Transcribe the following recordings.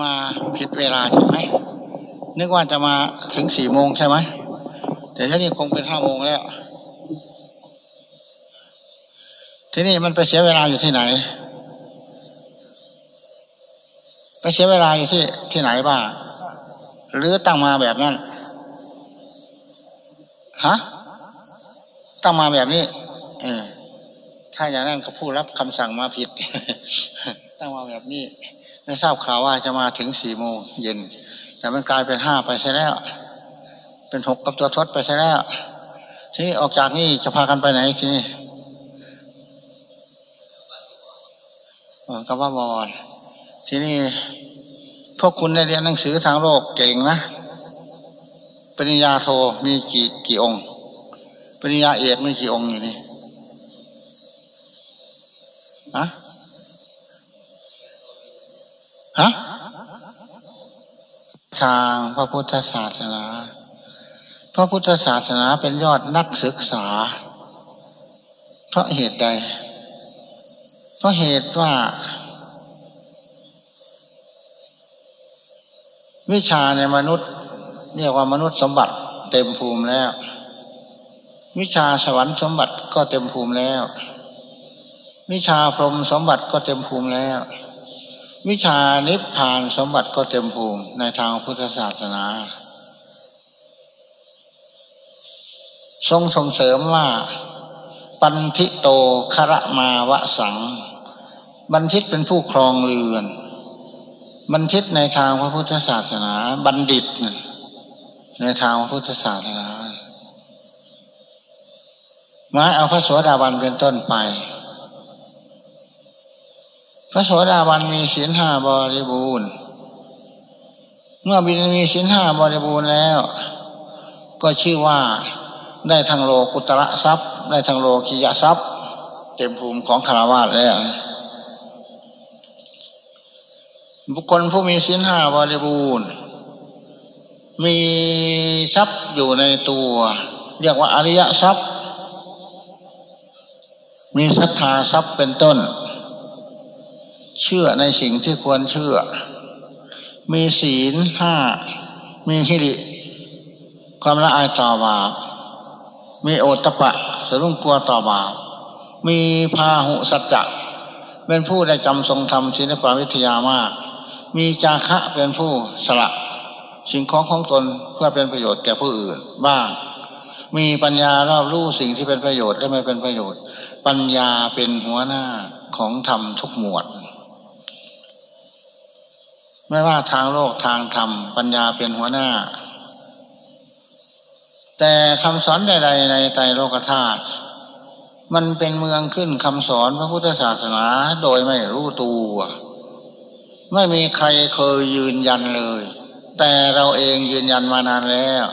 มาผิดเวลาใช่ไหมนึกว่าจะมาถึงสี่โมงใช่ไหมแต่ที่นี่คงเป็นห้าโมงแล้ว ที่นี่มันไปเสียเวลาอยู่ที่ไหน ไปเสียเวลาอยู่ที่ที่ไหนบ้างหรือตั้งมาแบบนั้นฮะตั้งมาแบบนี้เออถ้าอย่างนั้นก็ผู้รับคำสั่งมาผิด ตั้งมาแบบนี้ ไม่ทราบข่าวว่าจะมาถึงสี่โมงเย็น แต่มันกลายเป็นห้าไปใช่แล้ว เป็นหกกับตัวทดไปใช่แล้ว ทีนี้ออกจากนี่จะพากันไปไหนทีนี้กับว่าบอดทีนี้พวกคุณได้เรียนหนังสือทางโลกเก่งนะ ปริญญาโทมีกี่กี่องค์ ปริญญาเอกมีกี่องค์อยู่นี่ฮะ ฮะทางพระพุทธศาสนา พระพุทธศาสนาเป็นยอดนักศึกษา เพราะเหตุใด เพราะเหตุว่า วิชาในมนุษย์ เรียกว่ามนุษย์สมบัติเต็มภูมิแล้ว วิชาสวรรค์สมบัติก็เต็มภูมิแล้ว วิชาพรหมสมบัติก็เต็มภูมิแล้ว วิชานิพพานสมบัติก็เต็มภูมิในทางพุทธศาสนา ทรงส่งเสริมว่า ปันทิโตคระมาวะสัง บันทิตเป็นผู้ครองเรือน บันทิตในทางพระพุทธศาสนา บัณฑิตในทางพระพุทธศาสนาหมาเอาพระสวสดาบันเป็นต้นไป พระโสดาบันมีศีลห้าบริบูรณ์ เมื่อบินมีศีลห้าบริบูรณ์แล้ว ก็ชื่อว่าได้ทางโลกุตระทรัพย์ ได้ทางโลกิยทรัพย์ เต็มภูมิของคารวะแล้ว บุคคลผู้มีศีลห้าบริบูรณ์ มีทรัพย์อยู่ในตัว เรียกว่าอริยทรัพย์ มีศรัทธาทรัพย์เป็นต้น เชื่อในสิ่งที่ควรเชื่อ มีศีลห้า มีฮิริ ความละอายต่อบาป มีโอตปะสรุ่งกลัวต่อบาป มีพาหุสัจจะเป็นผู้ได้จำทรงธรรมศิลปวิทยามาก มีจาคะเป็นผู้สละ สิ่งของของตนเพื่อเป็นประโยชน์แก่ผู้อื่นบ้าง มีปัญญารอบรู้สิ่งที่เป็นประโยชน์และไม่เป็นประโยชน์ ปัญญาเป็นหัวหน้าของธรรมทุกหมวด ไม่ว่าทางโลกทางธรรม ปัญญาเป็นหัวหน้า แต่คำสอนใด ๆ ในไตรโลกธาตุมันเป็นเมืองขึ้นคำสอนพระพุทธศาสนาโดยไม่รู้ตัว ไม่มีใครเคยยืนยันเลย แต่เราเองยืนยันมานานแล้ว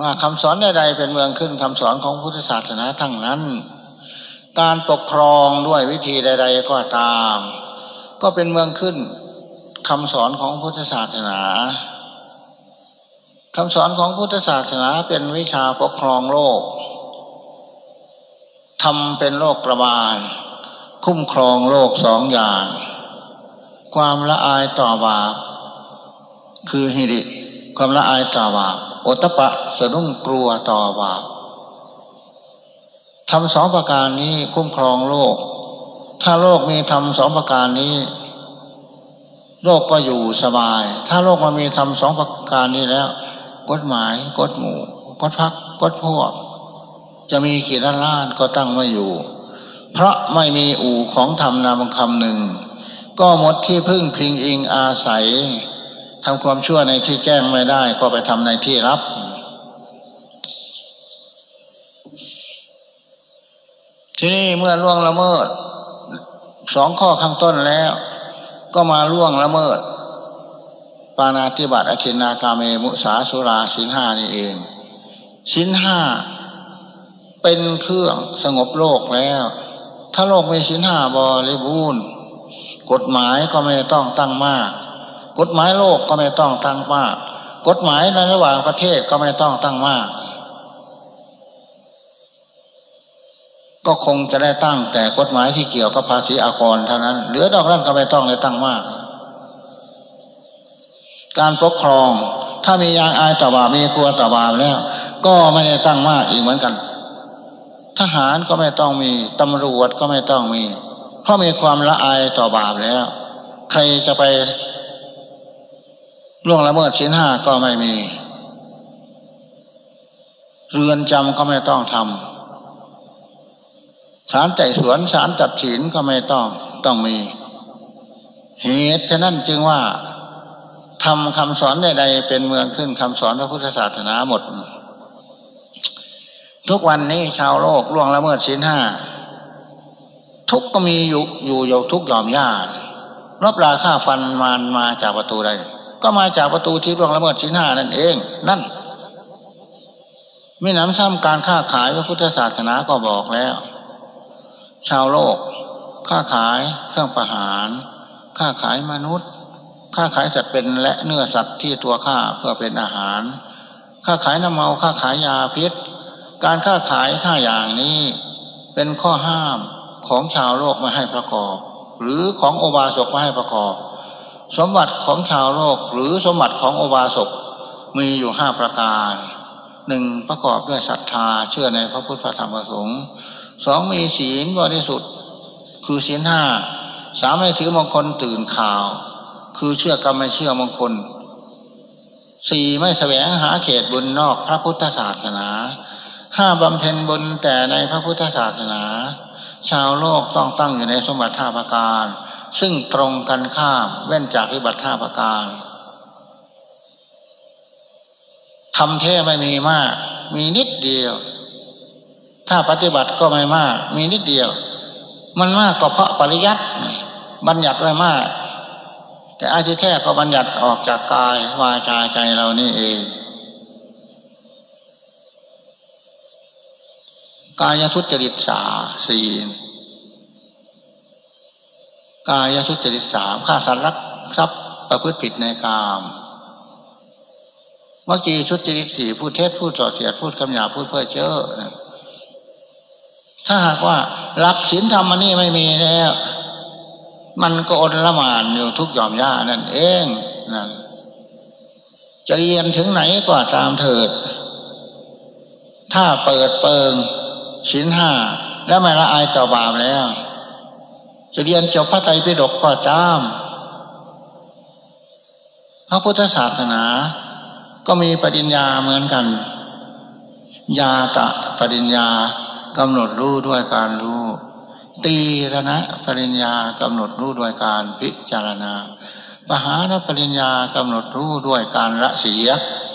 ว่าคำสอนใดๆเป็นเมืองขึ้นคำสอนของพุทธศาสนาทั้งนั้น การปกครองด้วยวิธีใด ๆ ก็ตาม ก็เป็นเมืองขึ้น คำสอนของพุทธศาสนาคำสอนของพุทธศาสนาเป็นวิชาปกครองโลกทำเป็นโลกประบาล คุ้มครองโลกสองอย่าง ความละอายต่อบาปคือฮิริความละอายต่อบาปโอตปะสะดุ้งกลัวต่อบาปทำสองประการนี้คุ้มครองโลก ถ้าโลกมีทำสองประการนี้ โลกก็อยู่สบาย ถ้าโลกมันมีทำสองประการนี้แล้ว กฎหมายกฎหมู่กฎพักกฎพวก จะมีกี่ล้านล้านก็ตั้งไม่อยู่ เพราะไม่มีอู่ของธรรมนามคำหนึ่ง ก็หมดที่พึ่งพิงอิงอาศัยทำความชั่วในที่แจ้งไม่ได้ ก็ไปทำในที่รับที่นี่เมื่อล่วงละเมิดสองข้อข้างต้นแล้ว ก็มาล่วงละเมิด ปานาติบัติอธินากาเมมุสาสุราสินห้านี่เองสินห้าเป็นเครื่องสงบโลกแล้ว ถ้าโลกมีสินห้าบริบูรณ์กฎหมายก็ไม่ต้องตั้งมาก กฎหมายโลกก็ไม่ต้องตั้งมาก กฎหมายในระหว่างประเทศก็ไม่ต้องตั้งมาก ก็คงจะได้ตั้งแต่กฎหมายที่เกี่ยวกับภาษีอากรเท่านั้น เหลือดอกนั้นก็ไม่ต้องเลยตั้งมาก การปกครอง ถ้ามียางอายต่อบามีกลัวต่อบาแล้ว ก็ไม่ได้ตั้งมากอีกเหมือนกัน ทหารก็ไม่ต้องมีตำรวจก็ไม่ต้องมี เพราะมีความละอายต่อบาปแล้ว ใครจะไปล่วงละเมิดศีลห้าก็ไม่มี เรือนจำก็ไม่ต้องทำ ศาลไต่สวนศาลตัดสินก็ไม่ต้องต้องมี เหตุฉะนั้นจึงว่าทำคำสอนใดๆเป็นเมืองขึ้นคำสอนพระพุทธศาสนาหมด ทุกวันนี้ชาวโลกล่วงละเมิดศีลห้าทุกก็มีอยู่อยู่อยู่ทุกยอมญาติรับราค่าฟันมานมาจากประตูใด ก็มาจากประตูที่ล่วงละเมิดศีลห้านั่นเอง นั่นไมีน้ำซ้ำการค้าขายพระพุทธศาสนาก็บอกแล้ว ชาวโลก ค้าขายเครื่องประหาร ค้าขายมนุษย์ ค้าขายสัตว์เป็นและเนื้อสัตว์ที่ตัวข้าเพื่อเป็นอาหาร ค้าขายน้ำเมาค้าขายยาพิษ การค้าขายข้าอย่างนี้เป็นข้อห้ามของชาวโลกไม่ให้ประกอบ หรือของโอบาสกไม่ให้ประกอบ สมบัติของชาวโลกหรือสมบัติของโอบาสกมีอยู่ห้าประการหนึ่งประกอบด้วยศรัทธาเชื่อในพระพุทธธรรมประสงค์ สองมีศีลบริสุทธิ์ คือศีลห้าสามไม่ถือมงคลตื่นข่าว คือเชื่อกรรมไม่เชื่อมงคลสี่ไม่แสวงหาเขตบุญนอกพระพุทธศาสนาห้าบำเพ็ญบุญแต่ในพระพุทธศาสนา ชาวโลกต้องตั้งอยู่ในสมบัติท่าประการ ซึ่งตรงกันข้ามเว้นจากวิบัติท่าประการทำเท่ไม่มีมาก มีนิดเดียว ถ้าปฏิบัติก็ไม่มาก มีนิดเดียว มันมากก็เพราะปริยัติบัญญัติไว้มาก แต่อาที่แท้ก็บัญญัติออกจากกายวาจาใจเรานี่เองกายทุจริตสาสี่กายทุจริตสามฆ่าสัตว์รักทรัพย์ประพฤติผิดในกามวจีชุจริตสี่พูดเท็จพูดต่อเสียดพูดคำหยาพูดเพื่อเจ้อ ถ้าหากว่าหลักศีลธรรมนี่ไม่มีแล้วมันก็อดละมานอยู่ทุกยอมย่านั่นเองนั่นจะเรียนถึงไหนก็ตามเถิด ถ้าเปิดเปิงศีลห้าแล้วไม่ละอายต่อบาปแล้ว จะเรียนจบพระไตรปิฎกก็ตาม พระพุทธศาสนา ก็มีปริญญาเหมือนกัน ยาตะปริญญา กำหนดรู้ด้วยการรู้ ตีระนะปริญญากำหนดรู้ด้วยการพิจารณา ปหานปริญญากำหนดรู้ด้วยการละเสีย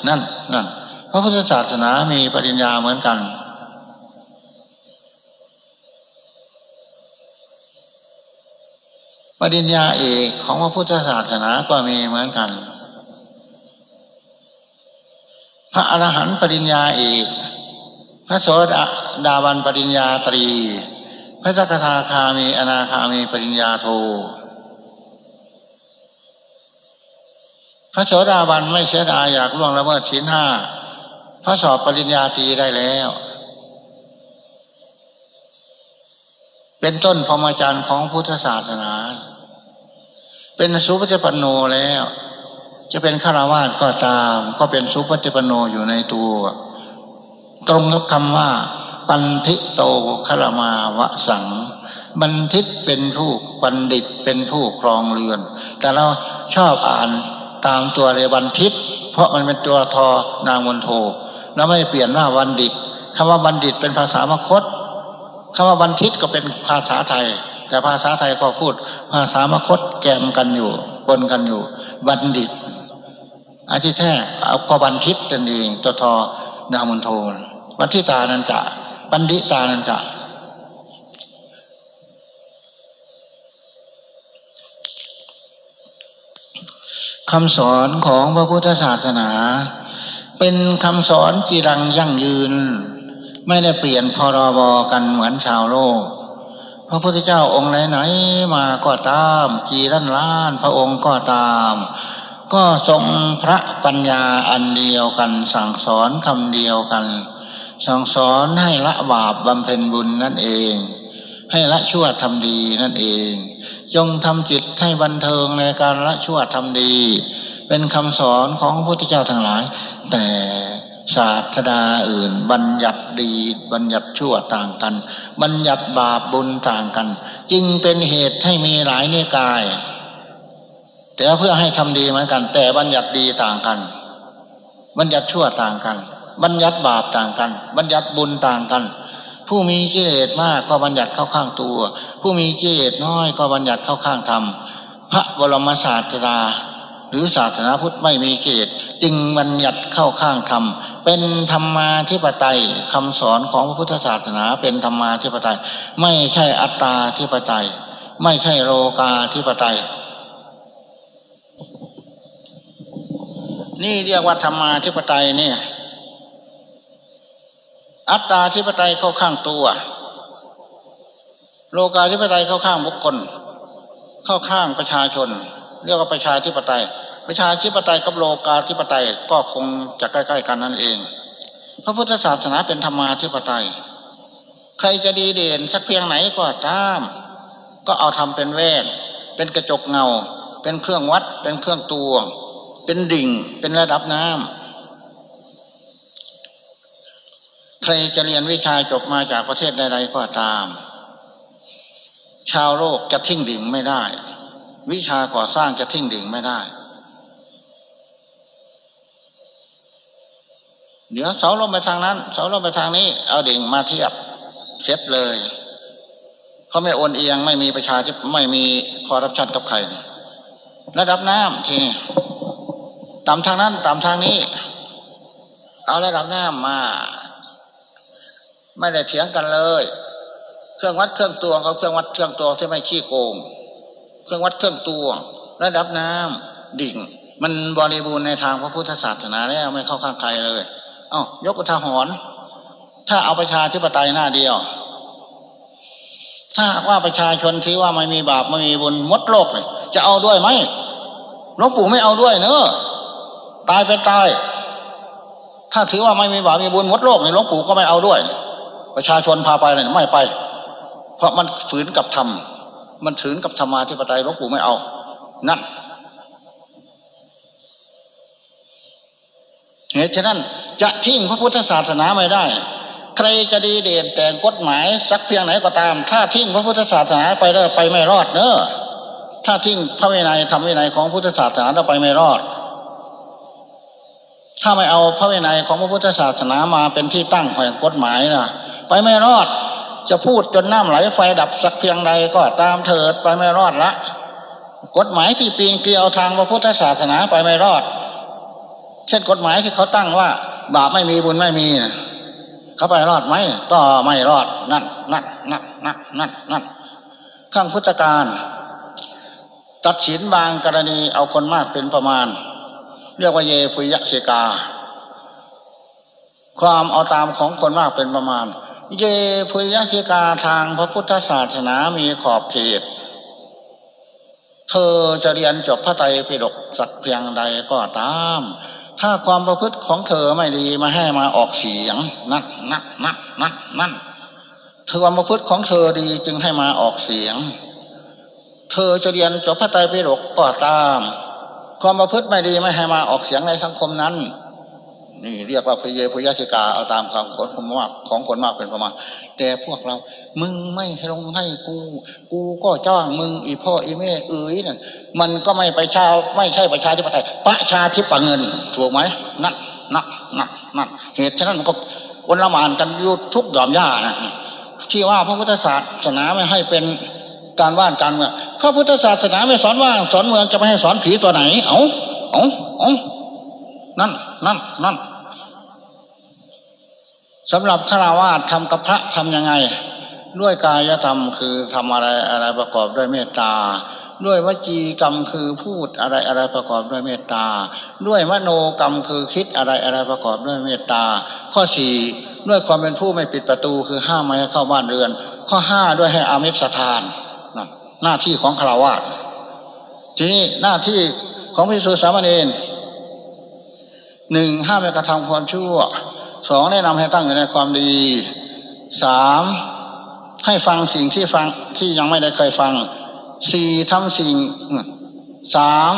นั่นนั่นพระพุทธศาสนามีปริญญาเหมือนกัน ปริญญาเอกของพระพุทธศาสนาก็มีเหมือนกัน พระอรหันต์ปริญญาเอก พระโสดาบันปริญญาตรี พระจักทาคามีอนาคามีปริญญาโท พระโสดาบันไม่เสียดายอยากล่วงละเมิดชิ้นห้าพระสอบปริญญาตรีได้แล้ว เป็นต้นพรหมจรรย์ของพุทธศาสนา เป็นสุปฏิปันโนแล้ว จะเป็นฆราวาสก็ตาม ก็เป็นสุปฏิปันโนอยู่ในตัว ตรงกับคำว่า ปันทิโตคารมาวะสัง บันทิตเป็นผู้บัณฑิตเป็นผู้ครองเรือน แต่เราชอบอ่านตามตัวเรบันทิต เพราะมันเป็นตัวทอนางมนโทแล้วไม่เปลี่ยนหน้าบัณฑิตคำว่าบัณฑิตเป็นภาษามคตคำว่าบันทิตก็เป็นภาษาไทย แต่ภาษาไทยก็พูด ภาษามคตแกมกันอยู่ปนกันอยู่ บัณฑิตอาทิแท้เอาก็บันทิตนั่นเองตัวทอนางมนโท วันที่ตานันจะปันดิตานันจะคำสอนของพระพุทธศาสนา เป็นคำสอนจีรังยั่งยืน ไม่ได้เปลี่ยนพรบกันเหมือนชาวโลก พระพุทธเจ้าองค์ไหนๆมาก็ตามจีรันล้านพระองค์ก็ตาม ก็ทรงพระปัญญาอันเดียวกันสั่งสอนคำเดียวกัน สั่งสอนให้ละบาปบำเพ็ญบุญนั่นเอง ให้ละชั่วทำดีนั่นเอง จงทำจิตให้บันเทิงในการละชั่วทำดี เป็นคำสอนของพระพุทธเจ้าทั้งหลาย แต่ศาสดาอื่น บัญญัติดี บัญญัติชั่วต่างกัน บัญญัติบาปบุญต่างกัน จึงเป็นเหตุให้มีหลายนิกาย แต่เพื่อให้ทำดีเหมือนกัน แต่บัญญัติดีต่างกัน บัญญัติชั่วต่างกัน บัญญัติบาปต่างกัน บัญญัติบุญต่างกัน ผู้มีกิเลสมากก็บัญญัติเข้าข้างตัว ผู้มีกิเลสน้อยก็บัญญัติเข้าข้างธรรม พระบรมศาสดา หรือศาสนาพุทธไม่มีกิเกตจึงบัญญัติเข้าข้างธรรม เป็นธรรมาธิปไตยคำสอนของพระพุทธศาสนาเป็นธรรมาธิปไตย ไม่ใช่อัตตาธิปไตย ไม่ใช่โลกาธิปไตยนี่เรียกว่าธรรมาธิปไตยเนี่ย อัตตาธิปไตยเข้าข้างตัว โลกาธิปไตยเข้าข้างบุคคล เข้าข้างประชาชน เรียกว่าประชาธิปไตย ประชาธิปไตยกับโลกาธิปไตยก็คงจะใกล้ๆกันนั่นเอง พระพุทธศาสนาเป็นธรรมาธิปไตย ใครจะดีเด่นสักเพียงไหนก็ตาม ก็เอาทำเป็นแว่นเป็นกระจกเงา เป็นเครื่องวัด เป็นเครื่องตวง เป็นดิ่ง เป็นระดับน้ำ ใค รจะเรียนวิชาจบมาจากประเทศใดๆก็ตาม ชาวโลกจะทิ้งดิ่งไม่ได้ วิชาก่อสร้างจะทิ้งดิ่งไม่ได้ เดี๋ยวเสาลงไปทางนั้น เสาลงไปทางนี้ เอาดิ่งมาเทียบเสร็จเลยเขาไม่โอนเอียงไม่มีประชาที่ไม่มีคอรับชันกับใครระดับน้ำทีนี้ต่ำทางนั้นต่ำทางนี้ เอาระดับน้ำมา ไม่ได้เถียงกันเลย เครื่องวัดเครื่องตวงเขาเครื่องวัดเครื่องตวงที่ไม่ขี้โกง เครื่องวัดเครื่องตวงระดับน้ำดิ่ง มันบริบูรณ์ในทางพระพุทธศาสนาแล้วไม่เข้าข้างใครเลย เอ้ายกอุทาหรณ์ถ้าเอาประชาธิปไตยหน้าเดียว ถ้าว่าประชาชนถือว่าไม่มีบาปไม่มีบุญมดโลกเลยจะเอาด้วยไหมหลวงปู่ไม่เอาด้วยเนอะตายเป็นตาย ถ้าถือว่าไม่มีบาปมีบุญมดโลกเนี่ยหลวงปู่ก็ไม่เอาด้วย ประชาชนพาไปเนี่ยไม่ไป เพราะมันฝืนกับธรรมมันถืนกับธรรมาธิปไตยหลวงปู่ไม่เอา นั่นเหตุฉะนั้นจะทิ้งพระพุทธศาสนาไม่ได้ ใครจะดีเด่นแต่งกฎหมายสักเพียงไหนก็ตาม ถ้าทิ้งพระพุทธศาสนาไปได้ไปไม่รอดเนอะถ้าทิ้งพระวินัยทำวินัยของพุทธศาสนาเราไปไม่รอด ถ้าไม่เอาพระวินัยของพระพุทธศาสนามาเป็นที่ตั้งแห่งกฎหมายนะ ไปไม่รอด จะพูดจนน้ำไหลไฟดับสักเพียงใดก็ตามเถิดไปไม่รอดละ กฎหมายที่ปีนเกลียวทางพระพุทธศาสนาไปไม่รอด เช่นกฎหมายที่เขาตั้งว่า บาปไม่มีบุญไม่มีนะเขาไปรอดไหมก็ไม่รอดนั่นนั่นนั่นนั่นนั่นนั่นข้างพุทธการ ตัดสินบางกรณีเอาคนมากเป็นประมาณ เรียกว่าเยปุยะเสกาความเอาตามของคนมากเป็นประมาณ เยพุยสิกาทางพระพุทธศาสนามีขอบเขต เธอจะเรียนจบพระไตรปิฎกสักเพียงใดก็ตาม ถ้าความประพฤติของเธอไม่ดีมาให้มาออกเสียงนั่นนั่นนั่นนั่นนั่นเธอความประพฤติของเธอดีจึงให้มาออกเสียง เธอจะเรียนจบพระไตรปิฎกก็ตาม ความประพฤติไม่ดีไม่ให้มาออกเสียงในสังคมนั้น นี่เรียกว่าพเยพยชิกาเอาตามคำของคนมากของคนมากเป็นประมาณ แต่พวกเรา มึงไม่ให้ลงให้กู กูก็จ้างมึงอีพ่ออีแม่เอ๋ยนั่นมันก็ไม่ไปชาวไม่ใช่ประชาธิปไตยประชาธิปเงิน ถูกไหมนั่นนั่นนั่นนั่นเหตุฉะนั้นมันก็วนละมานกันยู่ทุกหย่อมย่านะที่ว่าพระพุทธศาสนาไม่ให้เป็นการว่านการเมืองพระพุทธศาสนาไม่สอนว่างสอนเมืองจะไม่ให้สอนผีตัวไหน เอ้าเอ้าเอานั่นนั่นนั่น สำหรับฆราวาสทำกับพระทำยังไง ด้วยกายธรรมคือทำอะไรอะไรประกอบด้วยเมตตา ด้วยวจีกรรมคือพูดอะไรอะไรประกอบด้วยเมตตา ด้วยมโนกรรมคือคิดอะไรอะไรประกอบด้วยเมตตา ข้อสี่ด้วยความเป็นผู้ไม่ปิดประตูคือห้ามไม่ให้เข้าบ้านเรือน ข้อห้าด้วยให้อามิสทานหน้าที่ของฆราวาสทีนี้หน้าที่ของพิสุสามเณรหนึ่งห้ามไม่กระทำความชั่ว สองแนะนำให้ตั้งอยู่ในความดีสามให้ฟังสิ่งที่ฟังที่ยังไม่ได้เคยฟังสี่ทำสิ่งสาม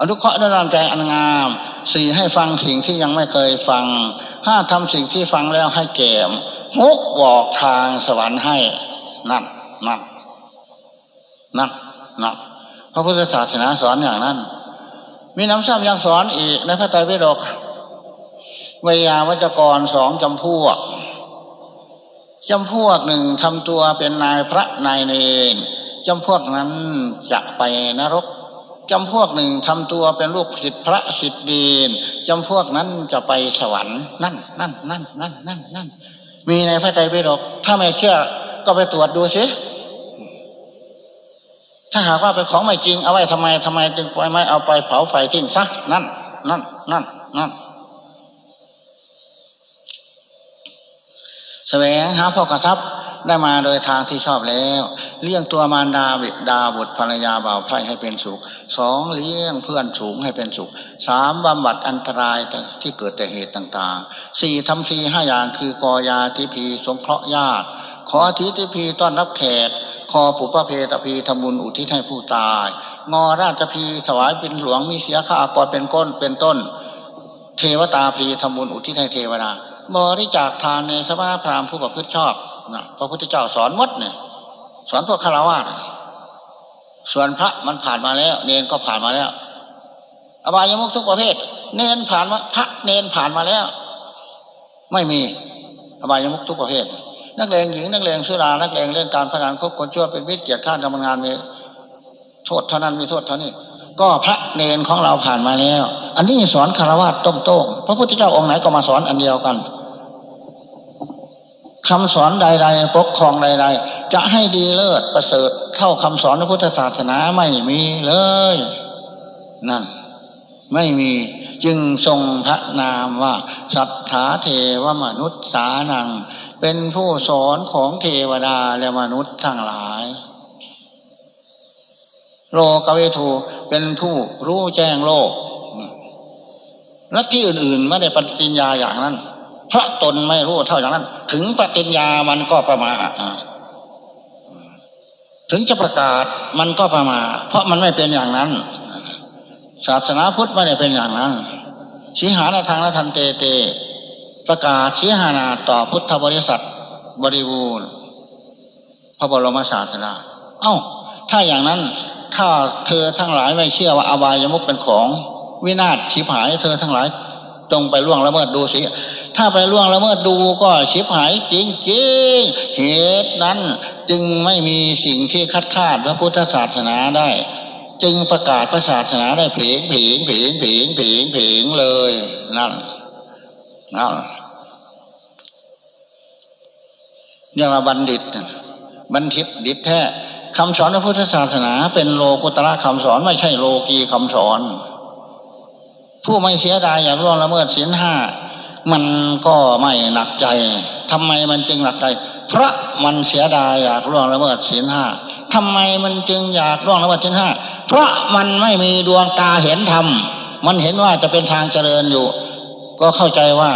อนุเคราะห์ด้วยน้ำใจอันงามสี่ให้ฟังสิ่งที่ยังไม่เคยฟังห้าทำสิ่งที่ฟังแล้วให้แก่มหกบอกทางสวรรค์ให้นั่นนั่นนั่นนั่นพระพุทธศาสนาสอนอย่างนั้น มีน้ำซ้ำยังสอนอีกในพระไตรปิฎก วิยาวัจกรสองจำพวกจำพวกหนึ่งทำตัวเป็นนายพระนายเนรจำพวกนั้นจะไปนรกจำพวกหนึ่งทำตัวเป็นลูกศิษย์พระศิษย์ดีนจำพวกนั้นจะไปสวรรค์นั่นนั่นนั่นนั่นนั่นนั่นมีในพระไตรปิฎกถ้าไม่เชื่อก็ไปตรวจดูสิถ้าหากว่าเป็นของไม่จริงเอาไว้ทำไมทำไมจึงปล่อยไม่เอาไปเผาไฟทิ้งซะนั่นนั่นนั่นนั่น แสวงหาพ่อกระซับได้มาโดยทางที่ชอบแล้ว เลี้ยงตัวมารดาบิดาบุตรภรรยาบ่าวไพร่ให้เป็นสุขสองเลี้ยงเพื่อนสูงให้เป็นสุขสามบำบัดอันตรายที่เกิดแต่เหตุต่างๆสี่ทำทีห้าอย่างคือกอยาทิพีสงเคราะห์ญาติ ขอทิทิพีต้อนรับแขกคอปุปเพตพีทำบุญอุทิศให้ผู้ตาย งอราชพีถวายเป็นหลวงมีเสียข้าปอดเป็นก้นเป็นต้น เทวตาพีทำบุญอุทิศให้เทวดา บริจาคทานในสมณพราหมณ์ผู้ประพฤติชอบนะพระพุทธเจ้าสอนมดเนี่ยสอนพวกคารวะส่วนพระมันผ่านมาแล้ว เนนก็ผ่านมาแล้ว อบายมุกทุกประเภท เนนผ่านมาพระเนนผ่านมาแล้ว ไม่มีอบายมุกทุกประเภท นักเลงหญิงนักเลงสุรานักเลงเล่นการพนันคบคนชั่วเป็นวิทย์เกียรติข้านทำงานมีโทษเท่านั้นมีโทษเท่านี้ก็พระเนนของเราผ่านมาแล้ว อันนี้สอนคารวะต้งโต้งพระพุทธเจ้าองค์ไหนก็มาสอนอันเดียวกัน คำสอนใด ๆ ปกครองใด ๆ จะให้ดีเลิศประเสริฐเท่าคำสอนพระพุทธศาสนาไม่มีเลยนั่นไม่มีจึงทรงพระนามว่าสัทธาเทวมนุษย์สานัง เป็นผู้สอนของเทวดาและมนุษย์ทั้งหลาย โลกเวทูเป็นผู้รู้แจ้งโลก และที่อื่นๆไม่ได้ปฏิญญาอย่างนั้น พระตนไม่รู้เท่าอย่างนั้น ถึงปฏิญญามันก็ประมาถึงจะประกาศมันก็ประมา เพราะมันไม่เป็นอย่างนั้น ศาสนาพุทธไม่ได้เป็นอย่างนั้นสีหานาทางละทันเตเต ประกาศสีหานาต่อพุทธบริษัทบริบูรณ์พระบรมศาสนาเอา้า ถ้าอย่างนั้น ถ้าเธอทั้งหลายไม่เชื่อว่าอบายมุกเป็นของ วินาศชิบหายเธอทั้งหลาย จงไปล่วงละเมิดดูสิ ถ้าไปล่วงละเมิดดูก็ชิบหายจริงจริงเหตุนั้นจึงไม่มีสิ่งที่คัดค้านพระพุทธศาสนาได้ จึงประกาศพระศาสนาได้เผีงผีงผีงผีงผีงผีงเลยนั่นนั่นเรียกว่าบัณฑิต บัณฑิตดิษแท้คำสอนพระพุทธศาสนา เป็นโลกุตระคำสอนไม่ใช่โลกีคำสอน ผู้ไม่เสียดายอยากล่วงละเมิดศีลห้ามันก็ไม่หนักใจทำไมมันจึงหนักใจ เพราะมันเสียดายอยากล่วงละเมิดศีลห้าทำไมมันจึงอยากล่วงละเมิดศีลห้าเพราะมันไม่มีดวงตาเห็นธรรมมันเห็นว่าจะเป็นทางเจริญอยู่ ก็เข้าใจว่า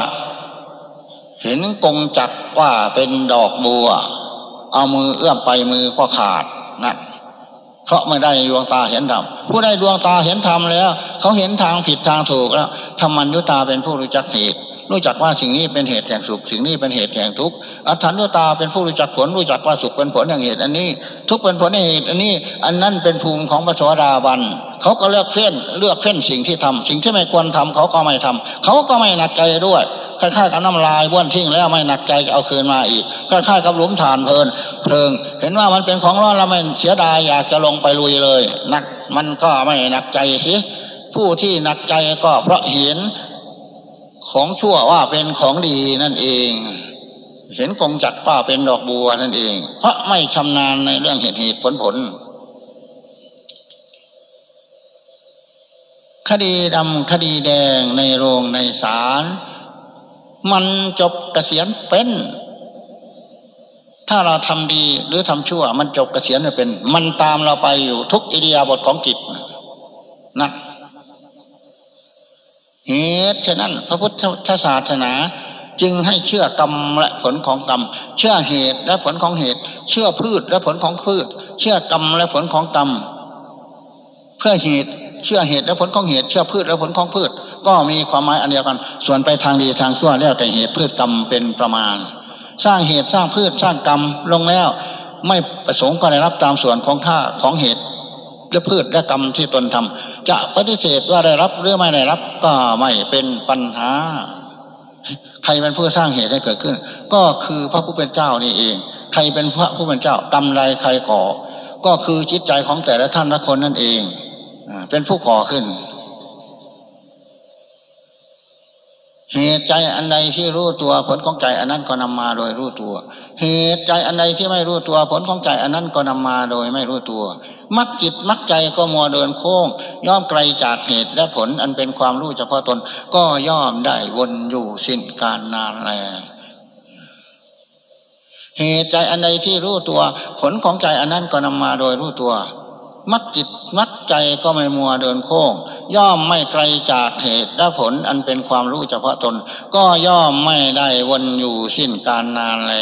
เห็นกงจักว่าเป็นดอกบัว เอามือเอื้อมไปมือก็ขาดนั่น เพราะไม่ได้ดวงตาเห็นธรรมผู้ได้ดวงตาเห็นธรรมแล้ว เขาเห็นทางผิดทางถูกแล้วธรรมัญญุตาเป็นผู้รู้จักเหตุรู้จักว่าสิ่งนี้เป็นเหตุแห่งสุข สิ่งนี้เป็นเหตุแห่งทุกข์อัฏฐานุตาเป็นผู้รู้จักผลรู้จักว่าสุขเป็นผลแห่งเหตุอันนี้ ทุกเป็นผลแห่งเหตุอันนี้ อันนั้นเป็นภูมิของพระสวสดาบันเขาก็เลือกเฟ้นเลือกเฟ้นสิ่งที่ทำสิ่งที่ไม่ควรทำเขาก็ไม่ทำเขาก็ไม่หนักใจด้วย คล้ายๆกับน้ำลายบ้วนทิ้งแล้วไม่หนักใจเอาคืนมาอีกคล้ายๆกับหลุมฐานเพลินเพลิง เห็นว่ามันเป็นของร้อนแล้วไม่เสียดายอยากจะลงไปลุยเลยนักมันก็ไม่หนักใจสิผู้ที่หนักใจก็เพราะเห็นของชั่วว่าเป็นของดีนั่นเอง เห็นกงจักว่าเป็นดอกบัวนั่นเอง เพราะไม่ชำนาญในเรื่องเหตุเหตุผลผล คดีดำคดีแดงในโรงในศาล มันจบเกษียณเป็น ถ้าเราทำดีหรือทำชั่ว มันจบเกษียณเป็น มันตามเราไปอยู่ทุกอิริยาบถของจิตนะเหตุฉะนั้น พระพุทธศาสนาจึงให้เชื่อกรรมและผลของกรรม เชื่อเหตุและผลของเหตุ เชื่อพืชและผลของพืช เชื่อกรรมและผลของกรรมเพื่อเหตุเชื่อเหตุและผลของเหตุเชื่อพืชและผลของพืช ก็มีความหมายอันเดียวกัน ส่วนไปทางดีทางชั่วแล้วแต่เหตุพืชกรรมเป็นประมาณ สร้างเหตุสร้างพืชสร้างกรรมลงแล้ว ไม่ประสงค์ก็ได้รับตามส่วนของท่าของเหตุและพืชและกรรมที่ตนทำจะปฏิเสธว่าได้รับหรือไม่ได้รับก็ไม่เป็นปัญหา ใครเป็นผู้สร้างเหตุให้เกิดขึ้น ก็คือพระผู้เป็นเจ้านี่เอง ใครเป็นพระผู้เป็นเจ้ากรรมใดใครก่อ ก็คือจิตใจของแต่ละท่านละคนนั่นเอง เป็นผู้ก่อขึ้น เหตุใจอันใดที่รู้ตัวผลของใจอันนั้นก็นำมาโดยรู้ตัว เหตุใจอันใดที่ไม่รู้ตัวผลของใจอันนั้นก็นำมาโดยไม่รู้ตัว มักจิตมักใจก็มัวเดินโค้ง ย่อมไกลจากเหตุและผลอันเป็นความรู้เฉพาะตน ก็ย่อมได้วนอยู่สิ้นการนานแลเหตุใจอันใดที่รู้ตัว ผลของใจอันนั้นก็นำมาโดยรู้ตัว มักจิตมักใจก็ไม่มัวเดินโค้ง ย่อมไม่ไกลจากเหตุและผลอันเป็นความรู้เฉพาะตน ก็ย่อมไม่ได้วนอยู่สิ้นการนานแล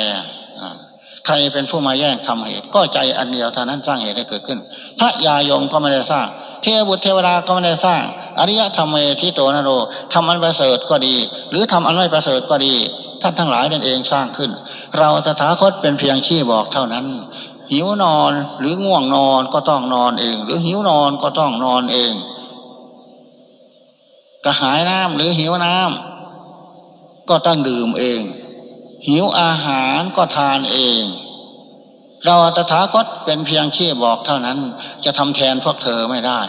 ใครเป็นผู้มาแย่งทำเหตุ ก็ใจอันเดียวเท่านั้นสร้างเหตุให้เกิดขึ้น พระยายมก็ไม่ได้สร้าง เทวบุตรเทวดาก็ไม่ได้สร้าง อริยธรรมเมทิโตนโรทำอันประเสริฐก็ดี หรือทำอันไม่ประเสริฐก็ดีท่านทั้งหลายนั่นเองสร้างขึ้น เราตถาคตเป็นเพียงชี้บอกเท่านั้น หิวนอนหรือง่วงนอนก็ต้องนอนเอง หรือหิวนอนก็ต้องนอนเองกระหายน้ำหรือหิวน้ำก็ต้องดื่มเอง หิวอาหารก็ทานเอง เราตถาคตเป็นเพียงชี้บอกเท่านั้น จะทำแทนพวกเธอไม่ได้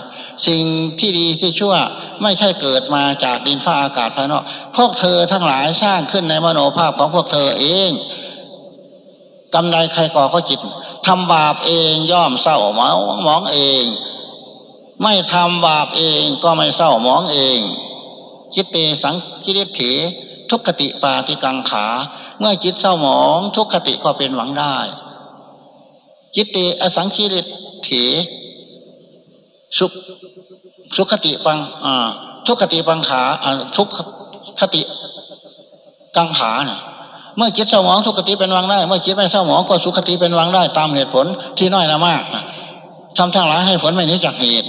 สิ่งที่ดีที่ชั่วไม่ใช่เกิดมาจากดินฟ้าอากาศภายนอก พวกเธอทั้งหลายสร้างขึ้นในมโนภาพของพวกเธอเอง กำไรใครก่อก็จิตทำบาปเองย่อมเศร้าหมองมองเอง ไม่ทำบาปเองก็ไม่เศร้าหมองเองจิตเตสังจิตเถทุกขติปาติกังขา เมื่อจิตเศร้าหมอง ทุกขติก็เป็นหวังได้ จิตเตอสังคิริเถสุขสุขติปังอ่าทุกขติปังขาอ่าทุกขติกังขาเนี่ย เมื่อจิตเศร้าหมองทุกขติเป็นวังได้ เมื่อจิตไม่เศร้าหมองก็สุขติเป็นวังได้ ตามเหตุผลที่น้อยละมากทำทั้งหลายให้ผลไม่นี้จากเหตุ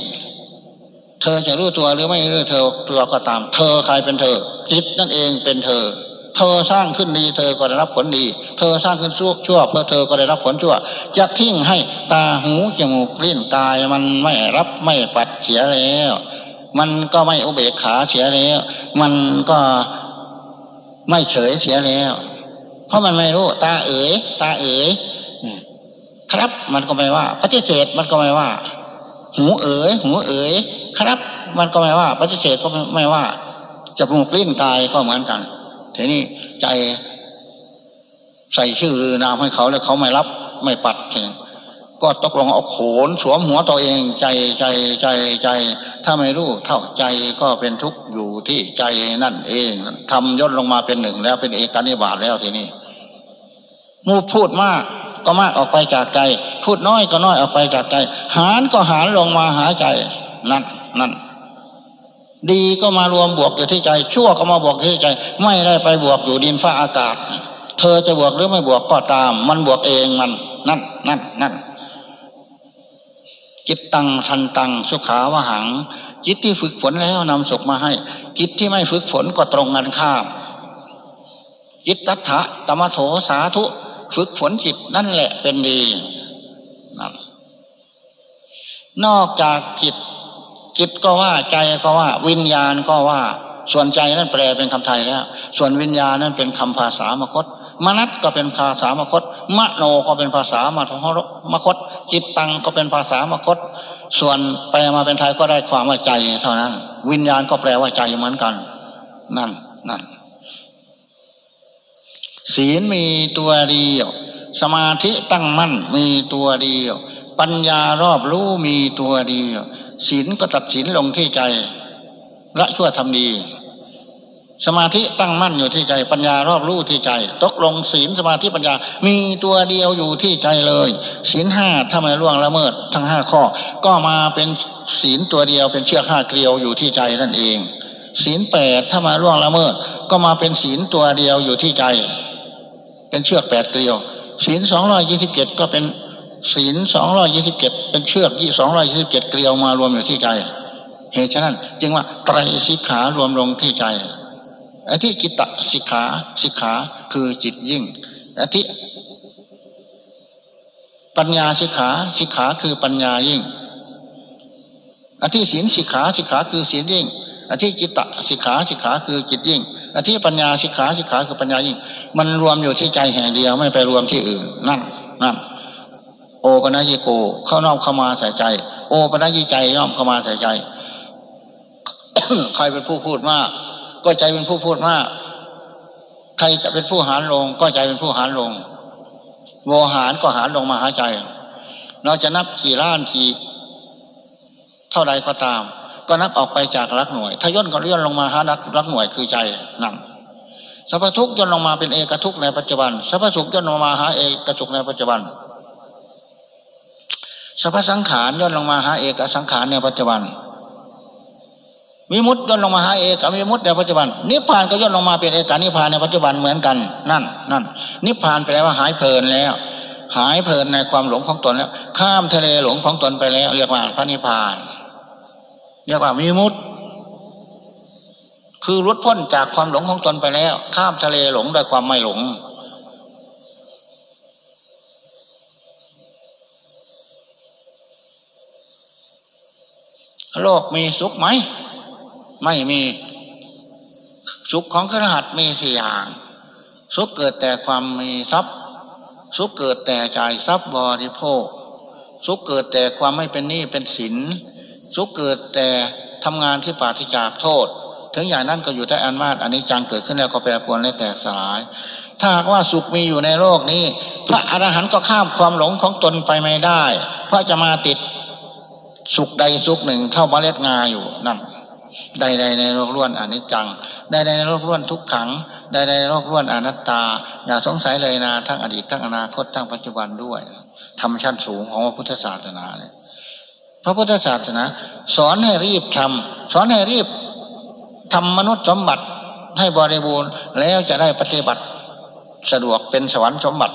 เธอจะรู้ตัวหรือไม่รู้เธอตัวก็ตาม เธอใครเป็นเธอ จิตนั่นเองเป็นเธอ เธอสร้างขึ้นดีเธอก็ได้รับผลดี เธอสร้างขึ้นชั่วชั่วเพื่อเธอก็ได้รับผลชั่ว จะทิ้งให้ตาหูจมูกลิ้นกายมันไม่รับไม่ปัดเสียแล้วมันก็ไม่อุเบกขาเสียแล้ว มันก็ไม่เฉยเสียแล้ว ราะมันไม่รู้ ตาเอ๋ย ตาเอ๋ยครับ มันก็ไม่ว่า ปฏิเสธมันก็ไม่ว่า หูเอ๋ย หูเอ๋ย ครับ มันก็ไม่ว่า ปฏิเสธก็ไม่ว่าจะมูกลิ้นกายก็เหมือนกันทีนี้ใจใส่ชื่อหรือนามให้เขาแล้วเขาไม่รับไม่ปัดก็ตกลงเอาโขนสวมหัวตัวเองใจใจใจใจ ถ้าไม่รู้เท่าใจก็เป็นทุกข์อยู่ที่ใจนั่นเองทำย่นลงมาเป็นหนึ่งแล้วเป็นเอกานิบาตแล้วทีนี้ มูพูดมากก็มากออกไปจากใจ พูดน้อยก็น้อยออกไปจากใจ หารก็หารลงมาหาใจนั่นนั่นดีก็มารวมบวกอยู่ที่ใจ ชั่วก็มาบวกที่ใจ ไม่ได้ไปบวกอยู่ดินฟ้าอากาศ เธอจะบวกหรือไม่บวกก็ตาม มันบวกเองมัน นั่นนั่นนั่นจิตตังทันตังสุขาวหัง จิตที่ฝึกฝนแล้วนำสุขมาให้ จิตที่ไม่ฝึกฝนก็ตรงกันข้ามจิตตัทธะตมโถสาธุ ฝึกฝนจิตนั่นแหละเป็นดีนะนอกจากจิต จิตก็ว่าใจก็ว่า วิญญาณก็ว่า ส่วนใจนั่นแปลเป็นคำไทยแล้ว ส่วนวิญญาณนั่นเป็นคำภาษามคต มนัตก็เป็นภาษามคต มโนก็เป็นภาษามมคต จิตตังก็เป็นภาษามคต ส่วนแปลมาเป็นไทยก็ได้ความว่าใจ เท่านั้น วิญญาณก็แปลว่าใจเหมือนกัน นั่นนั่น ศีลมีตัวเดียว สมาธิตั้งมั่นมีตัวเดียว ปัญญารอบรู้มีตัวเดียวศีลก็ตัดสินลงที่ใจละชั่วทำดี สมาธิตั้งมั่นอยู่ที่ใจ ปัญญารอบรู้ที่ใจ ตกลงศีลสมาธิปัญญา มีตัวเดียวอยู่ที่ใจเลยศีลห้าถ้าไม่ล่วงละเมิด ทั้งห้าข้อ ก็มาเป็นศีลตัวเดียวเป็นเชือกห้าเกลียวอยู่ที่ใจนั่นเองศีลแปดถ้ามาล่วงละเมิด ก็มาเป็นศีลตัวเดียวอยู่ที่ใจ เป็นเชือกแปดเกลียวศีลสองร้อยยี่สิบเจ็ดก็เป็นศีลสองร้อยยี่สิบเจ็ดเป็นเชือกยี่สองร้อยยี่สิบเจ็ดเกลียวมารวมอยู่ที่ใจเหตุฉะนั้น จึงว่าไตรสิกขารวมลงที่ใจอ้ที่จิตตสิกขาสิกขาคือจิตยิ่งอ้ที่ปัญญาสิกขาสิกขาคือปัญญายิ่งอธิศีลสิกขาสิกขาคือศีลยิ่งอธิจิตตสิกขาสิกขาคือจิตยิ่ง อธิปัญญาสิกขาสิกขาคือปัญญายิ่ง มันรวมอยู่ที่ใจแห่งเดียวไม่ไปรวมที่อื่น นั่นนั่นโอปัญิโกเข้านอกเข้ามาใส่ใจ โอปัญิใจย่อมเข้ามาใส่ใจ ใครเป็นผู้พูดมาก ก็ใจเป็นผู้พูดมาก ใครจะเป็นผู้หารลง ก็ใจเป็นผู้หารลงโวหารก็หารลงมาหาใจ เราจะนับกี่ล้านกี่ เท่าใดก็ตาม ก็นับออกไปจากรักหน่วย ถ้าย่นก็ย่นลงมาหารักรักหน่วยคือใจนั่นสัพพทุกย่นลงมาเป็นเอกทุกในปัจจุบันสัพพสุขย่นลงมาหาเอกสุขในปัจจุบันสัพพสังขารย่นลงมาหาเอกสังขารในปัจจุบันวิมุตย่นลงมาหาเอกวิมุตในปัจจุบันนิพพานก็ย่นลงมาเป็นเอกนิพพานในปัจจุบันเหมือนกัน นั่นนั่นนิพพานแปลว่าหายเพลินแล้ว หายเพลินในความหลงของตนแล้ว ข้ามทะเลหลงของตนไปแล้ว เรียกว่าพระนิพพาน เรียกว่าวิมุตคือรุดพ้นจากความหลงของตนไปแล้ว ข้ามทะเลหลงด้วยความไม่หลง โลกมีสุขไหม ไม่มีสุขของขรหัสมีสี่อย่าง สุขเกิดแต่ความมีทรัพย์ สุขเกิดแต่จ่ายทรัพย์บริโภค สุขเกิดแต่ความไม่เป็นหนี้เป็นสิน สุขเกิดแต่ทำงานที่ปาฏิจากโทษ ถึงอย่างนั้นก็อยู่แต่อันมาตอันนี้จังเกิดขึ้นแล้วก็แปรปรวนและแตกสลาย ถ้าหากว่าสุขมีอยู่ในโลกนี้ พระอรหันต์ก็ข้ามความหลงของตนไปไม่ได้ เพราะจะมาติดสุขใดสุขหนึ่งเท่าเมล็ดงาอยู่นั่นใดใดในโลกล้วนอนิจจังใดใดในโลกล้วนทุกขังใดใดในโลกล้วนอนัตตา อย่าสงสัยเลยนะทั้งอดีตทั้งอนาคตทั้งปัจจุบันด้วยธรรมชั้นสูงของพระพุทธศาสนาเนี่ย พระพุทธศาสนา สอนให้รีบทำสอนให้รีบทำมนุษย์สมบัติให้บริบูรณ์แล้วจะได้ปฏิบัติ สะดวกเป็นสวรรค์สมบัติ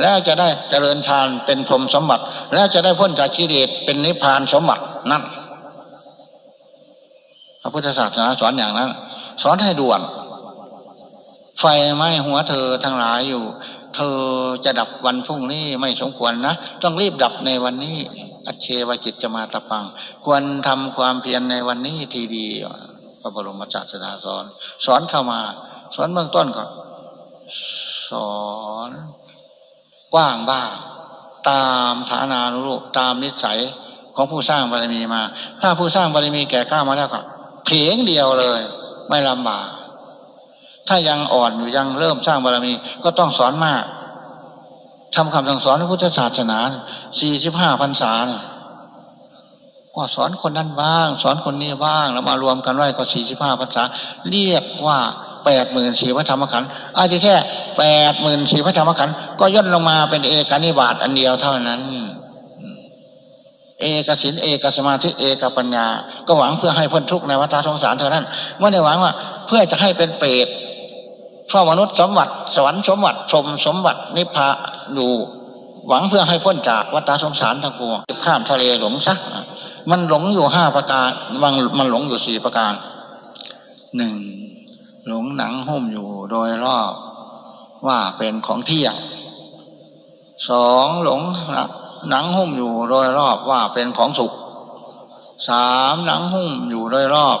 แล้วจะได้เจริญฌานเป็นพรหมสมบัติ แล้วจะได้พ้นจากกิเลสเป็นนิพพานสมบัตินั่นพระพุทธศาสนาสอนอย่างนั้น สอนให้ด่วน ไฟไหม้หัวเธอทั้งหลายอยู่ เธอจะดับวันพรุ่งนี้ไม่สมควรนะ ต้องรีบดับในวันนี้ อัจเชวจิตจะมาตะปัง ควรทำความเพียรในวันนี้ทีดีพระบรมศาสดาสอน สอนเข้ามา สอนเบื้องต้นก่อนสอนกว้างบ้าง ตามฐานานุรูปตามนิสัยของผู้สร้างบารมีมา ถ้าผู้สร้างบารมีแก่กล้ามาแล้วก็เพียงเดียวเลย ไม่ลำบาก ถ้ายังอ่อนอยู่ยังเริ่มสร้างบารมีก็ต้องสอนมาก ทำคำสั่งสอนในพุทธศาสนาสี่สิบห้าพรรษาก็สอนคนนั้นบ้าง สอนคนนี้บ้าง แล้วมารวมกันไว้ก็สี่สิบห้าพรรษา เรียกว่าแปดหมื่นสี่พระธรรมขันธ์อาจจะแค่แปดหมื่นสี่พระธรรมขันธ์ก็ย่นลงมาเป็นเอกนิบาตอันเดียวเท่านั้น เอกสินเอกสมาธิเอกปัญญา ก็หวังเพื่อให้พ้นทุกข์ในวัฏสงสารเท่านั้นไม่ได้หวังว่า เพื่อจะให้เป็นเปรต เฝ้ามนุษย์สมบัติ สวรรค์สมบัติชมสมบัตินิพพาอยู่หวังเพื่อให้พ้นจากวัฏสงสารทั้งปวงข้ามทะเลหลงซะมันหลงอยู่ห้าประการมันมันหลงอยู่สี่ประการหนึ่งหลงหนังหุ้มอยู่โดยรอบว่าเป็นของเที่ยงสองหลงหนังหุ้มอยู่โดยรอบว่าเป็นของสุขสามหนังหุ้มอยู่โดยรอบ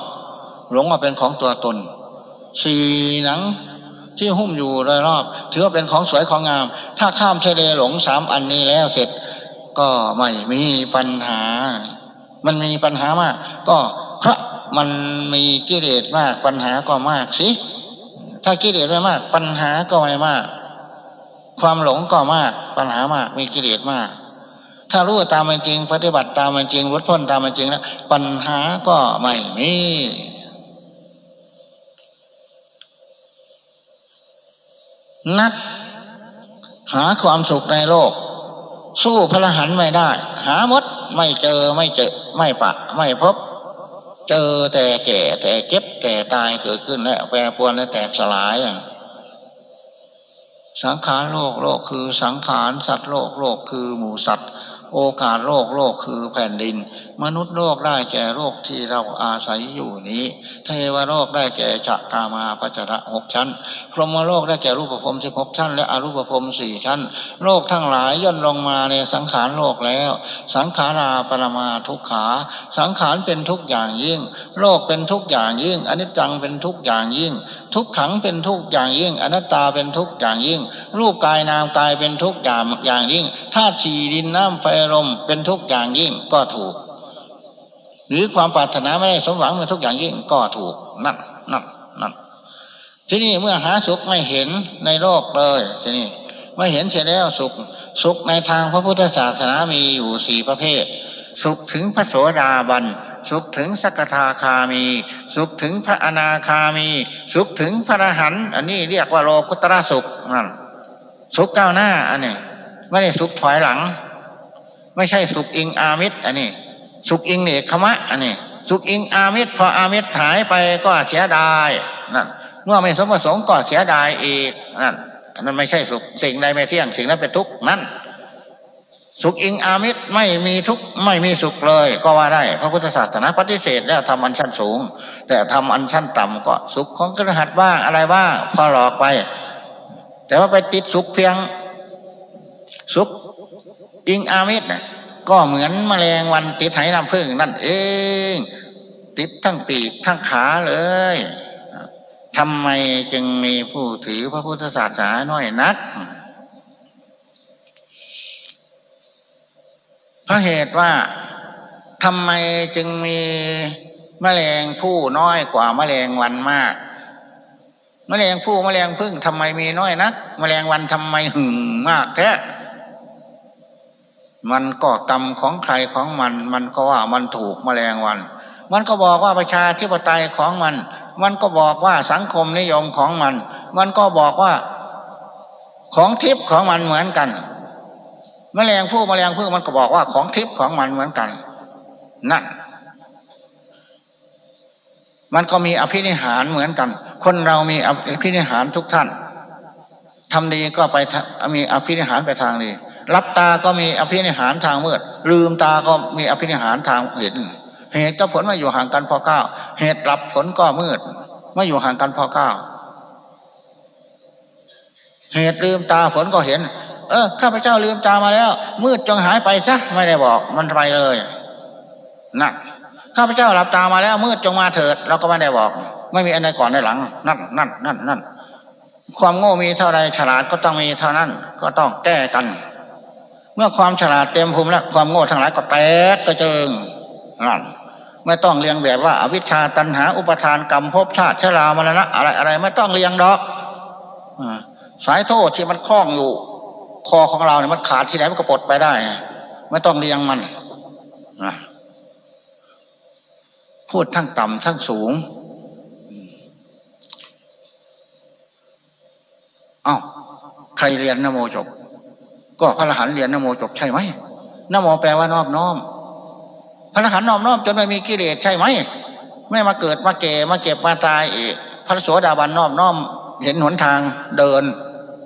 หลงว่าเป็นของตัวตนสี่หนัง ที่หุ้มอยู่โดยรอบ ถือว่าเป็นของสวยของงาม ถ้าข้ามทะเลหลงสามอันนี้แล้วเสร็จ ก็ไม่มีปัญหา มันมีปัญหามาก ก็เพราะมันมีกิเลสมากปัญหาก็มากสิถ้ากิเลสไม่มาก ปัญหาก็ไม่มาก ความหลงก็มาก ปัญหามาก มีกิเลสมาก ถ้ารู้ตามมันจริง ปฏิบัติตามมันจริงลดพ้นตามมันจริงแล้วปัญหาก็ไม่มี นัก หาความสุขในโลก สู้พระหันไม่ได้ หามดไม่เจอไม่เจอ ไม่ปะ ไม่พบ เจอแต่แก่แต่เก็บแต่ตายเกิดขึ้นและแปรปรวนและแตกสลายสังขารโลกโลกคือสังขารสัตว์โลกโลกคือหมูสัตว์ โอกาสโรคโรคคือแผ่นดิน มนุษย์โรคได้แก่โรคที่เราอาศัยอยู่นี้เทวโรคได้แก่จักามาปัจระหกชั้น พรหมโรคได้แก่รูปภพสิบหกชั้น และอรูปภพสี่ชั้นโรคทั้งหลายย่นลงมาในสังขารโลกแล้ว สังขาราปรมาทุกขา สังขารเป็นทุกอย่างยิ่งโรคเป็นทุกอย่างยิ่งอนิจจังเป็นทุกอย่างยิ่ง ทุกขังเป็นทุกอย่างยิ่ง อนัตตาเป็นทุกอย่างยิ่ง รูปกายนามกายเป็นทุกอย่างอย่างยิ่งธาตุฉีดินน้ำไฟลมเป็นทุกอย่างยิ่งก็ถูก หรือความปรารถนาไม่ได้สมหวังเป็นทุกอย่างยิ่งก็ถูกนั่นนั่นนั่นที่นี่เมื่อหาสุขไม่เห็นในโลกเลยที่นี่ไม่เห็นเสียแล้วสุขสุขในทางพระพุทธศาสนามีอยู่สี่ประเภท สุขถึงพระโสดาบันสุขถึงสกทาคามี สุขถึงพระอนาคามี สุขถึงพระอรหันต์อันนี้เรียกว่าโลกุตระสุขนั่นสุขก้าวหน้าอันนี้ไม่ได้สุขถอยหลัง ไม่ใช่สุขอิงอามิตรอันนี้ สุขอิงเนคขมะอันนี้ สุขอิงอามิตรพออามิตรหายไปก็เสียดายนั่นเมื่อไม่สมประสงค์ก็เสียดายอีกนั่นนั่นไม่ใช่สุขสิ่งใดไม่เที่ยงสิ่งนั้นเป็นทุกข์นั่นสุขอิงอามิตรไม่มีทุกข์ไม่มีสุขเลย ก็ว่าได้พระพุทธศาสนาปฏิเสธแล้วทำอันชั้นสูง แต่ทำอันชั้นต่ำก็สุขของกระหัตบ้างอะไรบ้างพอหลอกไป แต่ว่าไปติดสุขเพียง สุข อิงอามิตรก็เหมือนแมลงวันติดไหน้ำพึ่งนั่นเอง ติดทั้งปีกทั้งขาเลยทำไมจึงมีผู้ถือพระพุทธศาสนาน้อยนักเพราะเหตุว่าทำไมจึงมีแมลงผู้น้อยกว่าแมลงวันมากแมลงผู้แมลงพึ่งทำไมมีน้อยนักแมลงวันทำไมหึงมากแท้ มันก็กรรมของใครของมัน มันก็ว่ามันถูกแมลงวัน มันก็บอกว่าประชาธิปไตยของมัน มันก็บอกว่าสังคมนิยมของมัน มันก็บอกว่าของทิพย์ของมันเหมือนกันแมลงผู้แมลงพึ่งมันก็บอกว่าของทิพย์ของมันเหมือนกัน นั่น มันก็มีอภินิหารเหมือนกัน คนเรามีอภินิหารทุกท่านทำดีก็ไปมีอภินิหารไปทางดี รับตาก็มีอภินิหารทางมืด ลืมตาก็มีอภินิหารทางเห็น เหตุกับผลมาอยู่ห่างกันพอเก้า เหตุรับผลก็มืดมาอยู่ห่างกันพอเก้า เหตุลืมตาผลก็เห็น เออข้าพเจ้าลืมตามาแล้ว มืดจงหายไปซะไม่ได้บอก มันไปเลยนั่นข้าพเจ้าหลับตามาแล้ว มืดจงมาเถิดเราก็ไม่ได้บอก ไม่มีอะไรก่อนในหลัง นั่นนั่นนั่นนั่นความโง่มีเท่าไรฉลาดก็ต้องมีเท่านั้น ก็ต้องแก้กัน เมื่อความฉลาดเต็มภูมิแล้วความโง่ทั้งหลายก็แตกกระเจิงนั่นไม่ต้องเรียงแบบว่าอวิชชาตันหา อุปทานกรรมภพชาติชรามรณะอะไรอะไรไม่ต้องเรียงดอกสายโทษที่มันคล้องอยู่ คอของเราเนี่ยมันขาดที่ไหนมันก็ปลดไปได้ ไม่ต้องเรียงมันพูดทั้งต่ำทั้งสูงอ้าวใครเรียนนโมจบ ก็พระอรหันต์เรียนนโมจบใช่ไหมนโมแปลว่านอบน้อม พระอรหันต์นอบน้อมจนไม่มีกิเลสใช่ไหมไม่มาเกิดมาเก่มาเก็บมาตายอีกพระโสดาบันนอบน้อม เห็นหนทางเดิน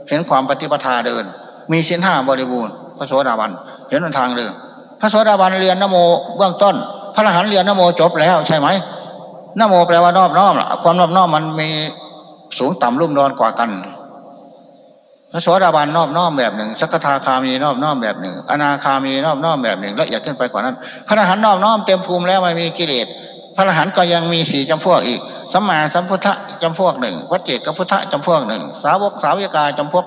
เห็นความปฏิปทาเดิน มีสิ้นห้าบริบูรณ์พระโสดาบันเห็นหนทางเดินพระโสดาบันเรียนนโมเบื้องต้น พระอรหันต์เรียนนโมจบแล้วใช่ไหมนโมแปลว่านอบน้อมความนอบน้อมมันมีสูงต่ำรุ่มรอนกว่ากัน พระโสดาบันนอบน้อมแบบหนึ่งสักทาคามีนอบน้อมแบบหนึ่ง อนาคามีนอบน้อมแบบหนึ่งละเอียดขึ้นไปกว่านั้น พระอรหันต์นอบน้อมเต็มภูมิแล้วไม่มีกิเลสพระอรหันต์ก็ยังมีสี่จำพวกอีกสัมมาสัมพุทธจำพวกหนึ่งวัจเจกพุทธจำพวกหนึ่ง สาวกสาวิกาจำพวก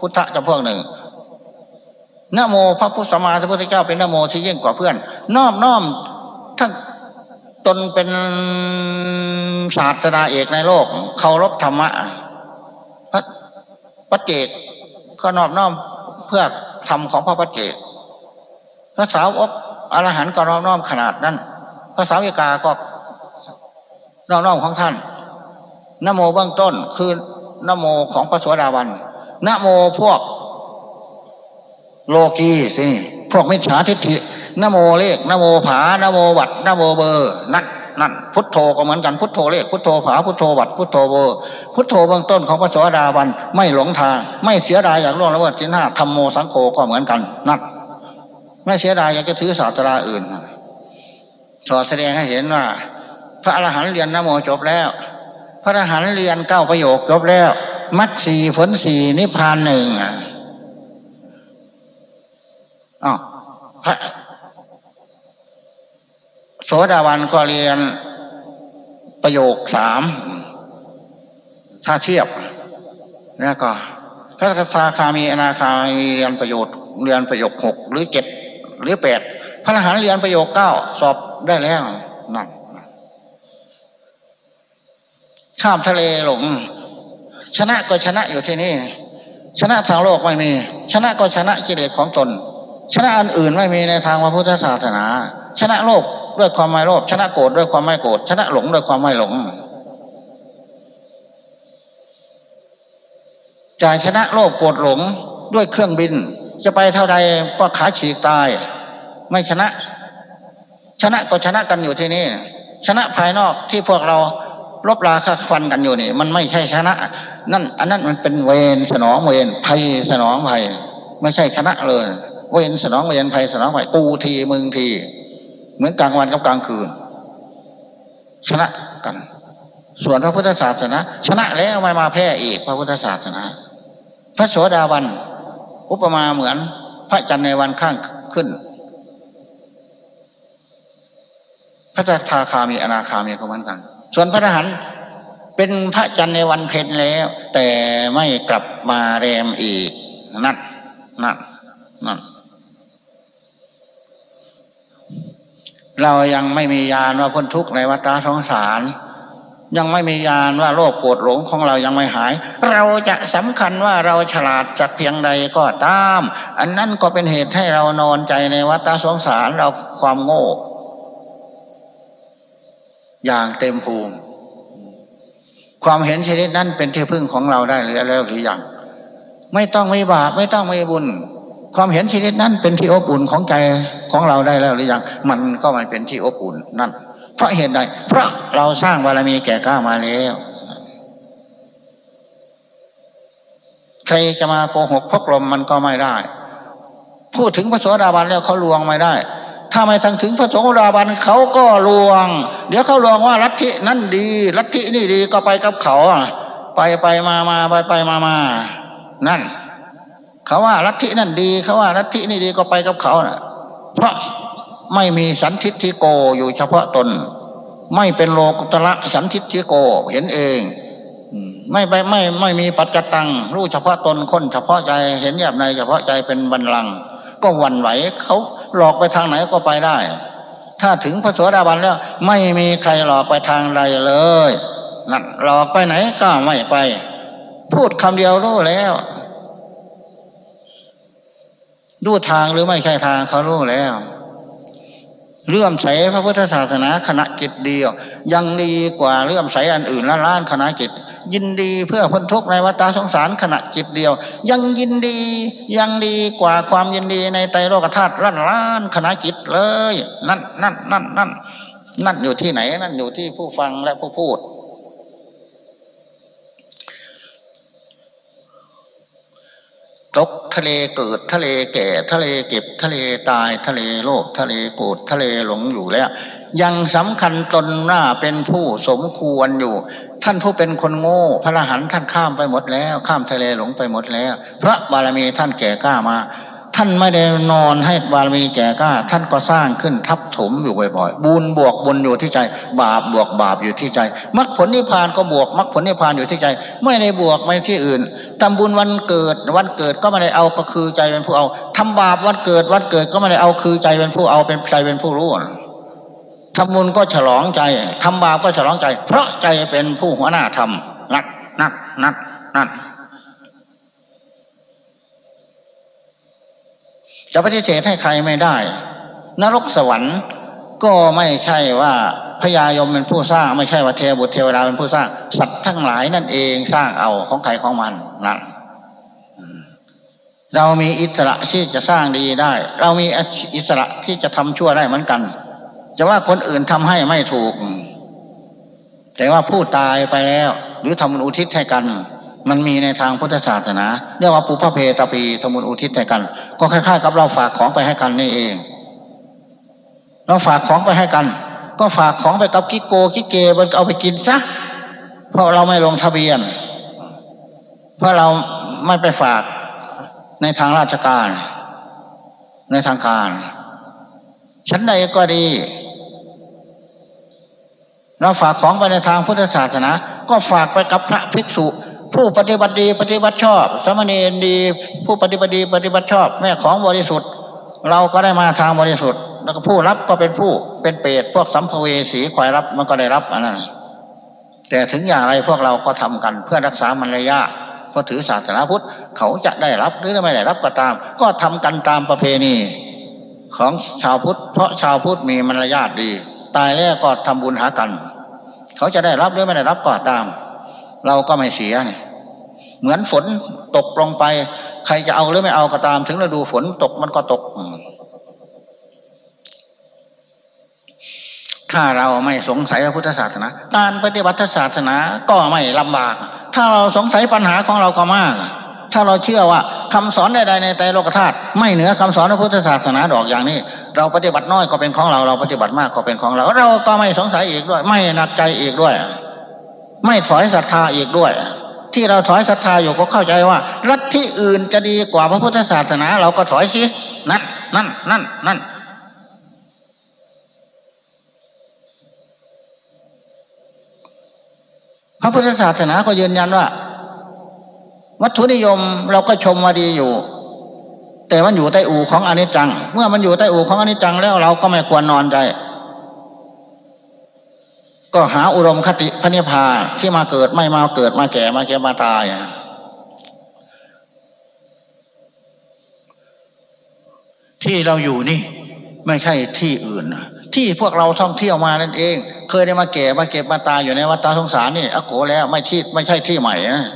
พุทธจำพวกหนึ่งนโมพระพุทธสมมาสัมพุทธเจ้าเป็นนโมที่ยิ่งกว่าเพื่อนนอบน้อมทั้งตนเป็นศาสตราเอกในโลกเคารพธรรมะ ปัจเจกก็นอบน้อมเพื่อทำของพระปัจเจกพระสาวกอรหันต์ก็นอบน้อมขนาดนั้นพระสาวิกาก็นอบน้อมของท่านนโมเบื้องต้นคือนโมของพระโสดาบันนโมพวกโลกีสิพวกมิจฉาทิฏฐินโมเลขนโมผานโมวัดนโมเบอร์นั่น นั่นพุทโธก็เหมือนกันพุทโธเลขพุทโธผาพุทโธวัดพุทโธเบอร์พุทโธเบื้องต้นของพระโสดาบัน ไม่หลงทาง ไม่เสียดายอยากล่วงละเมิดสินห้าธรรมโมสังโฆก็เหมือนกันนั่นไม่เสียดายอยากจะถือศาสตราอื่นสอดแสดงให้เห็นว่า พระอรหันต์เรียนนโมจบแล้ว พระอรหันต์เรียนเก้าประโยคจบแล้วมัดสี่ผลสี่นิพพานหนึ่งอ๋อพระ โสดาวันก็เรียนประโยคสามถ้าเทียบแล้วก็พระสาคามีอนาคามีเรียนประโยชน์เรียนประโยคหกหรือเจ็ดหรือแปดพระอรหันต์เรียนประโยคเก้าสอบได้แล้วนั่นข้ามทะเลหลง ชนะก็ชนะอยู่ที่นี่ ชนะทางโลกไม่มี ชนะก็ชนะกิเลสของตน ชนะอันอื่นไม่มีในทางพระพุทธศาสนา ชนะโลก ด้วยความไม่โลภชนะโกรธด้วยความไม่โกรธชนะหลงด้วยความไม่หลงจ่ายชนะโลภโกรธหลงด้วยเครื่องบิน จะไปเท่าใดก็ขาฉีกตาย ไม่ชนะ ชนะก็ชนะกันอยู่ที่นี่ชนะภายนอกที่พวกเราลบราคาฟันกันอยู่นี่ มันไม่ใช่ชนะ นั่น อันนั้นมันเป็นเวรสนองเวรภัยสนองภัย ไม่ใช่ชนะเลย เวรสนองเวรภัยสนองภัยกูทีมึงที เหมือนกลางวันกับกลางคืน ชนะกัน ส่วนพระพุทธศาสนา ชนะแล้วไม่มาแพ้อีกพระพุทธศาสนา พระโสดาบัน อุปมาเหมือนพระจันทร์ในวันข้างขึ้น พระจัทาคามีอนาคามีก็เหมือนกัน ส่วนพระทหารเป็นพระจันทร์ในวันเพ็ญแล้ว แต่ไม่กลับมาแรมอีกนั่นนั่นนั่น เรายังไม่มียานว่าพ้นทุกข์ในวัฏสงสาร ยังไม่มียานว่าโรคปวดหลงของเรายังไม่หาย เราจะสำคัญว่าเราฉลาดจากเพียงใดก็ตาม อันนั้นก็เป็นเหตุให้เรานอนใจในวัฏสงสารเราความโง่ อย่างเต็มภูมิ ความเห็นชนิดนั้นเป็นที่พึ่งของเราได้หรือแล้วหรือยังไม่ต้องมีบาปไม่ต้องมีบุญ ความเห็นชนิดนั้นเป็นที่อบอุ่นของใจของเราได้แล้วหรือยังมันก็ไม่เป็นที่อบอุ่นนั่น เพราะเหตุใดเพราะเราสร้างบารมีแก่กล้ามาแล้ว ใครจะมาโกหกพกลมมันก็ไม่ได้ พูดถึงพระโสดาบันแล้วเขาลวงไม่ได้ ถ้าไม่ทั้งถึงพระโสดาบันเขาก็ลวง เดี๋ยวเขาลวงว่าลัทธินั่นดีลัทธินี่ดีก็ไปกับเขาไปไปมามาไปไปมามานั่น เขาว่าลัทธินั่นดีเขาว่าลัทธินี่ดีก็ไปกับเขานะ่ะเพราะไม่มีสันทิฏฐิโกอยู่เฉพาะตน ไม่เป็นโลกุตระสันทิฏฐิโกเห็นเองไม่ไปไม่ไม่มีปัจจตัง รู้เฉพาะตนคนเฉพาะใจเห็นแยบในเฉพาะใจเป็นบันลัง ก็วันไหวเขาหลอกไปทางไหนก็ไปได้ ถ้าถึงพระสวสดาบันแล้ว ไม่มีใครหลอกไปทางใดเลยนั่นหลอกไปไหนก็ไม่ไป พูดคำเดียวรู้แล้ว รู้ทางหรือไม่ใช่ทางเขารู้แล้วเลื่อมใสพระพุทธศาสนาคณะจิตเดียว ยังดีกว่าเลื่อมใสอันอื่นละล้านคณะจิต ยินดีเพื่อพ้นทุกข์ในวัฏสงสารขณะจิตเดียว ยังยินดียังดีกว่าความยินดีในไตรโลกธาตุล้านล้านคณะจิตเลย นั่นนั่นนั่นนั่นนั่นอยู่ที่ไหน นั่นอยู่ที่ผู้ฟังและผู้พูด ตกทะเลเกิดทะเลแก่ทะเลเก็บทะเลตายทะเลโลกทะเลโกรธทะเลหลงอยู่แล้ว ยังสำคัญตนหน้าเป็นผู้สมควรอยู่ ท่านผู้เป็นคนโง่ พระรหันท่านข้ามไปหมดแล้ว ข้ามทะเลหลงไปหมดแล้ว พระบารมีท่านแก่กล้ามา ท่านไม่ได้นอนให้บารมีแก่กล้า ท่านก็สร้างขึ้นทับถมอยู่บ่อยๆ บุญบวกบุญอยู่ที่ใจ บาปบวกบาปอยู่ที่ใจมรรคผลนิพพานก็บวกมรรคผลนิพพานอยู่ที่ใจ ไม่ได้บวกไม่ที่อื่นทำบุญวันเกิดวันเกิดก็ไม่ได้เอาก็คือใจเป็นผู้เอาทำบาปวันเกิดวันเกิดก็ไม่ได้เอาคือใจเป็นผู้เอาเป็นใจเป็นผู้รู้ทำบุญก็ฉลองใจทำบาปก็ฉลองใจ เพราะใจเป็นผู้หัวหน้าทำนักนักนักนัก จะปฏิเสธให้ใครไม่ได้ นรกสวรรค์ก็ไม่ใช่ว่าพญายมเป็นผู้สร้าง ไม่ใช่ว่าเทวบุตรเทวดาเป็นผู้สร้าง สัตว์ทั้งหลายนั่นเองสร้างเอาของใครของมันนั่นเรามีอิสระที่จะสร้างดีได้ เรามีอิสระที่จะทำชั่วได้เหมือนกัน จะว่าคนอื่นทำให้ไม่ถูก แต่ว่าผู้ตายไปแล้ว หรือทำอุทิศให้กัน มันมีในทางพุทธศาสนาเรียกว่าปุพเพตปีทมุนอุทิศให้กัน ก็คล้ายๆ กับเราฝากของไปให้กันนี่เอง เราฝากของไปให้กัน ก็ฝากของไปกับกิโกกิเกมันเอาไปกินซะเพราะเราไม่ลงทะเบียน เพราะเราไม่ไปฝากในทางราชการ ในทางการชั้นใดก็ดี เราฝากของไปในทางพุทธศาสนา ก็ฝากไปกับพระภิกษุ ผู้ปฏิบัติดีปฏิบัติชอบ สมณีดี ผู้ปฏิบัติดีปฏิบัติชอบ แม่ของบริสุทธิ์ เราก็ได้มาทางบริสุทธิ์ แล้วก็ผู้รับก็เป็นผู้เป็นเปรตพวกสัมภเวสีควายรับมันก็ได้รับอันนั้นแต่ถึงอย่างไรพวกเราก็ทำกันเพื่อรักษามารยาทเพราะถือศาสนาพุทธเขาจะได้รับหรือไม่ได้รับก็ตาม ก็ทำกันตามประเพณีของชาวพุทธ เพราะชาวพุทธมีมารยาทดี ตายแล้วก็ทำบุญหากัน เขาจะได้รับหรือไม่ได้รับก็ตาม เราก็ไม่เสียเนี่ยเหมือนฝนตกลงไป ใครจะเอาหรือไม่เอาก็ตาม ถึงฤดูฝนตกมันก็ตก ถ้าเราไม่สงสัยพระพุทธศาสนา การปฏิบัติศาสนาก็ไม่ลำบาก ถ้าเราสงสัยปัญหาของเราก็มาก ถ้าเราเชื่อว่าคำสอนใดๆในใจโลกธาตุไม่เหนือคำสอนพระพุทธศาสนาดอกอย่างนี้ เราปฏิบัติน้อยก็เป็นของเราเราปฏิบัติมากก็เป็นของเรา เราก็ไม่สงสัยอีกด้วย ไม่หนักใจอีกด้วย ไม่ถอยศรัทธาอีกด้วย ที่เราถอยศรัทธาอยู่ก็เข้าใจว่ารัฐที่อื่นจะดีกว่าพระพุทธศาสนา เราก็ถอยสินั่นนั่นนั่นนั่นพระพุทธศาสนาก็ยืนยันว่า วัตถุนิยมเราก็ชมมาดีอยู่ แต่มันอยู่ใต้อู่ของอนิจจัง เมื่อมันอยู่ใต้อู่ของอนิจจังแล้วเราก็ไม่ควรนอนใจ ก็หาอุรมคติพระนิพพานที่มาเกิดไม่มาเกิดมาแก่มาแก่มาตาย ที่เราอยู่นี่ ไม่ใช่ที่อื่น ที่พวกเราท่องเที่ยวมานั่นเอง เคยได้มาแก่มาเก็บมาตายอยู่ในวัฏสงสารนี่อโกแล้วไม่ที่ไม่ใช่ที่ใหม่นะ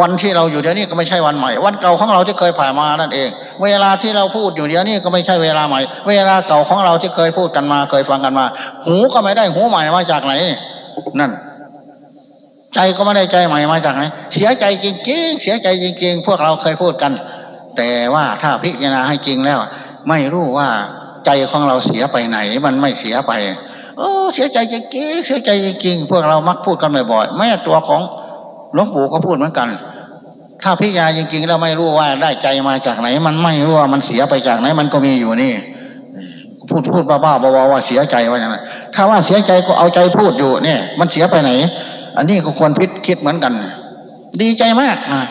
วันที่เราอยู่เดี๋ยวนี้ก็ไม่ใช่วันใหม่ วันเก่าของเราที่เคยผ่านมานั่นเอง เวลาที่เราพูดอยู่เดี๋ยวนี้ก็ไม่ใช่เวลาใหม่ เวลาเก่าของเราที่เคยพูดกันมา เคยฟังกันมา หูก็ไม่ได้หูใหม่มาจากไหนนั่น ใจก็ไม่ได้ใจใหม่มาจากไหนเสียใจจริงๆเสียใจจริง ๆ พวกเราเคยพูดกัน แต่ว่าถ้าพิจารณาให้จริงแล้ว ไม่รู้ว่าใจของเราเสียไปไหน มันไม่เสียไป เออ เสียใจจริงๆเสียใจจริงๆพวกเรามักพูดกันบ่อยๆแม้ตัวของ หลวงปู่ก็พูดเหมือนกัน ถ้าพิจาจริงๆเราไม่รู้ว่าได้ใจมาจากไหน มันไม่รู้ว่ามันเสียไปจากไหน มันก็มีอยู่นี่ พูดพูดบ้าๆบอๆว่าเสียใจว่าอย่างไรถ้าว่าเสียใจก็เอาใจพูดอยู่เนี่ย มันเสียไปไหน อันนี้ก็ควรพิคิดเหมือนกัน ดีใจมากนะ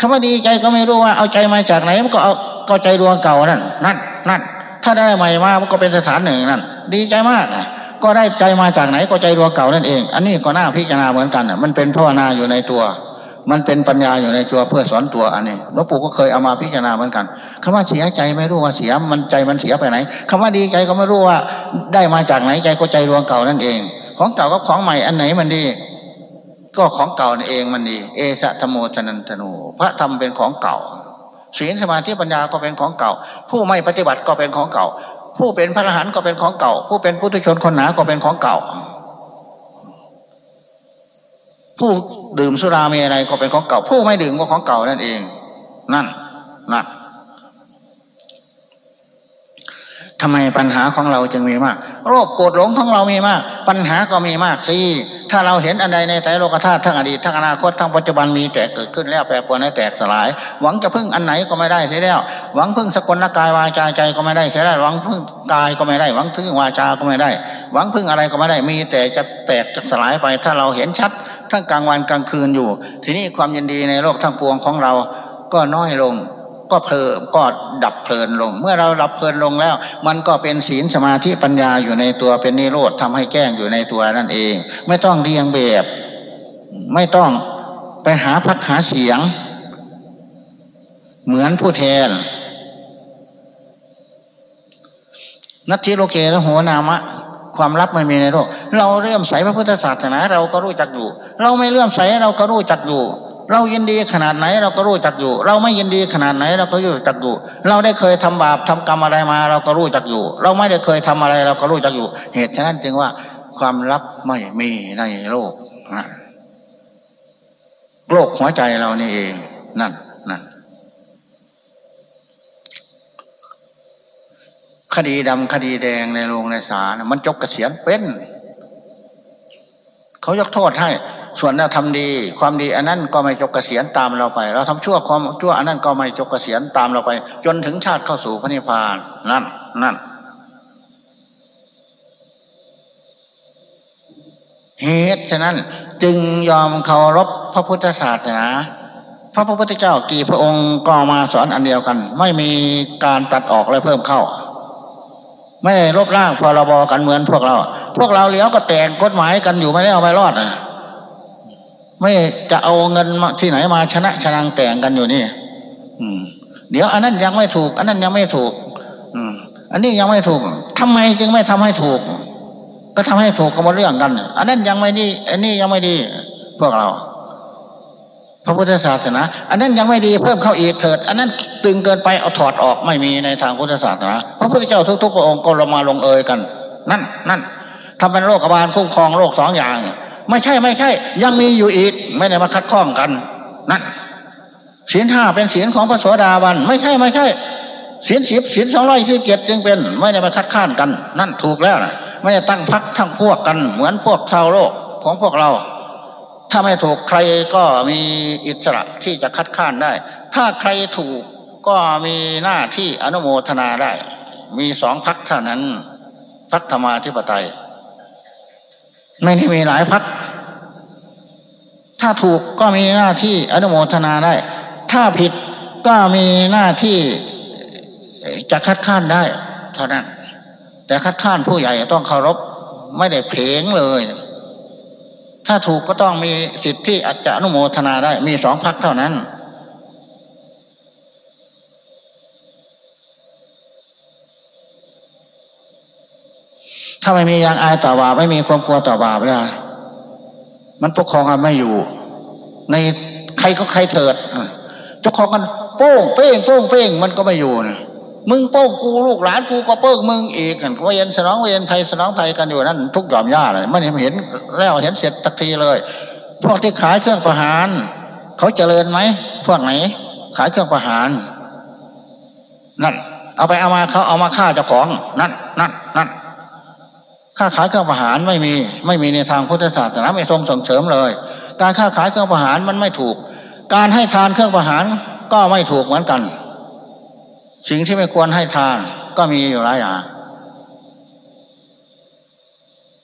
คำว่าดีใจก็ไม่รู้ว่าเอาใจมาจากไหน มันก็เอาก็ใจดวงเก่านั่นนั่นนั่นถ้าได้ใหม่มามันก็เป็นสถานหนึ่งนั่นดีใจมาก ก็ได้ใจมาจากไหนก็ใจดวงเก่านั่นเอง อันนี้ก็น่าพิจารณาเหมือนกัน มันเป็นภาวนาอยู่ในตัว มันเป็นปัญญาอยู่ในตัวเพื่อสอนตัวอันนี้หลวงปู่ก็เคยเอามาพิจารณาเหมือนกันคำว่าเสียใจไม่รู้ว่าเสียมันใจมันเสียไปไหนคำว่าดีใจก็ไม่รู้ว่าได้มาจากไหนใจก็ใจดวงเก่านั่นเอง ของเก่ากับของใหม่อันไหนมันดี ก็ของเก่านั่นเองมันดี เอสะธโมทนันทนูพระธรรมเป็นของเก่าศีลสมาธิปัญญาก็เป็นของเก่า ผู้ไม่ปฏิบัติก็เป็นของเก่า ผู้เป็นพระอรหันต์ก็เป็นของเก่า ผู้เป็นพุทธชนคนหนาก็เป็นของเก่า ผู้ดื่มสุราเมรัยก็เป็นของเก่า ผู้ไม่ดื่มก็ของเก่านั่นเอง นั่น นั่น ทำไมปัญหาของเราจึงมีมาก โรคโกรธหลงของเรามีมาก ปัญหาก็มีมากสิถ้าเราเห็นอันใดในใจโลกธาตุทั้งอดีตทั้งอนาคตทั้งปัจจุบันมีแต่เกิดขึ้นแล้วแปรปรวนให้แตกสลาย หวังจะพึ่งอันไหนก็ไม่ได้เสียแล้ว หวังพึ่งสกลกายวาจาใจก็ไม่ได้เสียแล้วหวังพึ่งกายก็ไม่ได้ หวังพึ่งวาจาก็ไม่ได้ หวังพึ่งอะไรก็ไม่ได้มีแต่จะแตกจะสลายไป ถ้าเราเห็นชัด ทั้งกลางวันกลางคืนอยู่ ทีนี้ความยินดีในโลกทั้งปวงของเราก็น้อยลง ก็เพลิก็ดับเพลินลง เมื่อเราดับเพลินลงแล้ว มันก็เป็นศีลสมาธิปัญญาอยู่ในตัวเป็นนิโรธทำให้แก้งอยู่ในตัวนั่นเอง ไม่ต้องเรียงแบบ ไม่ต้องไปหาพักหาเสียง เหมือนผู้แทน นัตถิโลเกและหัวนามะความลับไม่มีในโลก เราเลื่อมใสพระพุทธศาสนาเราก็รู้จักอยู่ เราไม่เลื่อมใสเราก็รู้จักอยู่ เรายินดีขนาดไหนเราก็รู้จักอยู่ เราไม่ยินดีขนาดไหนเราก็รู้จักอยู่ เราได้เคยทำบาปทำกรรมอะไรมา เราก็รู้จักอยู่ เราไม่ได้เคยทำอะไร เราก็รู้จักอยู่ เหตุฉะนั้นจึงว่า ความลับไม่มีในโลกโลกหัวใจเรานี่เอง นั่นนั่นคดีดำคดีแดงในโรงในศาลมันจบกเกษียณเป็น เขายกโทษให้ ส่วนเราทำดี ความดีอันนั้นก็ไม่จกเกษียณตามเราไป เราทำชั่วความชั่วอันนั้นก็ไม่จกเกษียณตามเราไป จนถึงชาติเข้าสู่พระนิพพานนั่นนั่นเหตุฉะนั้นจึงยอมเคารพพระพุทธศาสนาพระพุทธเจ้ากี่พระองค์ก็มาสอนอันเดียวกัน ไม่มีการตัดออกและเพิ่มเข้า ไม่ลบล้างพรบกันเหมือนพวกเรา พวกเราเลี้ยวก็แต่งกฎหมายกันอยู่ไม่ได้เอาไปรอดนะ ไม่จะเอาเงินที่ไหนมาชนะชนะแต่งกันอยู่นี่ อืม เดี๋ยวอันนั้นยังไม่ถูก อันนั้นยังไม่ถูก อืม อันนี้ยังไม่ถูกทำไมจึงไม่ทำให้ถูก ก็ทำให้ถูกกับเรื่องกันอันนั้นยังไม่ดี อันนี้ยังไม่ดี พวกเรา พระพุทธศาสนา อันนั้นยังไม่ดีเพิ่มเข้าอีกเถิด อันนั้นตึงเกินไปเอาถอดออกไม่มีในทางพุทธศาสนาพระพุทธเจ้าทุกๆพระองค์ก็ลงมาลงเอยกัน นั่นนั่นทำเป็นโรคบาลคุ้มครองโรคสองอย่าง ไม่ใช่ไม่ใช่ ยังมีอยู่อีก ไม่ได้มาคัดข้องกันนั่นศีลห้าเป็นศีลของพระโสดาบัน ไม่ใช่ไม่ใช่ศีลสิบศีลสองร้อยสิบเจ็ดจึงเป็น ไม่ได้มาคัดค้านกัน นั่นถูกแล้วนะไม่ได้ตั้งพักทั้งพวกกัน เหมือนพวกชาวโลกของพวกเรา ถ้าไม่ถูกใครก็มีอิสระที่จะคัดค้านได้ ถ้าใครถูกก็มีหน้าที่อนุโมทนาได้ มีสองพักเท่านั้นพักธรรมาธิปไตย ไม่ได้มีหลายพัก ถ้าถูกก็มีหน้าที่อนุโมทนาได้ ถ้าผิดก็มีหน้าที่จะคัดค้านได้ เท่านั้น แต่คัดค้านผู้ใหญ่ต้องเคารพไม่ได้เพงเลย ถ้าถูกก็ต้องมีสิทธิอาจจะอนุโมทนาได้ มีสองพักเท่านั้น ถ้าไม่มียางอายต่อบาปไม่มีความกลัวต่อบาปแล้วมันปกครองกันไม่อยู่ ในใครก็ใครเถิดเจ้าของกันโป้งเป้งโป้งเป้งมันก็ไม่อยู่นะมึงโป้งกูลูกหลานกูก็เป้งมึงอีกกันเวียนสนองเวียนภัยสนองภัยกันอยู่นั่นทุกหย่อมย่าเลยไม่เห็นแล้วเห็นเสร็จตักทีเลย พวกที่ขายเครื่องประหารเขาเจริญไหมพวกไหน ขายเครื่องประหารนั่นเอาไปเอามาเขาเอามาฆ่าเจ้าของ นั่นนั่นนั่น ค่าขายเครื่องประหารไม่มี ไม่มีในทางพุทธศาสนาไม่ทรงส่งเสริมเลย การค้าขายเครื่องประหารมันไม่ถูก การให้ทานเครื่องประหารก็ไม่ถูกเหมือนกัน สิ่งที่ไม่ควรให้ทานก็มีอยู่หลายอย่าง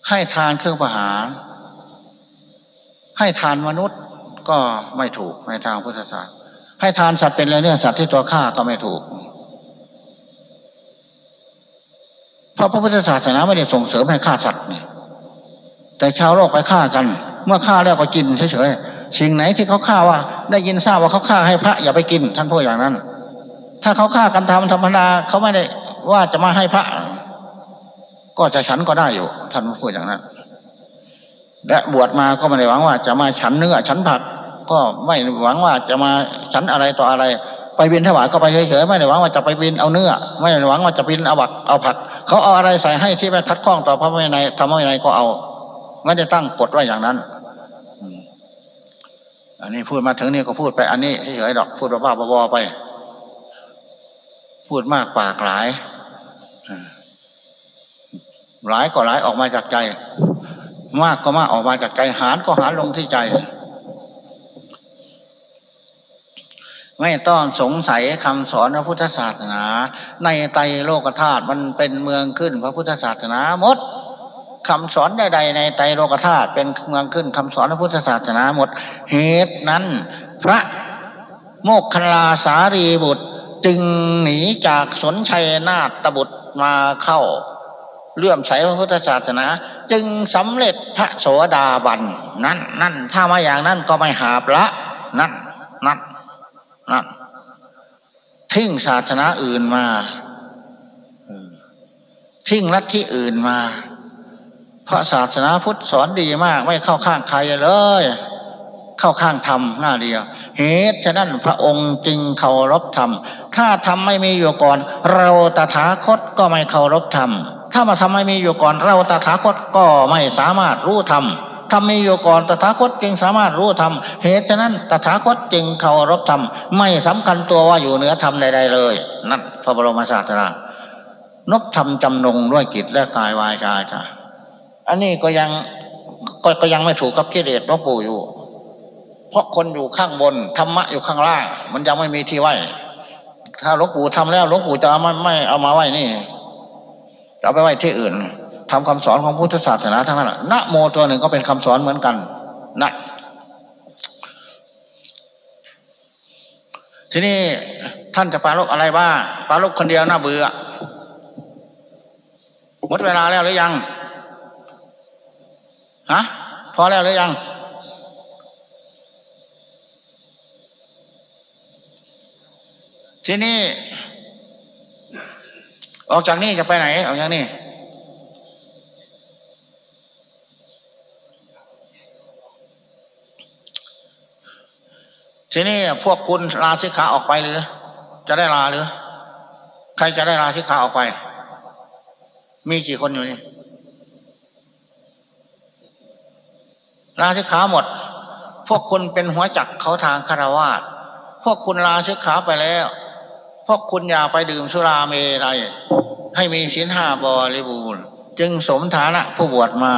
ให้ทานเครื่องประหารให้ทานมนุษย์ก็ไม่ถูกในทางพุทธศาสตร์ให้ทานสัตว์เป็นอะไรเนี่ยสัตว์ที่ตัวฆ่าก็ไม่ถูก ราะพระพุทธศาสนาไม่ได้ส่งเสริมให้ฆ่าสัตว์เนี่ยแต่ชาวโลกไปฆ่ากัน เมื่อฆ่าแล้วก็กินเฉยๆสิ่งไหนที่เขาฆ่าว่า ได้ยินทราบว่าเขาฆ่าให้พระอย่าไปกิน ท่านพูดอย่างนั้น ถ้าเขาฆ่ากันทำธรรมดาเขาไม่ได้ว่าจะมาให้พระ ก็จะฉันก็ได้อยู่ ท่านพูดอย่างนั้น และบวชมาก็ไม่ได้หวังว่า จะมาฉันเนื้อฉันผัก ก็ไม่หวังว่าจะมาฉันอะไรต่ออะไร ไปบินถวายก็ไปเฉยๆไม่ได้หวังว่าจะไปบินเอาเนื้อ ไม่ได้หวังว่าจะบินเอาบักเอาผัก เขาเอาอะไรใส่ให้ที่ไม่คัดข้องต่อพระไม่ในทำไม่ในก็เอาไม่ได้ตั้งกฎไว้อย่างนั้นอันนี้พูดมาถึงนี่ก็พูดไปอันนี้เฉยๆดอกพูดบ้าๆบอๆไป พูดมากปากหลายหลายก็หลายออกมาจากใจ มากก็มากออกมาจากใจหารก็หารลงที่ใจ ไม่ต้องสงสัยคำสอนพระพุทธศาสนา ในไตโลกธาตุมันเป็นเมืองขึ้นพระพุทธศาสนาหมดคำสอนใดๆในไตโลกธาตุเป็นเมืองขึ้นคำสอนพระพุทธศาสนาหมด เหตุนั้น พระโมกขลาสารีบุตรจึงหนีจากสนชัยนาฏบุตรมาเข้าเลื่อมใสพระพุทธศาสนา จึงสำเร็จพระโสดาบัน นั่นนั่นถ้ามาอย่างนั้นก็ไม่หาบละ นั่นนั่น นั่นทิ้งศาสนาอื่นมาทิ้งลัทธิอื่นมา เพราะศาสนาพุทธสอนดีมาก ไม่เข้าข้างใครเลย เข้าข้างธรรมหน้าเดียว เหตุฉะนั้นพระองค์จึงเคารพธรรม ถ้าธรรมไม่มีอยู่ก่อน เราตถาคตก็ไม่เคารพธรรม ถ้ามาทำไม่มีอยู่ก่อน เราตถาคตก็ไม่สามารถรู้ธรรม ทำมีอยู่ก่อนตถาคตจึงสามารถรู้ธรรมเหตุฉะนั้นตถาคตจึงเคารพธรรมไม่สำคัญตัวว่าอยู่เหนือธรรมใดๆเลย นั่นพระบรมศาสดานกทำจำนงด้วยกิจและกายวายกายจ้ะอันนี้ก็ยังก็ก็ยังไม่ถูกกับกิเลสหลวงปู่อยู่ เพราะคนอยู่ข้างบนธรรมะอยู่ข้างล่าง มันยังไม่มีที่ไหวถ้าหลวงปู่ทำแล้วหลวงปู่จะไม่ไม่เอามาไหวนี่จะเอาไปไหวที่อื่น ทำคำสอนของพุทธศาสนาทั้งนั้นนะโมตัวหนึ่งก็เป็นคำสอนเหมือนกันนะทีนี้ท่านจะปาลบอะไรบ้างปาลบคนเดียวน่าเบื่อหมดเวลาแล้วหรือยังฮะพอแล้วหรือยังทีนี้ออกจากนี่จะไปไหนออกจากนี่ ทีนี้พวกคุณลาสิกขาออกไปหรือ จะได้ลาหรือ ใครจะได้ลาสิกขาออกไป มีกี่คนอยู่นี่ ลาสิกขาหมด พวกคุณเป็นหัวจักเขาทางคารวาสพวกคุณลาสิกขาไปแล้ว พวกคุณอย่าไปดื่มสุราเมรัยให้มีสินห้าบริบูรณ์จึงสมฐานะผู้บวชมา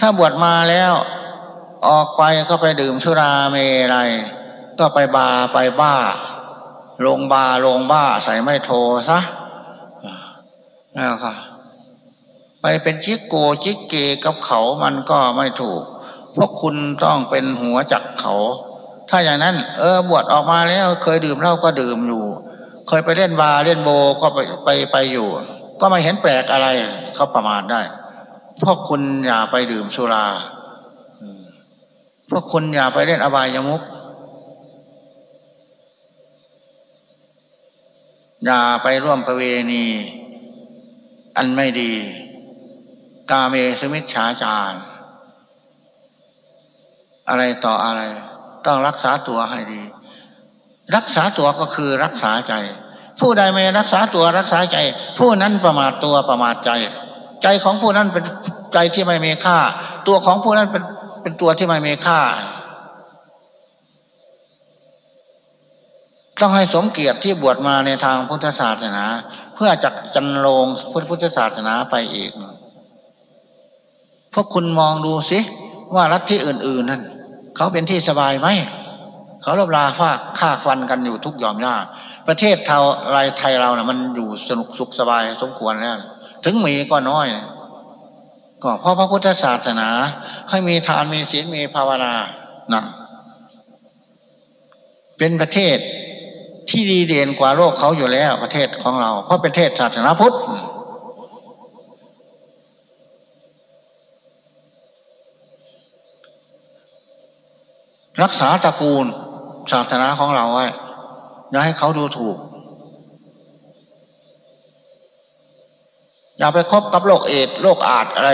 ถ้าบวชมาแล้ว ออกไปก็ไปดื่มสุราเมรัย ก็ไปบาไปบ้า ลงบาลงบ้าใส่ไม่โทซะแล้วค่ะ ไปเป็นจิกโกจิกเกกับเขามันก็ไม่ถูก เพวกคุณต้องเป็นหัวจักเขา ถ้าอย่างนั้น เออบวชออกมาแล้ว เคยดื่มเหล้าก็ดื่มอยู่ เคยไปเล่นบาเล่นโบก็ไปไปไปอยู่ ก็ไม่เห็นแปลกอะไรเขาประมาทได้พวกคุณอย่าไปดื่มสุราพวกคุณอย่าไปเล่นอบายมุก อย่าไปร่วมประเวณี อันไม่ดี กาเมสมิชฉาจารอะไรต่ออะไร ต้องรักษาตัวให้ดี รักษาตัวก็คือรักษาใจ ผู้ใดไม่รักษาตัวรักษาใจ ผู้นั้นประมาทตัวประมาทใจ ใจของผู้นั้นเป็นใจที่ไม่มีค่า ตัวของผู้นั้นเป็นเป็นตัวที่ไม่มีค่า ต้องให้สมเกียรติที่บวชมาในทางพุทธศาสนา เพื่อจักจันลงพุทธศาสนาไปอีก พวกคุณมองดูสิว่ารัฐที่อื่น ๆ นั้นเขาเป็นที่สบายไหมเขาลบลาฟาฆ่าฟันกันอยู่ทุกยอมยากประเทศเทาไรไทยเรานะ่ะ มันอยู่สนุกสุขสบายสมควรแล้วถึงมีก็น้อย ก็เพราะพระพุทธศาสนา ให้มีทานมีศีลมีภาวนานั่นเป็นประเทศ ที่ดีเด่นกว่าโลกเขาอยู่แล้วประเทศของเรา เพราะเป็นประเทศศาสนาพุทธรักษาตระกูลศาสนาของเราไว้อย่าให้เขาดูถูก อย่าไปคบกับโรคเอดโรคอาดอะไร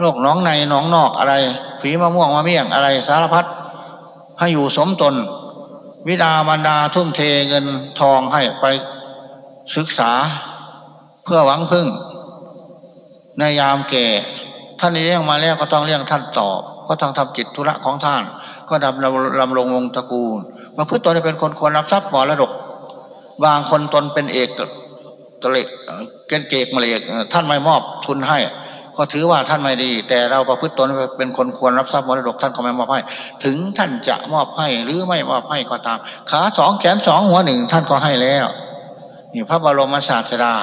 โรคน้องในน้องนอกอะไร ฝีมะม่วงมะเมี่ยงอะไร สารพัดให้อยู่สมตน วิดาบรรดาทุ่มเทเงินทองให้ไปศึกษาเพื่อหวังพึ่ง ในยามแก่ ท่านเลี้ยงมาแล้วก็ต้องเลี้ยงท่านตอบ ก็ต้องทำจิตธุระของท่าน ก็ดำลำลงวงตระกูลมาพูดตนเป็นคนควรรับทรัพย์มรดกบางคนตนเป็นเอกกะเลกเกณฑ์เกกมาเลกท่านไม่มอบทุนให้ ก็ถือว่าท่านไม่ดี แต่เราประพฤติตนเป็นคนควรรับทรัพย์มรดกท่านก็ไม่มอบให้ ถึงท่านจะมอบให้หรือไม่มอบให้ก็ตาม ขาสองแขนสองหัวหนึ่งท่านก็ให้แล้วนี่พระบรมศาสดา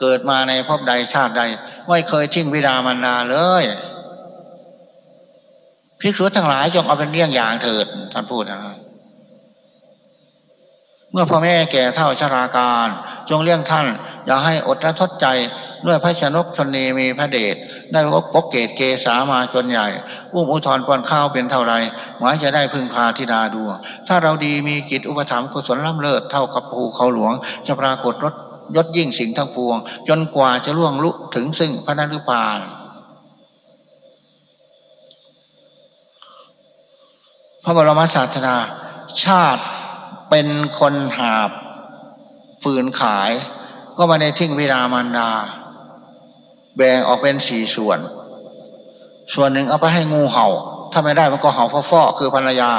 เกิดมาในภพใดชาติใด ไม่เคยทิ้งวิดามารดาเลยภิกษุทั้งหลายจงเอาเป็นเรื่องอย่างเถิดท่านพูดนะครับ เมื่อพ่อแม่แก่เท่าชราการ จงเลี้ยงท่าน อย่าให้อดและทดใจด้วยพระชนกชนีมีพระเดชได้พบปกเกตเกสามาจนใหญ่ อุ้มอุทธรปอนข้าวเป็นเท่าไรหมายจะได้พึ่งพาธิดาดวงถ้าเราดีมีกิจอุปถัมภ์กุศลล้ำเลิศเท่ากับภูเขาหลวง จะปรากฏรถยศยิ่งสิ่งทั้งปวง จนกว่าจะล่วงลุถึงซึ่งพระนรุปานพระบรมศาสนาชาติ เป็นคนหาบฝืนขาย ก็มาในทิ้งวิรามันดา แบ่งออกเป็นสี่ส่วน ส่วนหนึ่งเอาไปให้งูเห่า ถ้าไม่ได้มันก็เห่าฟ่อๆคือภรรยา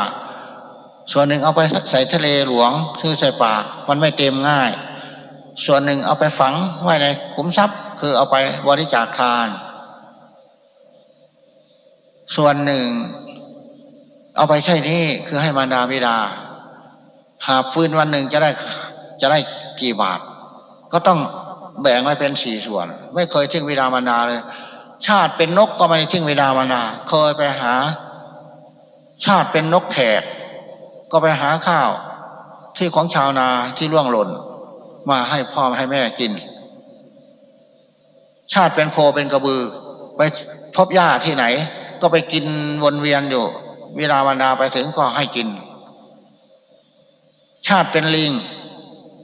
ส่วนหนึ่งเอาไปใส่ทะเลหลวงคือใส่ปากมันไม่เต็มง่าย ส่วนหนึ่งเอาไปฝังไว้ในขุมทรัพย์ คือเอาไปบริจาคทาน ส่วนหนึ่ง เอาไปใช่นี้คือให้มารดาบิดา หาฟืนวันหนึ่งจะได้จะได้กี่บาท ก็ต้องแบ่งไว้เป็นสี่ส่วน ไม่เคยทิ้งวิดามารดาเลย ชาติเป็นนกก็ไม่ทิ้งวิดามารดาเคยไปหา ชาติเป็นนกแขก ก็ไปหาข้าว ที่ของชาวนาที่ล่วงหล่น มาให้พ่อให้แม่กิน ชาติเป็นโคเป็นกระบือ ไปพบหญ้าที่ไหน ก็ไปกินวนเวียนอยู่เวลาบรรดาไปถึงก็ให้กิน ชาติเป็นลิง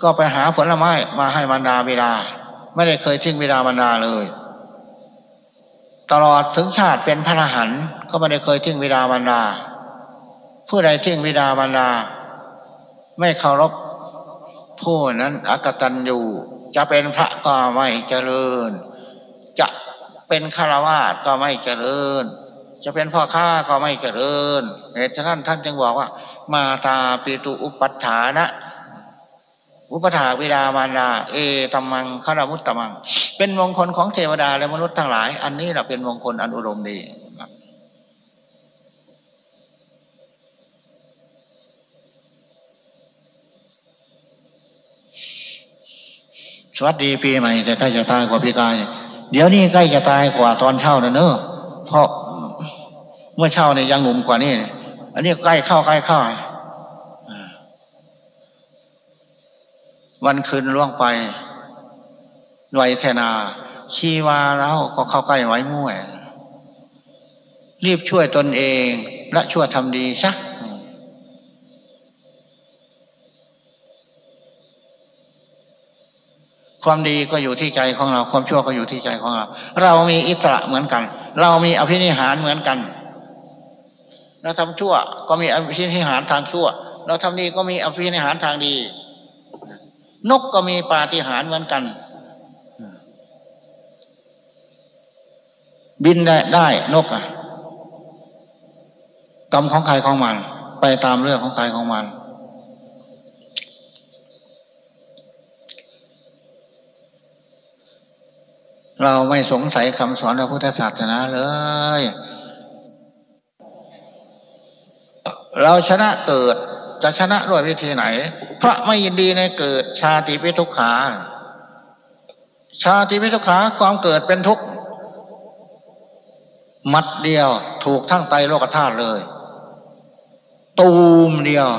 ก็ไปหาผลไม้มาให้บรรดาเวลาไม่ได้เคยทิ้งเวลาบรรดาเลย ตลอดถึงชาติเป็นพระหันก็ไม่ได้เคยทิ้งเวลาบรรดาผู้ใดทิ้งวิดาบรรดา ไม่เคารพผู้นั้นอักตันอยู่จะเป็นพระก็ไม่เจริญ จะเป็นฆราวาสก็ไม่เจริญ จะเป็นพ่อค้าก็ไม่เจริญเหตุฉะนั้นท่านจึงบอกว่า มาตาปิตุอุปัฏฐานะ อุปถาวิดามารดา เอตัมมังคารมุตตมัง เป็นมงคลของเทวดาและมนุษย์ทั้งหลาย อันนี้แหละเป็นมงคลอันอุดมดีสวัสดีปีใหม่แต่ใกล้จะตายกว่าปีกายเดี๋ยวนี้ใกล้จะตายกว่าตอนเช่านะเนอะเพราะเมื่อเช่าเนี่ยยังหนุ่มกว่านี่ อันนี้ใกล้เข้าใกล้เข้าวันคืนล่วงไปไวแทนาชีวาแล้วก็เข้าใกล้ไว้มั่วรีบช่วยตนเอง และช่วยทำดีซะความดีก็อยู่ที่ใจของเรา ความชั่วก็อยู่ที่ใจของเรา เรามีอิสระเหมือนกัน เรามีอภินิหารเหมือนกัน เราทำชั่ว ก็มีอภินิหารทางชั่ว เราทำดีก็มีอภินิหารทางดี นกก็มีปาฏิหาริย์เหมือนกัน บินได้ได้นกอะกรรมของใครของมัน ไปตามเรื่องของใครของมัน เราไม่สงสัยคำสอนพระพุทธศาสนาเลย เราชนะเกิดจะชนะด้วยวิธีไหนเพราะไม่ยินดีในเกิดชาติพิทุกขาชาติพิทุกขาความเกิดเป็นทุกข์มัดเดียวถูกทั้งไตโลกธาตุเลย ตูมเดียว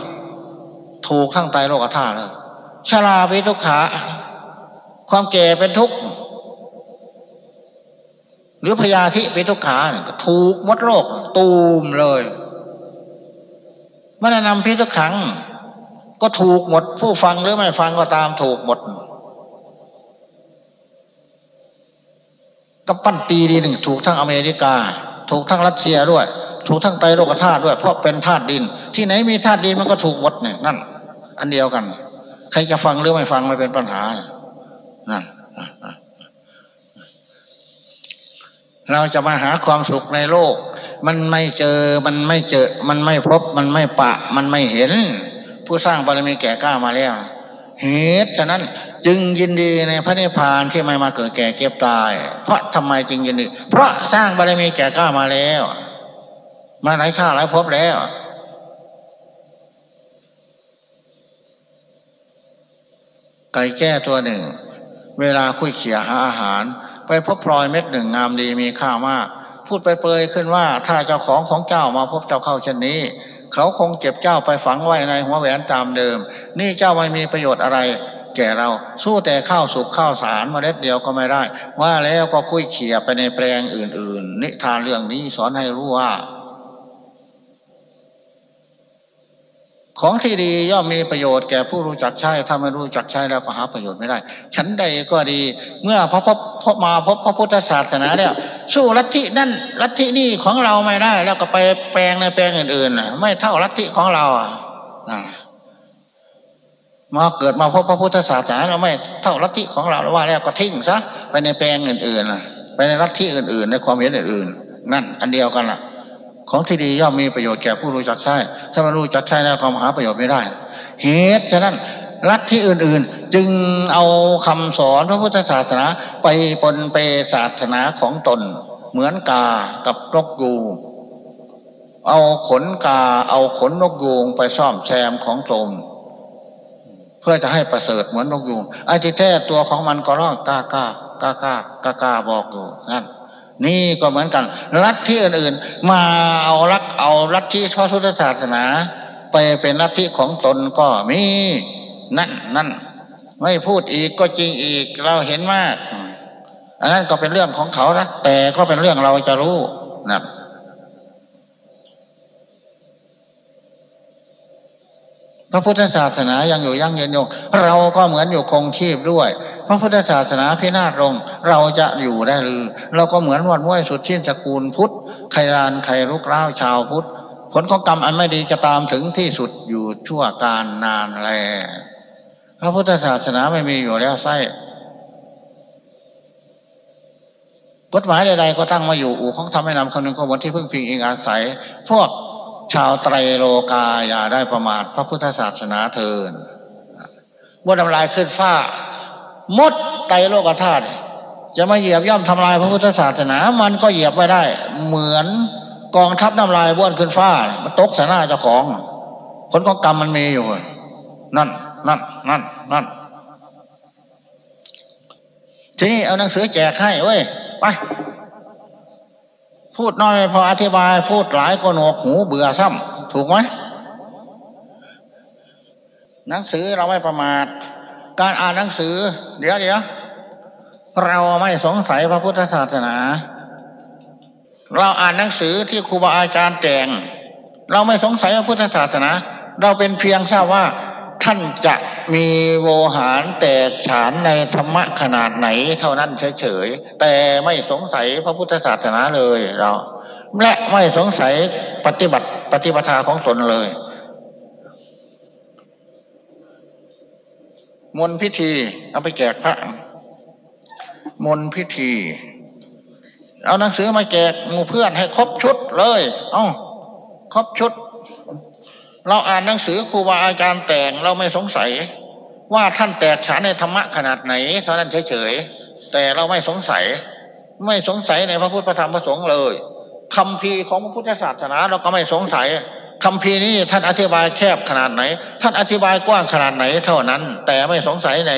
ถูกทั้งไตโลกธาตุเลยชราพิทุกขาความแก่เป็นทุกข์หรือพยาธิเป็นทุกขาก็ถูกมดโรคตูมเลย มันนำพิทุกขัง ก็ถูกหมด ผู้ฟังหรือไม่ฟังก็ตามถูกหมดก็ปั้นตีดีหนึ่งถูกทั้งอเมริกา ถูกทั้งรัสเซียด้วย ถูกทั้งไตโลกธาตุด้วย เพราะเป็นธาตุดิน ที่ไหนมีธาตุดินมันก็ถูกหมดเนี่ยนั่น อันเดียวกัน ใครจะฟังหรือไม่ฟังไม่เป็นปัญหานั่น เราจะมาหาความสุขในโลก มันไม่เจอมันไม่เจอ มันไม่พบมันไม่ปะ มันไม่เห็น ผู้สร้างบารมีแก่กล้ามาแล้วเหตุฉะนั้นจึงยินดีในพระนิพพานที่ไม่มาเกิดแก่เก็บตาย เพราะทำไมจึงยินดี เพราะสร้างบารมีแก่กล้ามาแล้ว มาหลายชาติหลายพบแล้ว ไก่แก้ตัวหนึ่ง เวลาคุยเขี่ยหาอาหาร ไปพบพลอยเม็ดหนึ่งงามดีมีค่ามาก พูดไปเปยขึ้นว่าถ้าเจ้าของของเจ้ามาพบเจ้าเข้าเช่นนี้ เขาคงเก็บเจ้าไปฝังไว้ในหัวแหวนตามเดิม นี่เจ้าไม่มีประโยชน์อะไร แก่เราสู้แต่ข้าวสุกข้าวสารมเมล็ดเดียวก็ไม่ได้ ว่าแล้วก็คุยเขี่ยไปในแปลงอื่น ๆ นิทานเรื่องนี้สอนให้รู้ว่า ของที่ดีย่อมมีประโยชน์แก่ผู้รู้จักใช้ถ้าไม่รู้จักใช้แล้วก็หาประโยชน์ไม่ได้ ฉันใดก็ดี เมื่อพอพบพบมาพบพระพุทธศาสนาเนี่ยสู้ลัทธินั่นลัทธินี่ของเราไม่ได้ แล้วก็ไปแปลงในแปลงอื่นๆไม่เท่าลัทธิของเราอะมาเกิดมาพบพระพุทธศาสนาเราไม่เท่าลัทธิของเราแล้วว่าแล้วก็ทิ้งซะไปในแปลงอื่นๆไปในลัทธิอื่น ๆ ในความเห็นอื่นๆ นั่น อันเดียวกันล่ะ ของที่ดีย่อมมีประโยชน์แก่ผู้รู้จักใช้ถ้าไม่รู้จักใช้แล้วก็หาประโยชน์ไม่ได้ เหตุฉะนั้นรัฐที่อื่นๆ จึงเอาคำสอนพระพุทธศาสนาไปปนเปศาสนาของตน เหมือนกากับนกยูงเอาขนกาเอาขนนกยูงไปซ่อมแซมของตนเพื่อจะให้ประเสริฐเหมือนนกยูงไอ้ที่แท้ตัวของมันก็ร้องกากากากากากาบอกอยู่นั่น นี่ก็เหมือนกัน รัฐที่อื่นๆ มาเอารักเอารัฐที่พระพุทธศาสนา ไปเป็นรัฐที่ของตนก็มีนั่นนั่นไม่พูดอีกก็จริงอีกเราเห็นมาก อันนั้นก็เป็นเรื่องของเขานะแต่ก็เป็นเรื่องเราจะรู้นะ พระพุทธศาสนายังอยู่ยั่งยืนอยู่เราก็เหมือนอยู่คงชีพด้วย พระพุทธศาสนาพินาศลงเราจะอยู่ได้หรือ เราก็เหมือนวันว้ยสุดชิ้นสกุลพุทธใครรานใครลุกเล้าชาวพุทธผลของกรรมอันไม่ดีจะตามถึงที่สุดอยู่ชั่วการนานแลพระพุทธศาสนาไม่มีอยู่แล้วไส้กฎหมายใดๆก็ตั้งมาอยู่อู่ของทำให้นำคำนึงข้อมูลที่พึ่งพิงอิงอาศัย พวก ชาวไตรโลกาอย่าได้ประมาทพระพุทธศาสนาเทินบนทำลายขึ้นฟ้ามดไตรโลกธาตุจะมาเหยียบย่อมทำลายพระพุทธศาสนา มันก็เหยียบไม่ได้ เหมือนกองทัพน้ำลายบ้วนขึ้นฟ้า มันตกใส่หน้าเจ้าของ ผลของกรรมมันมีอยู่ นั่น นั่น นั่น นั่น ทีนี้เอาหนังสือแจกให้เว้ย ไป พูดน้อยพออธิบาย พูดหลายก็หนวกหูเบื่อซ้ำถูกไหมหนังสือเราไม่ประมาท การอ่านหนังสือ เดี๋ยวเดี๋ยวเราไม่สงสัยพระพุทธศาสนา เราอ่านหนังสือที่ครูบาอาจารย์แต่ง เราไม่สงสัยพระพุทธศาสนา เราเป็นเพียงทราบว่าท่านจะ มีโวหารแตกฉานในธรรมะขนาดไหนเท่านั้นเฉยๆ แต่ไม่สงสัยพระพุทธศาสนาเลยเราและไม่สงสัยปฏิบัติปฏิปทาของตนเลย มนพิธีเอาไปแจกพระ มนพิธี เอาหนังสือมาแจกหมู่เพื่อนให้ครบชุดเลย เอา้าครบชุด เราอ่านหนังสือครูบาอาจารย์แต่งเราไม่สงสัย ว่าท่านแตกฉานในธรรมะขนาดไหนเท่านั้นเฉยๆแต่เราไม่สงสัย ไม่สงสัยในพระพุทธพระธรรมพระสงฆ์เลยคำพีของพระพุทธศาสนาเราก็ไม่สงสัยคำพีนี้ท่านอธิบายแคบขนาดไหน ท่านอธิบายกว้างขนาดไหนเท่านั้น แต่ไม่สงสัยใน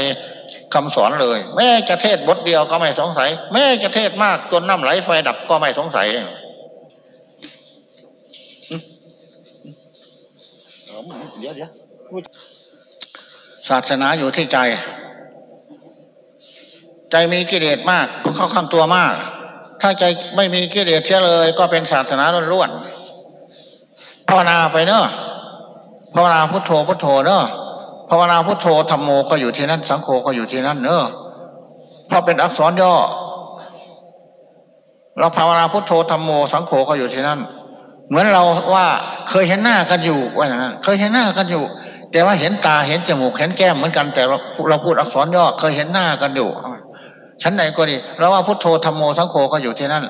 คำสอนเลย แม้จะเทศบทเดียวก็ไม่สงสัย แม้จะเทศมากจนน้ำไหลไฟดับก็ไม่สงสัย เดี๋ยวเดี๋ยวศาสนาอยู่ที่ใจ ใจมีกิเลสมากเข้าข้างตัวมาก ถ้าใจไม่มีกิเลสเช่เลย ก็เป็นศาสนาล้วนๆภาวนาไปเนอะภาวนาพุทโธพุทโธเนอะภาวนาพุทโธธรรมโมก็อยู่ที่นั่นสังโฆก็อยู่ที่นั่นเนอะเพราะเป็นอักษรย่อเราภาวนาพุทโธธรรมโมสังโฆก็อยู่ที่นั่น เหมือนเราว่าเคยเห็นหน้ากันอยู่ว่าอย่างนั้นเคยเห็นหน้ากันอยู่ แต่ว่าเห็นตาเห็นจมูกเห็นแก้มเหมือนกัน แต่เราเราพูดอักษรย่อเคยเห็นหน้ากันอยู่ชั้นไหนก็ดีเราว่าพุทโธธรรมโมสังโฆก็อยู่ที่นั่น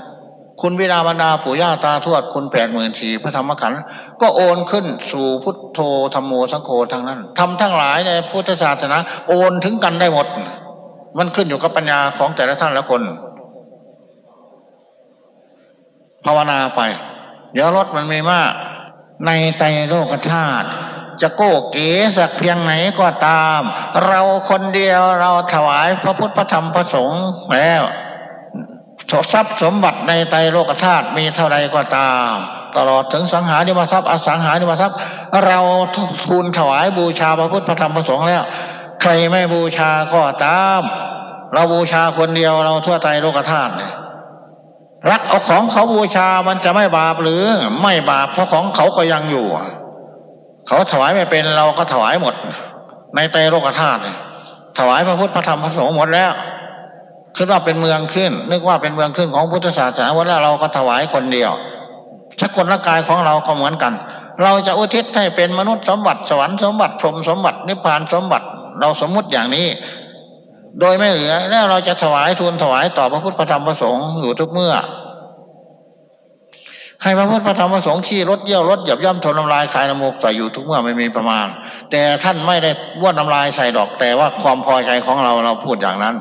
คุณวิราบรรดาปู่ย่าตาทวดคุณแปดหมื่นสี่พระธรรมขันธ์ก็โอนขึ้นสู่พุทโธธรรมโมสังโฆทางนั้นทำทั้งหลายในพุทธศาสนาโอนถึงกันได้หมด มันขึ้นอยู่กับปัญญาของแต่ละท่านละคน ภาวนาไป เดี๋ยวรถมันไมีมาก ในไตโลกธาตุจะโก้เก๋สักเพียงไหนก็ตาม เราคนเดียวเราถวายพระพุทธพระธรรมพระสงฆ์แล้วทรัพย์สมบัติในไตโลกธาตุมีเท่าไรก็ตาม ตลอดถึงสังหาริมทรัพย์อสังหาริมทรัพย์ เราทูลถวายบูชาพระพุทธพระธรรมพระสงฆ์แล้ว ใครไม่บูชาก็ตาม เราบูชาคนเดียวเราทั่วไตโลกธาตุเนี่ย รักเอาของเขาบูชามันจะไม่บาปหรือ ไม่บาปเพราะของเขาก็ยังอยู่ เขาถวายไม่เป็นเราก็ถวายหมด ในไตรโลกธาตุถวายพระพุทธพระธรรมพระสงฆ์หมดแล้วคิดว่าเป็นเมืองขึ้น นึกว่าเป็นเมืองขึ้นของพุทธศาสนาวันล้วเราก็ถวายคนเดียวชักคนละกายของเราก็เหมือนกัน เราจะอุทิศให้เป็นมนุษย์สมบัติสวรรค์สมบัติพรหมสมบัตินิพพานสมบัติ เราสมมุติอย่างนี้ โดยไม่เหลือ แล้วเราจะถวายทูลถวายต่อพระพุทธพระธรรมพระสงฆ์อยู่ทุกเมื่อ ให้พระพุทธพระธรรมพระสงฆ์ขี้รถเยี่ยวรถหยับย่ำทนน้ำลายคายน้ำมูกใส่อยู่ทุกเมื่อไม่มีประมาณ แต่ท่านไม่ได้ว้วนน้ำลายใส่ดอกแต่ว่าความพอใจของเราเราพูดอย่างนั้น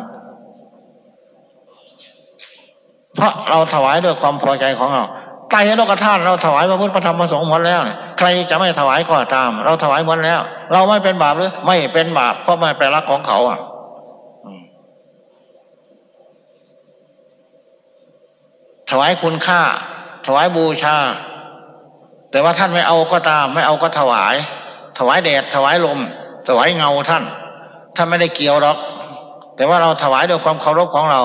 เพราะเราถวายด้วยความพอใจของเราไตรโลกธาตุเราถวายพระพุทธพระธรรมพระสงฆ์หมดแล้วใครจะไม่ถวายก็ตาม เราถวายหมดแล้ว เราไม่เป็นบาปหรือ ไม่เป็นบาปเพราะไม่ไปรักของเขาอะ ถวายคุณค่า ถวายบูชา แต่ว่าท่านไม่เอาก็ตาม ไม่เอาก็ถวาย ถวายแดด ถวายลม ถวายเงาท่าน ท่านไม่ได้เกี่ยวหรอก แต่ว่าเราถวายด้วยความเคารพของเรา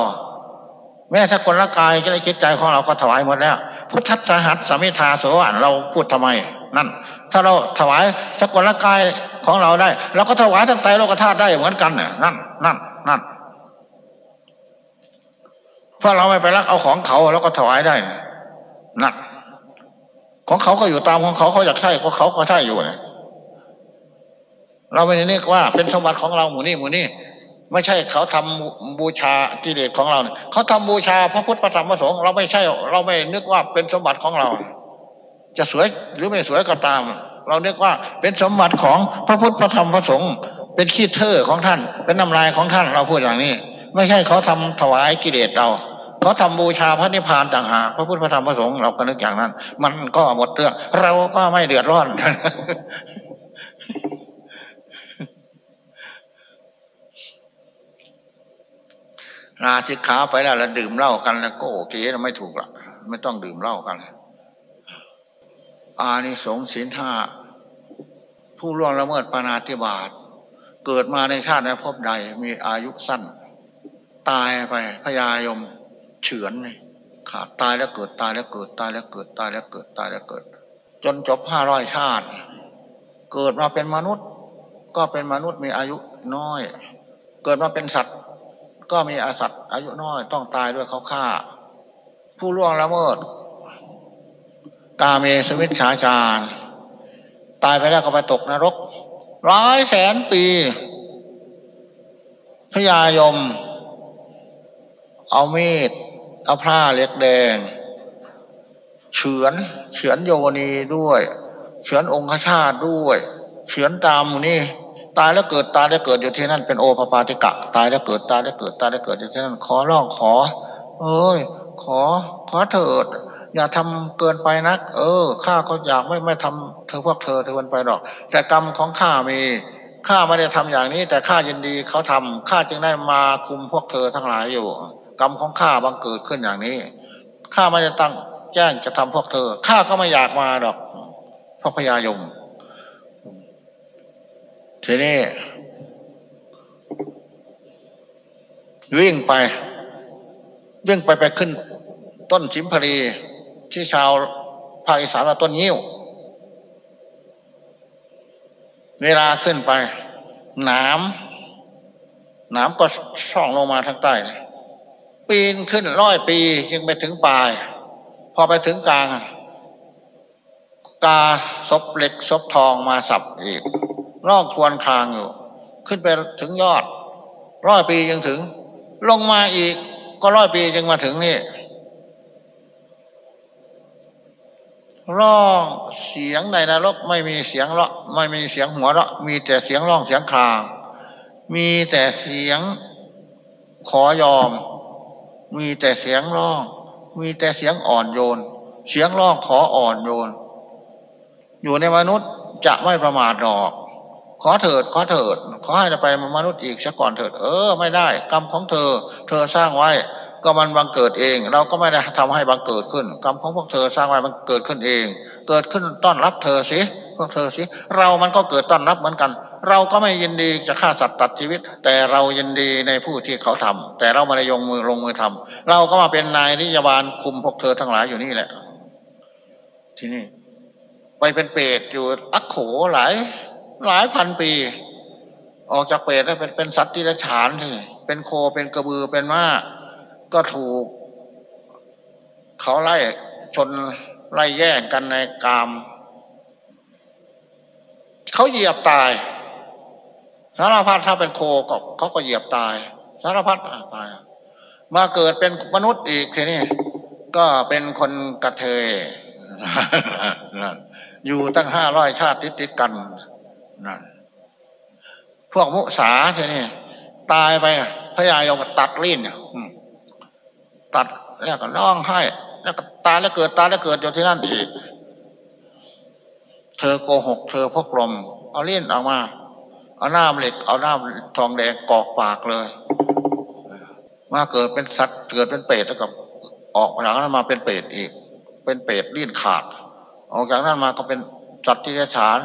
แม้ถ้าคนละกายจะได้คิดใจของเราก็ถวายหมดแล้ว พุทธสหัสสมิทาสวรรเราพูดทำไม นั่น ถ้าเราถวายสกุลกายของเราได้เราก็ถวายทั้งไตโลกธาตุได้เหมือนกันน่ะนั่นนั่นนั่น เพราะเราไม่ไปรักเอาของเขาแล้วก็ถวายได้นั่นของเขาก็อยู่ตามของเขาเขาอยากใช่ก็เขาก็ใช่อยู่เนี่ยเราไม่ได้เรียกว่าเป็นสมบัติของเราหมู่นี้หมู่นี้ไม่ใช่เขาทำบูชากิเลสของเราเขาทำบูชาพระพุทธพระธรรมพระสงฆ์เราไม่ใช่ เราไม่นึกว่าเป็นสมบัติของเรา จะสวยหรือไม่สวยก็ตาม เราเรียกว่าเป็นสมบัติของพระพุทธพระธรรมพระสงฆ์เป็นขี้เท่อของท่าน เป็นน้ำลายของท่านเราพูดอย่างนี้ ไม่ใช่เขาทำถวายกิเลสเรา เขาทำบูชาพระนิพพานต่างหากพระพุทธพระธรรมพระสงฆ์เราก็นึกอย่างนั้น มันก็หมดเรื่องเราก็ไม่เดือดร้อนราสิกขาไปแล้วแล้วดื่มเหล้ากันแล้วก็โอเคไม่ถูกละไม่ต้องดื่มเหล้ากัน อานิสงส์ศีลห้าผู้ร่วงละเมิดปานาธิบาตเกิดมาในชาติในภพใดมีอายุสั้น ตายไปพยายม เฉือนขาดตายแล้วเกิดตายแล้วเกิดตายแล้วเกิดตายแล้วเกิดตายแล้วเกิด จนจบห้าร้อยชาติ เกิดมาเป็นมนุษย์ ก็เป็นมนุษย์มีอายุน้อย เกิดมาเป็นสัตว์ ก็มีอาสัตว์ อายุน้อยต้องตายด้วยเขาฆ่า ผู้ล่วงละเมิดกาเมสวิชาจารตายไปแล้วก็ไปตกนรกร้อยแสนปีพญายม เอามีด เอาผ้าเล็กแดง เฉือนเฉือนโยนีด้วย เฉือนองคชาตด้วย เฉือนตามนี่ ตายแล้วเกิดตายแล้วเกิดอยู่ที่นั่นเป็นโอปปาติกะ ตายแล้วเกิดตายแล้วเกิดตายแล้วเกิดอยู่ที่นั่นขอร้องขอ เอ้ย ขอขอเถิดอย่าทำเกินไปนัก เออข้าก็อยากไม่ไม่ทำเธอพวกเธอเธอวันไปหรอก แต่กรรมของข้ามีข้าไม่ได้ทำอย่างนี้ แต่ข้ายินดีเขาทำข้าจึงได้มาคุมพวกเธอทั้งหลายอยู่ กรรมของข้าบังเกิดขึ้นอย่างนี้ข้าไม่ได้ตั้งแจ้งจะทำพวกเธอข้าก็ไม่อยากมาดอกพระพยายมทีนี้วิ่งไป วิ่งไปไปขึ้น ต้นชิมพรีที่ชาวภาคอีสานว่าต้นยิ้ว เวลาขึ้นไปหนามหนามก็ช่องลงมาทางใต้ ปีนขึ้นร้อยปียังไปถึงปลาย พอไปถึงกลาง กาศพเหล็กศพทองมาสับอีกร่องควรคางอยู่ ขึ้นไปถึงยอดร้อยปียังถึง ลงมาอีกก็ร้อยปีจึงมาถึงนี่ร้องเสียงในนรกไม่มีเสียงเลาะไม่มีเสียงหัวเราะมีแต่เสียงร้องเสียงคลาง มีแต่เสียงขอยอม มีแต่เสียงร้อง มีแต่เสียงอ่อนโยน เสียงร้องขออ่อนโยน อยู่ในมนุษย์จะไม่ประมาทหรอก ขอเถิด ขอเถิด ขอให้ไปมนุษย์อีกสักก่อนเถิด เออ ไม่ได้ กรรมของเธอ เธอสร้างไว้ ก็มันบังเกิดเอง เราก็ไม่ได้ทำให้บังเกิดขึ้น กรรมของพวกเธอสร้างไว้มันเกิดขึ้นเอง เกิดขึ้นต้อนรับเธอสิพวกเธอสิเรามันก็เกิดต้อนรับเหมือนกัน เราก็ไม่ยินดีจะฆ่าสัตว์ตัดชีวิต แต่เรายินดีในผู้ที่เขาทำแต่เราไม่ได้ยงมือลงมือทำเราก็มาเป็นนายนิยบาลคุมพวกเธอทั้งหลายอยู่นี่แหละ ที่นี่ ไปเป็นเปรตอยู่อักโขหลาย หลายพันปี ออกจากเปรตแล้วเป็นเป็นสัตว์ที่รฉานที่เป็นโคเป็นกระบือเป็นม้า ก็ถูก เขาไล่ชนไล่แย่งกันในกาม เขาเหยียบตาย สารพัดถ้าเป็นโคก็เขาก็เหยียบตาย สารพัดตาย มาเกิดเป็นมนุษย์อีกทีนี้ก็เป็นคนกระเทยอยู่ตั้งห้าร้อยชาติติดติดกันนั่นพวกมุสาใช่ไหมตายไปพระยายกตัดลิ้นเนี่ย ตัดแล้วก็ร้องไห้ แล้วก็ตายแล้วเกิดตายแล้วเกิดอยู่ที่นั่นอีก เธอโกหก เธอพกลม เอาเลิ้นออกมา เอาหน้าเหล็ก เอาหน้าทองแดงกอกปากเลย มาเกิดเป็นสัตว์เกิดเป็นเปรตแล้วกับออกจากนั้นมาเป็นเปรตอีก เป็นเปรตลิ้นขาด ออกจากนั้นมาก็เป็นสัตว์ที่ได้ฉาน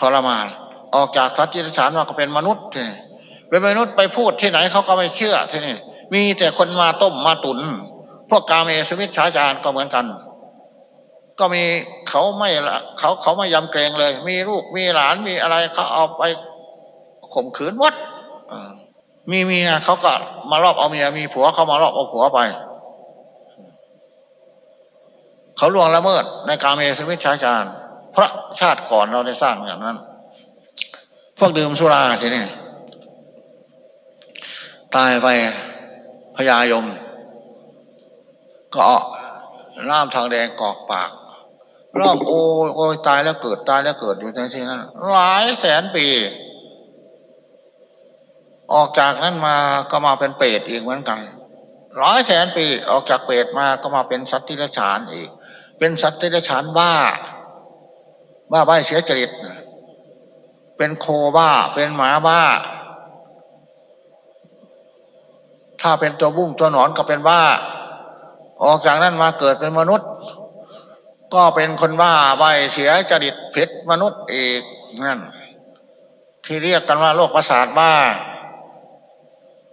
ทรมาน ออกจากสัตว์ที่ได้ฉานมาก็เป็นมนุษย์ทีนี้ เป็นมนุษย์ไปพูดที่ไหนเขาก็ไม่เชื่อที่นี่มีแต่คนมาต้มมาตุน พวกกาเมสวิชชาจารก็เหมือนกัน ก็มีเขาไม่เขาเขาไม่ยำเกรงเลย มีลูกมีหลานมีอะไรเขาเอาไปข่มขืนวัดมีเมียเขาก็มารอบเอาเมียมีผัวเขามารอบเอาผัวไป เขาล่วงละเมิดในกาเมสวิชาจารเพระชาติก่อนเราได้สร้างอย่างนั้น พวกดื่มสุราทีนี้ ตายไปพญายม ก็น้ำทางแดงกอกปากรอบโอ้โอ้ตายแล้วเกิดตายแล้วเกิดอยู่ในที่นั้นหลายแสนปี ออกจากนั้นมาก็มาเป็นเปรตอีกเหมือนกันร้อยแสนปีออกจากเปรตมาก็มาเป็นสัตว์ที่รฉานอีก เป็นสัตว์ที่รฉานบ้า บ้าใบเสียจริตเป็นโคบ้า เป็นหมาบ้า ถ้าเป็นตัวบุ้งตัวหนอนก็เป็นบ้าออกจากนั้นมาเกิดเป็นมนุษย์ ก็เป็นคนบ้าใบเสียจริตเพชรมนุษย์อีกนั่น ที่เรียกกันว่าโรคประสาทบ้า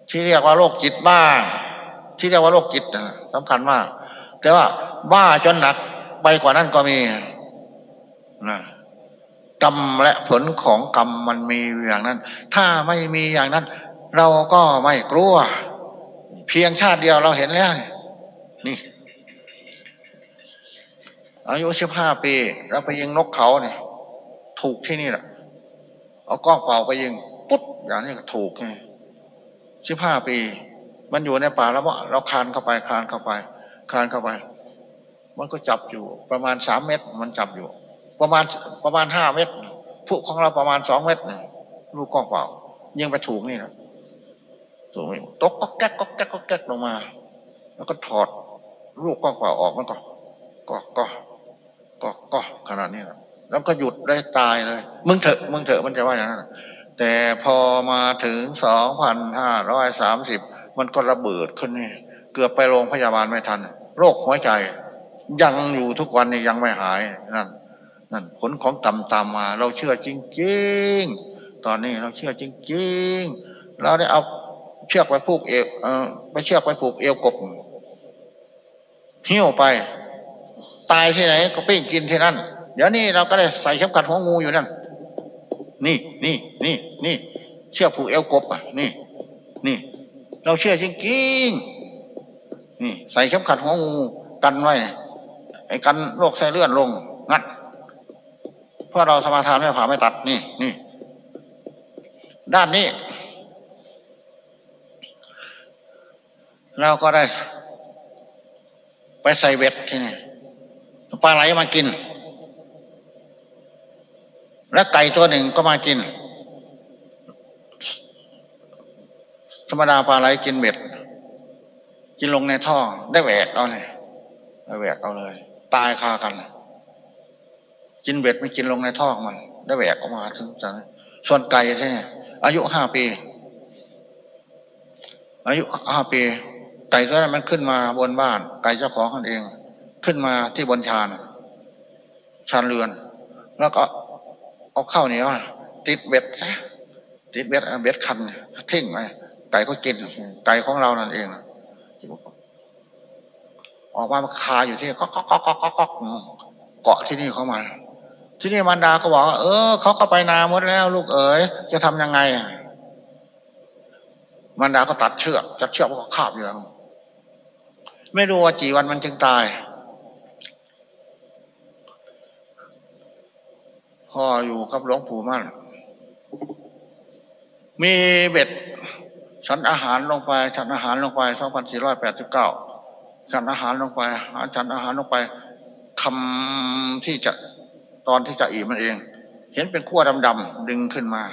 ที่เรียกว่าโรคจิตบ้า ที่เรียกว่าโรคจิตสำคัญมากแต่ว่าบ้าจนหนักไปกว่านั้นก็มีนะกรรมและผลของกรรมมันมีอย่างนั้น ถ้าไม่มีอย่างนั้น เราก็ไม่กลัว เพียงชาติเดียวเราเห็นแล้ว นี่อายุสิบห้าปี เราไปยิงนกเขาเนี่ยถูกที่นี่แหละเอากล้องเป่าไปยิงปุ๊บอย่างนี้ก็ถูกไงสิบห้าปี มันอยู่ในป่าแล้วเราคานเข้าไปคานเข้าไปคานเข้าไป มันก็จับอยู่ ประมาณสามเมตร มันจับอยู่ ประมาณประมาณห้าเมตรผู้ของเราประมาณสองเมตรลูกกล้องเปล่ายิงไปถูกนี่นะ ถูกตกก็แก๊กก็แก๊กก็แก๊กลงมา แล้วก็ถอดลูกก้องเปล่าออกมันก็ก็ก็ก็ก็ขนาดนี้นะแล้วก็หยุดได้ตายเลย มึงเถอะมึงเถอะมันจะว่าอย่างนั้นแต่พอมาถึงสองพันห้าร้อยสามสิบมันก็ระเบิดขึ้นนี่เกือบไปโรงพยาบาลไม่ทัน โรคหัวใจ ยังอยู่ทุกวันนี้ยังไม่หายนั่นนั่นผลของกรรมตามมา เราเชื่อจริง ๆ ตอนนี้เราเชื่อจริง ๆ เราได้เอา เชือกไปผูกเอวไปเชือกไปผูกเอวกบหิ้วไป ตายที่ไหน ก็ปิ้งกินที่นั่น เดี๋ยวนี้เราก็ได้ใส่เข็มขัดหัวงูอยู่นั่น นี่นี่นี่นี่เชื่อผูกเอวกบอะ นี่ นี่ เราเชื่อจริงๆนี่ ใส่เข็มขัดหัวงูกันไว้ไอ้กันโรคไส้เลื่อนลงงัดเพราะเราสมาทานไม่ผ่าไม่ตัดนี่นี่ด้านนี้ เราก็ได้ ไปใส่เบ็ดที่นี่ปลาไหลมากิน และไก่ตัวหนึ่งก็มากิน ธรรมดาปลาไหลกินเบ็ด กินลงในท่อ ได้แหวกเอาเลยได้แหวกเอาเลย ตายคากัน กินเบ็ดไม่กินลงในท่อมัน ได้แหวกออกมาถึงจังส่วนไก่ใช่ไหมอายุห้าปี อายุห้าปี ไก่ตัวนั้นมันขึ้นมาบนบ้าน ไก่เจ้าของคนเอง ขึ้นมาที่บนชานชานเรือน แล้วก็เอาข้าวเหนียวติดเบ็ดติดเบ็ดเบ็ดคันทิ้งไปไก่ก็กิน ไก่ของเรานั่นเองออกมาคาอยู่ที่ก็ก็ก็ก็ก็ก็เกาะที่นี่เขามาที่นี่มารดาก็บอกว่าเออเขาก็ไปนาหมดแล้ว ลูกเอ๋ยจะทำยังไงมารดาก็ตัดเชือกจัดเชือกก็คาบอยู่ ไม่รู้ว่ากี่วันมันจึงตาย พ่ออยู่กับหลวงปู่มั่น มีเบ็ดฉันอาหารลงไป ฉันอาหารลงไปสองพันสี่ร้อยแปดสิบเก้าฉันอาหารลงไปฉันอาหารลงไปคำที่จะตอนที่จะอิ่มมันเอง เห็นเป็นขั้วดำๆดึงขึ้นมา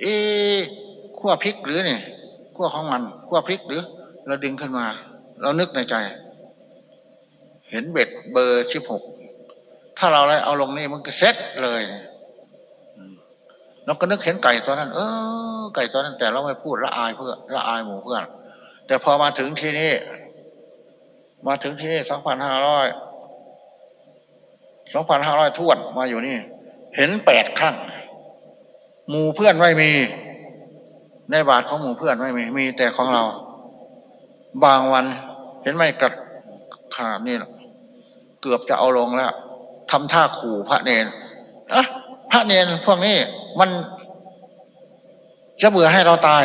เอ๊ขั้วพริกหรือเนี่ยขั้วของมันขั้วพริกหรือ เราดึงขึ้นมา เรานึกในใจ เห็นเบ็ดเบอร์ชิบหกถ้าเราเลยเอาลงนี่มันก็เซ็ตเลยเราก็นึกเห็นไก่ตัวนั้น เออ ไก่ตัวนั้น แต่เราไม่พูดละอายเพื่อละอายหมู่เพื่อนแต่พอมาถึงที่นี่ มาถึงที่นี่สองพันห้าร้อยสองพันห้าร้อยทวนมาอยู่นี่ เห็นแปดครั้งหมู่เพื่อนไม่มี ในบาทของหมู่เพื่อนไม่มี มีแต่ของเรา บางวัน เห็นไหมกระขาดนี่เกือบจะเอาลงแล้วทำท่าขู่พระเนนอะพระเนนพวกนี้มันจะเบื่อให้เราตาย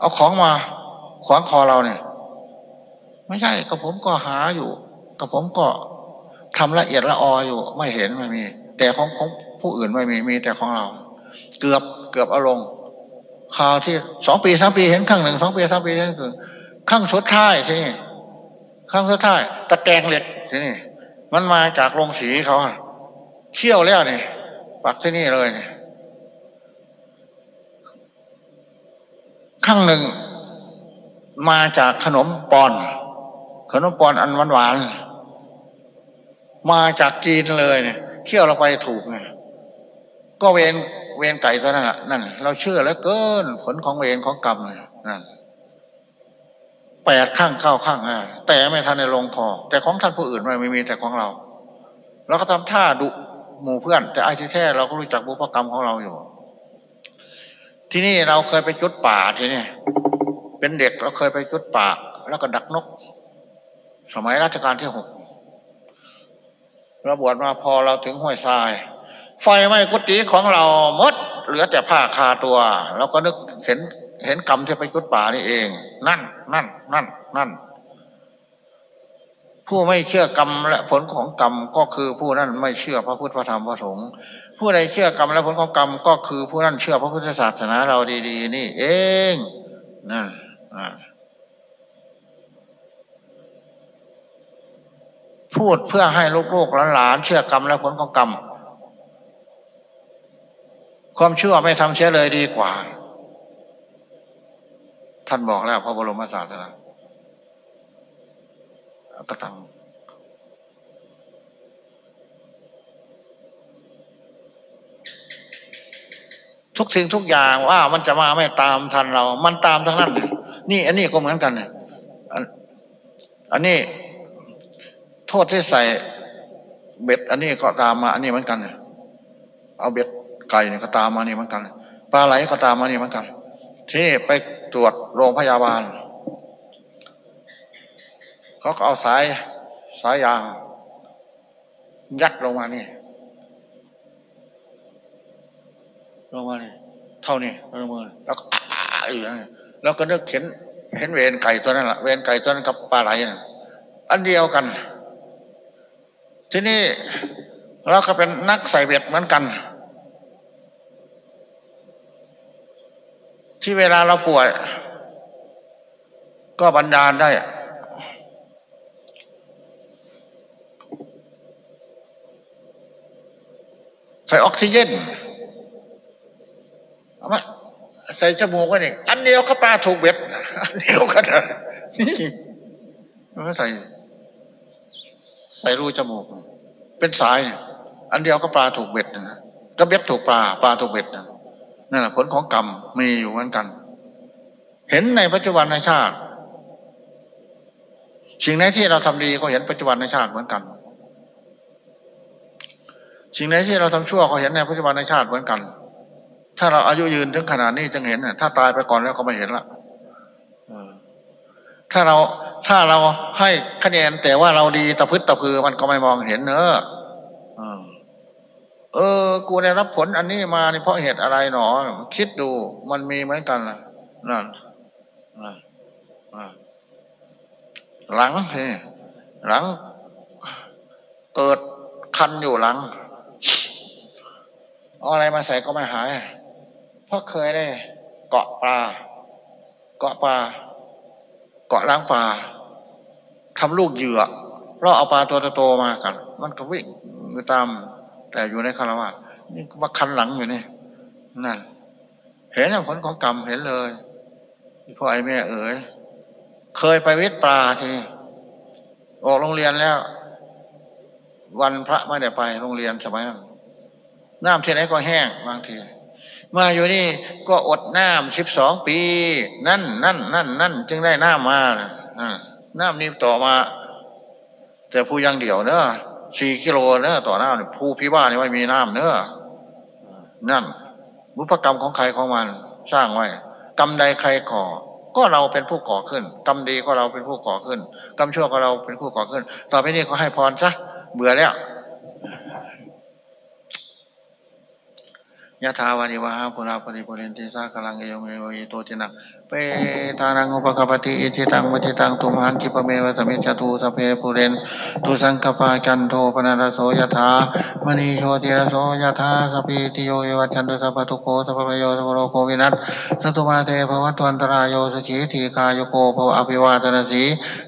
เอาของมาขวางคอเราเนี่ย ไม่ใช่กับผมก็หาอยู่กับผมก็ทำละเอียดละอออยู่ ไม่เห็นไม่มี แต่ของของผู้อื่นไม่มีมีแต่ของเรา เกือบเกือบเอาลงข่าวที่สองปีสามปีเห็นข้งหนึ่งสองปีสามปีเห็นคือ ข้างสุดท้ายที่นี่ข้างสุดท้ายตะแกรงเหล็กที่นี่มันมาจากโรงสีเขาเชี่ยวแล้วนี่ปักที่นี่เลยเนี่ยข้างหนึ่ง มาจากขนมปอน ขนมปอนอันหวานหวานมาจากจีนเลยเนี่ยเขี่ยวเราไปถูกไงก็เวนเวนไก่ตัวนั้นแหละนั่น เราเชื่อแล้วเกินผลของเวนของกรรมนั่น แปดข้างเข้าข้างแต่ไม่ทันในลงคอแต่ของท่านผู้อื่นไม่มีแต่ของเราเราก็ทำท่าดุหมู่เพื่อน แต่ไอ้ที่แท้เราก็รู้จักบุพกรรมของเราอยู่ ที่นี่เราเคยไปจุดป่าที่นี่เป็นเด็กเราเคยไปจุดป่า แล้วก็ดักนก สมัยรัชกาลที่หกเราบวชมาพอเราถึงห้วยทราย ไฟไหม้กุฏิของเรามด เหลือแต่ผ้าคาตัว เราก็นึกเห็น เห็นกรรมที่ไปจุดป่านี่เอง นั่น นั่น นั่น นั่น ผู้ไม่เชื่อกรรมและผลของกรรมก็คือผู้นั้นไม่เชื่อพระพุทธพระธรรมพระสงฆ์ผู้ใดเชื่อกรรมและผลของกรรมก็คือผู้นั้นเชื่อพระพุทธศาสนาเราดี ๆ นี่เองนั่นพูดเพื่อให้ลูกๆหลานเชื่อกรรมและผลของกรรมความเชื่อไม่ทำเชื่อเลยดีกว่า ท่านบอกแล้วพระบรมศาสดากระตังทุกสิ่งทุกอย่างว่ามันจะมาไม่ตามทันเรา มันตามทั้งนั้น นี่ อันนี้ก็เหมือนกันเนี่ยอันนี้ โทษที่ใส่เบ็ด อันนี้ก็ตามมา อันนี้เหมือนกันเนี่ยเอาเบ็ดไก่เนี่ยก็ตามมานี่เหมือนกัน ปลาไหลก็ตามมานี่เหมือนกัน ที่ไป ตรวจโรงพยาบาล เขาก็เอาสายสายยาง ยัดลงมานี่ลงมาเนี่เท่านี้ลงมาแล้วก็อีกแล้วก็นึกเห็นเห็นเวรไก่ตัวนั้นแหละเวรไก่ตัวนั้นกับปลาไหลอันเดียวกัน ที่นี่เราก็เป็นนักใส่เบ็ดเหมือนกัน ที่เวลาเราป่วย ก็บันดาลได้ ใส่ออกซิเจนเอามาใส่จมูกไว้นี่อันเดียวก็ปลาถูกเบ็ด อันเดียวกันนี่มันใส่ ใส่รูจมูก เป็นสายเนี่ยอันเดียวก็ปลาถูกเบ็ดนะก็เบ็ดถูกปลา ปลาถูกเบ็ดนะ นั่นแหละผลของกรรมมีอยู่เหมือนกัน เห็นในปัจจุบันในชาติ สิ่งไหนที่เราทำดีก็เห็นปัจจุบันในชาติเหมือนกัน สิ่งไหนที่เราทำชั่วก็เห็นในปัจจุบันในชาติเหมือนกัน ถ้าเราอายุยืนถึงขนาดนี้จึงเห็นถ้าตายไปก่อนแล้วก็ไม่เห็นละถ้าเราถ้าเราให้คะแนนแต่ว่าเราดีตะพึดตะพือมันก็ไม่มองเห็นเนอะ เออ กูได้รับผลอันนี้มานี่เพราะเหตุอะไรหนอ คิดดูมันมีเหมือนกันนะนั่นหลังหลัง เกิดคันอยู่หลังเอาอะไรมาใส่ก็ไม่หาย เพราะเคยได้ เกาะปลา เกาะปลา เกาะล้างปลาทำลูกเหยื่อเราเอาปลาตัวโตมากัน มันก็วิ่งตาม แต่อยู่ในคารวะนี่มาคันหลังอยู่นี่นั่นเห็นผลของกรรมเห็นเลยพ่อไอ้แม่เอ๋ยเคยไปวิทย์ปลาทีออกโรงเรียนแล้ว วันพระไม่ได้ไปโรงเรียนสมัยนั้นน้ำที่ไหนก็แห้งบางทีมาอยู่นี่ก็อดน้ำสิบสองปี นั่นนั่นนั่นนั่นจึงได้น้ำมาน้ำนี้ต่อมา แต่ผู้ยังเดี่ยวเนอะ สี่กิโลเนอต่อหน้ำผู้พิบ้านี่ไม่มีน้ำเนื้อนั่นบุพกรรมของใครของมันสร้างไว้ กรรมใดใครก่อ ก็เราเป็นผู้ก่อขึ้น กรรมดีก็เราเป็นผู้ก่อขึ้น กรรมชั่วก็เราเป็นผู้ก่อขึ้น ต่อไปนี้ก็ให้พรซะเบื่อแล้วยะถาวาริวะหาปูรา ปะริปูเรนติสาคะรังเอวะเมวะ อิโต ทินนังเปตานังอุปะกัปปะติอิจฉิตัง ปัตถิตังตุมหัง ขิปปะเมวะ สะมิชฌะตุ สัพเพปูเรนตุสังกัปปาจันโทปัณณะระโส ยะถา มะณิ โชติระโส ยะถาสัพพีติโย วิวัชชันตุสัพพะทุกโข สัพพะภะโยสัพพะโรโควินัสสะตุมาเต ภะวัตวันตะราโยสุขีทีฆายุโก ภะวะ อะภิวาทะนะสี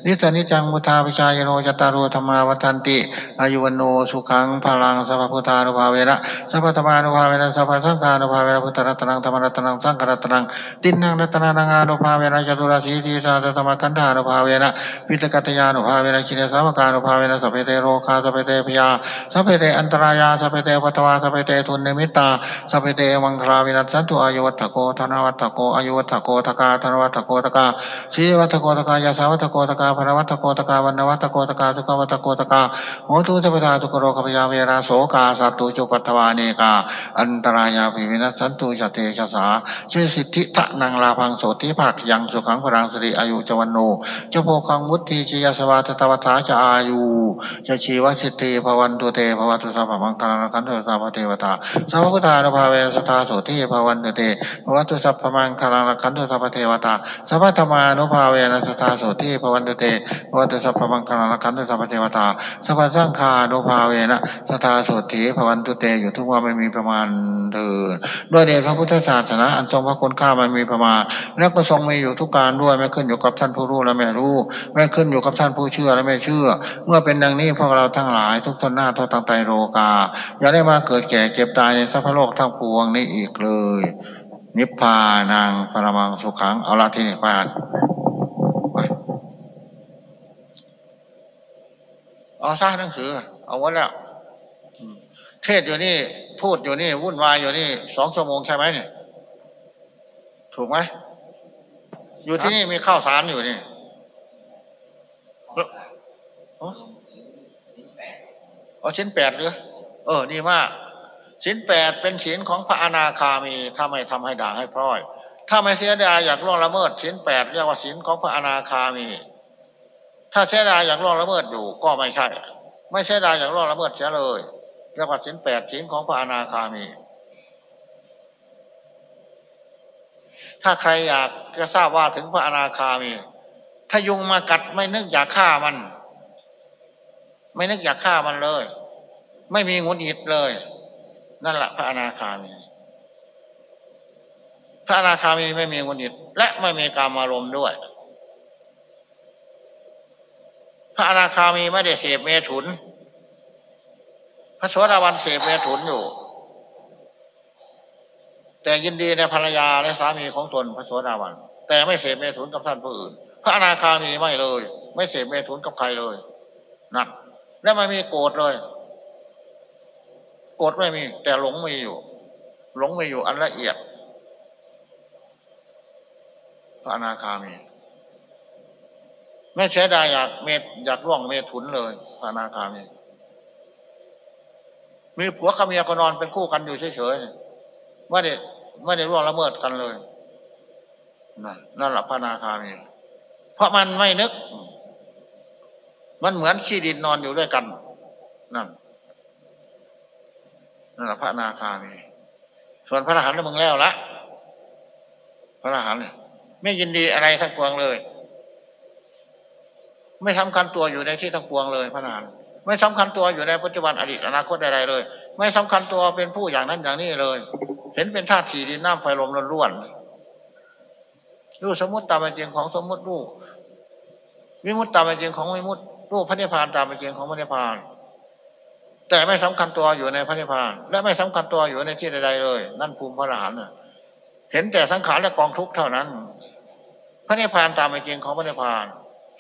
ลิสสะ นิจจัง วุฑฒาปะจายิโน จัตตาโร ธัมมาวัฑฒันติอายุวัณโณ สุขัง พะลังสัพพะพุทธานุภาเวนะสัพพะธัมมานุภาเวนะสัพพะสังฆานุภาเวนะพุทธะระตะนัง ธัมมะระตะนังสังฆะระตะนังติณณังระตะนานัง อานุภาเวนะ จะตุราสีติสะหัสสะธัมมักขันธานุภาเวนะ ปิฏะกัตตะยานุภาเวนะชินะสาวะกานุภาเวนะสัพเพเตโรคาสัพเพเต ภะยาสัพเพเตอันตะรายาสัพเพเต อุปัททะวาสัพเพเตทุนนิมิตตาสัพเพเต อะวะมังคะลาวินัสสันตุอายุวัฑฒะโก ธะนะวัฑฒะโกอายุวัฑฒะโก ธะนะวัฑฒะโกสิริวัฑฒะโก ยะสะวัฑฒะโก พะละวัฑฒะโกวัณณะวัฑฒะโก สุขะวัฑฒะโก โหตุสัพพะทาทุกขะโรคะภะยาเวราโสกาสัตตุจุปัททะวา อะเนกาอันตะรายาปิวินัสสันตุ จะ เตชะสา ชะยะสิทธิ ธะนังลาภังโสตถิภาคยังสุขังพะลัง สิริอายุ จะ วัณโณ จะ โภคัง วุฑฒี จะ ยะสะวา สะตะวัสสาจะอายู จะชีวะสิทธี ภะวันตุเต ภะวะตุสัพพะมังคะลัง รักขันตุสัพพะเทวะตาสัพพะพุทธานุภาเวนะ สะทาโสตถี ภะวันตุเตภวตุสัพพังคารนคันตุสัพพเทวตาสัพพธรรมานุภาเวนัสตาโสติภวันตุเตภวตุสัพพังคารนคันตุสัพพเทวตาสัพพสังฆานุภาเวนะสตาโสติภวันตุเตอยู่ทุกว่าไม่มีประมาณเดินด้วยเดชพระพุทธศาสนาอันทรงพระคุณค่ามันมีประมาณและก็ทรงมีอยู่ทุกการด้วยไม่ขึ้นอยู่กับท่านผู้รู้และไม่รู้ ไม่ขึ้นอยู่กับท่านผู้เชื่อและไม่เชื่อ เมื่อเป็นดังนี้พวกเราทั้งหลายทุกทนหน้าทุกตั้งใจโรกา อย่าได้มาเกิดแก่เก็บตายในสัพพโลกทั้งปวงนี้อีกเลย นิพพานังปรมังสุขังเอาละที่นี่พานเอาซะหนังสือ เอาไว้แล้วเทศอยู่นี่ พูดอยู่นี่ วุ่นวายอยู่นี่สองชั่วโมงใช่ไหมเนี่ยถูกไหม อยู่ที่นี่มีข้าวสารอยู่นี่เอาชิ้นแปดหรือเออนี่มากชิ้นแปดเป็นชิ้นของพระอนาคามีถ้าไม่ทำให้ด่างให้พร้อย ถ้าไม่เสียดายอยากล่วงละเมิดชิ้นแปดเรียกว่าชิ้นของพระอนาคามี ถ้าเสียดายอยากล่วงละเมิดอยู่ก็ไม่ใช่ ไม่เสียดายอยากล่วงละเมิดเสียเลยเรียกว่าชิ้นแปดชิ้นของพระอนาคามี ถ้าใครอยากจะทราบว่าถึงพระอนาคามี ถ้ายุงมากัดไม่นึกอยากฆ่ามัน ไม่นึกอยากฆ่ามันเลย ไม่มีงุนหิดเลย นั่นแหละพระอนาคามี พระอนาคามีไม่มีงุนหิดและไม่มีการมารมณ์ด้วย พระอนาคามีไม่ได้เสพเมถุน พระสวสดาวันเสพเมถุนอยู่ แต่ยินดีในภรรยาและสามีของตนพระโสดาบัน แต่ไม่เสพเมถุนกับท่านผู้อื่น พระอนาคามีไม่เลย ไม่เสพเมถุนกับใครเลยนั่นและไม่มีโกรธเลย โกรธไม่มี แต่หลงมีอยู่ หลงมีอยู่อันละเอียด พระอนาคามี ไม่เสียดายอยากเมตอยากร่วงเมถุนเลยพระอนาคามีมีผัวขเมียก็นอนเป็นคู่กันอยู่เฉยๆ ไม่ได้ไม่ได้ร่วงละเมิดกันเลยนั่นนั่นแหละพระนาคามีเพราะมันไม่นึก มันเหมือนขี้ดินนอนอยู่ด้วยกัน นั่นนั่นแหละพระนาคามีส่วนพระอรหันต์มึงแล้วละพระอรหันต์ไม่ยินดีอะไรทั้งปวงเลย ไม่สำคัญตัวอยู่ในที่ทั้งปวงเลยพระอรหันต์ ไม่สำคัญตัวอยู่ในปัจจุบันอดีตอนาคตใดๆเลย ไม่สำคัญตัวเป็นผู้อย่างนั้นอย่างนี้เลย เห็นเป็นธาตุสี่ดินน้ำไฟลมล้วนรู้สมมติตามเป็นจริงของสมมติรู้วิมุตตามเป็นจริงของวิมุตรูปพระนิพพานตามเป็นจริงของพระนิพพาน แต่ไม่สำคัญตัวอยู่ในพระนิพพาน และไม่สำคัญตัวอยู่ในที่ใดๆเลย นั่นภูมิพระอรหันต์เห็นแต่สังขารและกองทุกข์เท่านั้น พระนิพพานตามเป็นจริงของพระนิพพาน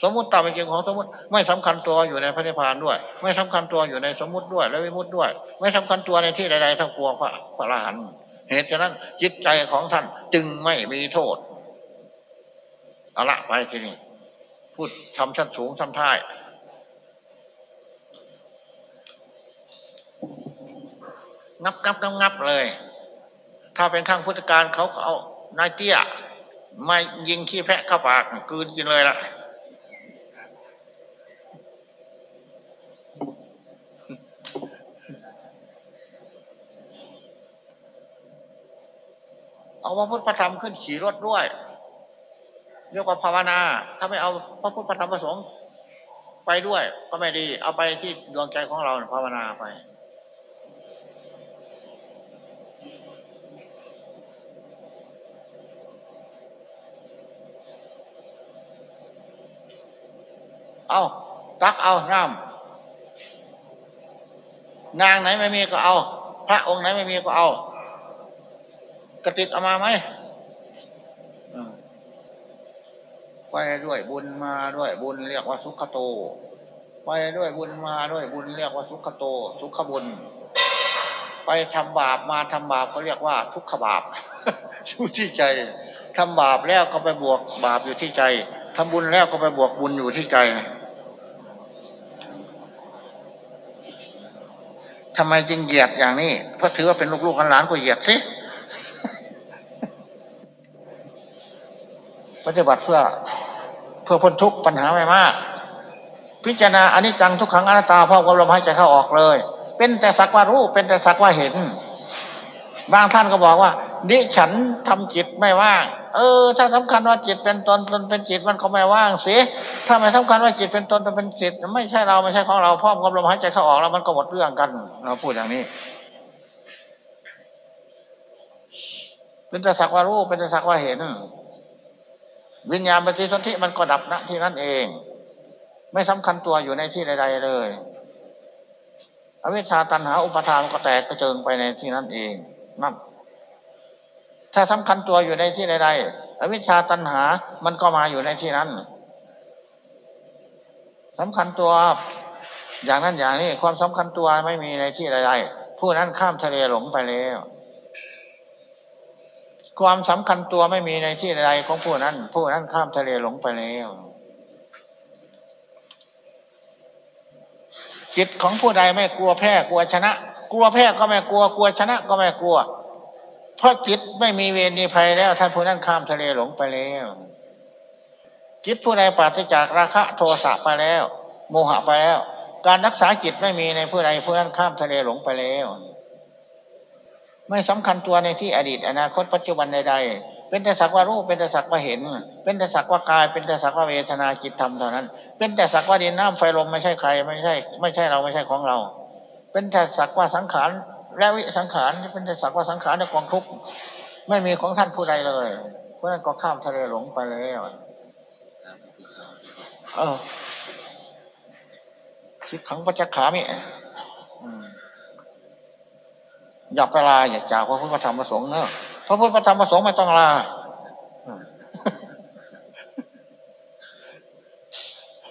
สมมติตามเป็นจริงของสมมติไม่สำคัญตัวอยู่ในพระนิพพานด้วย ไม่สำคัญตัวอยู่ในสมมติด้วย และวิมุติด้วย ไม่สำคัญตัวในที่ใดๆทั้งปวงพระพระอรหันต์เหตุฉะนั้นจิตใจของท่านจึงไม่มีโทษเอาละไปทีนี้พูดทำชั้นสูงทำท้ายงับงับงับงับเลย ถ้าเป็นข้างพุทธการเขาเอานายเตี้ย ไมายิงขี้แพะเข้าปากกืนกินเลยล่ะ เอาพระพุทธธรรมขึ้นขี่รถด้วยเรียกว่าภาวนา ถ้าไม่เอาพระพุทธธรรมประสงค์ไปด้วย ก็ไม่ดี เอาไปที่ดวงใจของเราภาวนาไป เอาตักเอาน้ำนางไหนไม่มีก็เอา พระองค์ไหนไม่มีก็เอา กระติกเอามาไหมไปด้วยบุญมาด้วยบุญเรียกว่าสุขโต ไปด้วยบุญมาด้วยบุญเรียกว่าสุขโต สุขบุญ ไปทำบาปมาทำบาปเขาเรียกว่า ทุกขบาปอยู่ที่ใจทำบาปแล้วก็ไปบวกบาปอยู่ที่ใจทำบุญแล้วก็ไปบวกบุญอยู่ที่ใจทำไมจึงเหยียดอย่างนี้เพราะถือว่าเป็นลูกๆหลานก็เหยียดสิ ปฏิบัติเพื่อเพื่อพ้นทุกปัญหาไม่มาก พิจารณาอนิจจังทุกขังอนัตตาพร้อมกับลมหายใจเข้าออกเลย เป็นแต่สักว่ารู้เป็นแต่สักว่าเห็น บางท่านก็บอกว่าดิฉันทำจิตไม่ว่าง เออ ถ้าสำคัญว่าจิตเป็นตนตนเป็นจิตมันก็ไม่ว่างสียถ้าไม่สำคัญว่าจิตเป็นตนตนเป็นจิต ไม่ใช่เราไม่ใช่ของเราพร้อมกับลมหายใจเข้าออกแล้วมันก็หมดเรื่องกัน เราพูดอย่างนี้ เป็นแต่สักว่ารู้เป็นแต่สักว่าเห็น วิญญาณปฏิสนธิมันก็ดับณที่นั่นเอง ไม่สำคัญตัวอยู่ในที่ใดๆเลย อวิชชาตันหาอุปทานก็แตกกระเจิงไปในที่นั่นเองนั่นถ้าสำคัญตัวอยู่ในที่ใดๆอวิชชาตันหามันก็มาอยู่ในที่นั้นสำคัญตัวอย่างนั้นอย่างนี้ความสำคัญตัวไม่มีในที่ใดๆผู้นั้นข้ามทะเลหลงไปแล้ว ความสำคัญตัวไม่มีในที่ใดของผู้นั้น ผู้นั้นข้ามทะเลหลงไปแล้วจิตของผู้ใดไม่กลัวแพ้กลัวชนะ กลัวแพ้ก็ไม่กลัวกลัวชนะก็ไม่กลัว เพราะจิตไม่มีเวรมีภัยแล้วท่านผู้นั้นข้ามทะเลหลงไปแล้วจิตผู้ใดปราศจากราคะโทสะไปแล้ว โมหะไปแล้ว การรักษาจิตไม่มีในผู้ใดผู้นั้นข้ามทะเลหลงไปแล้ว ไม่สำคัญตัวในที่อดีต อนาคตปัจจุบันใดๆเป็นแต่สักว่ารู้เป็นแต่สักว่าเห็น เป็นแต่สักว่ากาย เป็นแต่สักว่าเวทนาจิตธรรมเท่านั้น เป็นแต่สักว่าดินน้ำไฟลมไม่ใช่ใครไม่ใช่ ไม่ใช่เราไม่ใช่ของเรา เป็นแต่สักว่าสังขารและวิสังขารเป็นแต่สักว่าสังขารในกองทุกไม่มีของท่านผู้ใดเลยเพราะนั้นก็ข้ามทะเลหลงไปแล้วเออคิดขังปัจจขามิ อย่าไปลาอย่าจากพระพุทธธรรมประสงค์เนอะพระพุทธธรรมประสงค์ไม่ต้องลา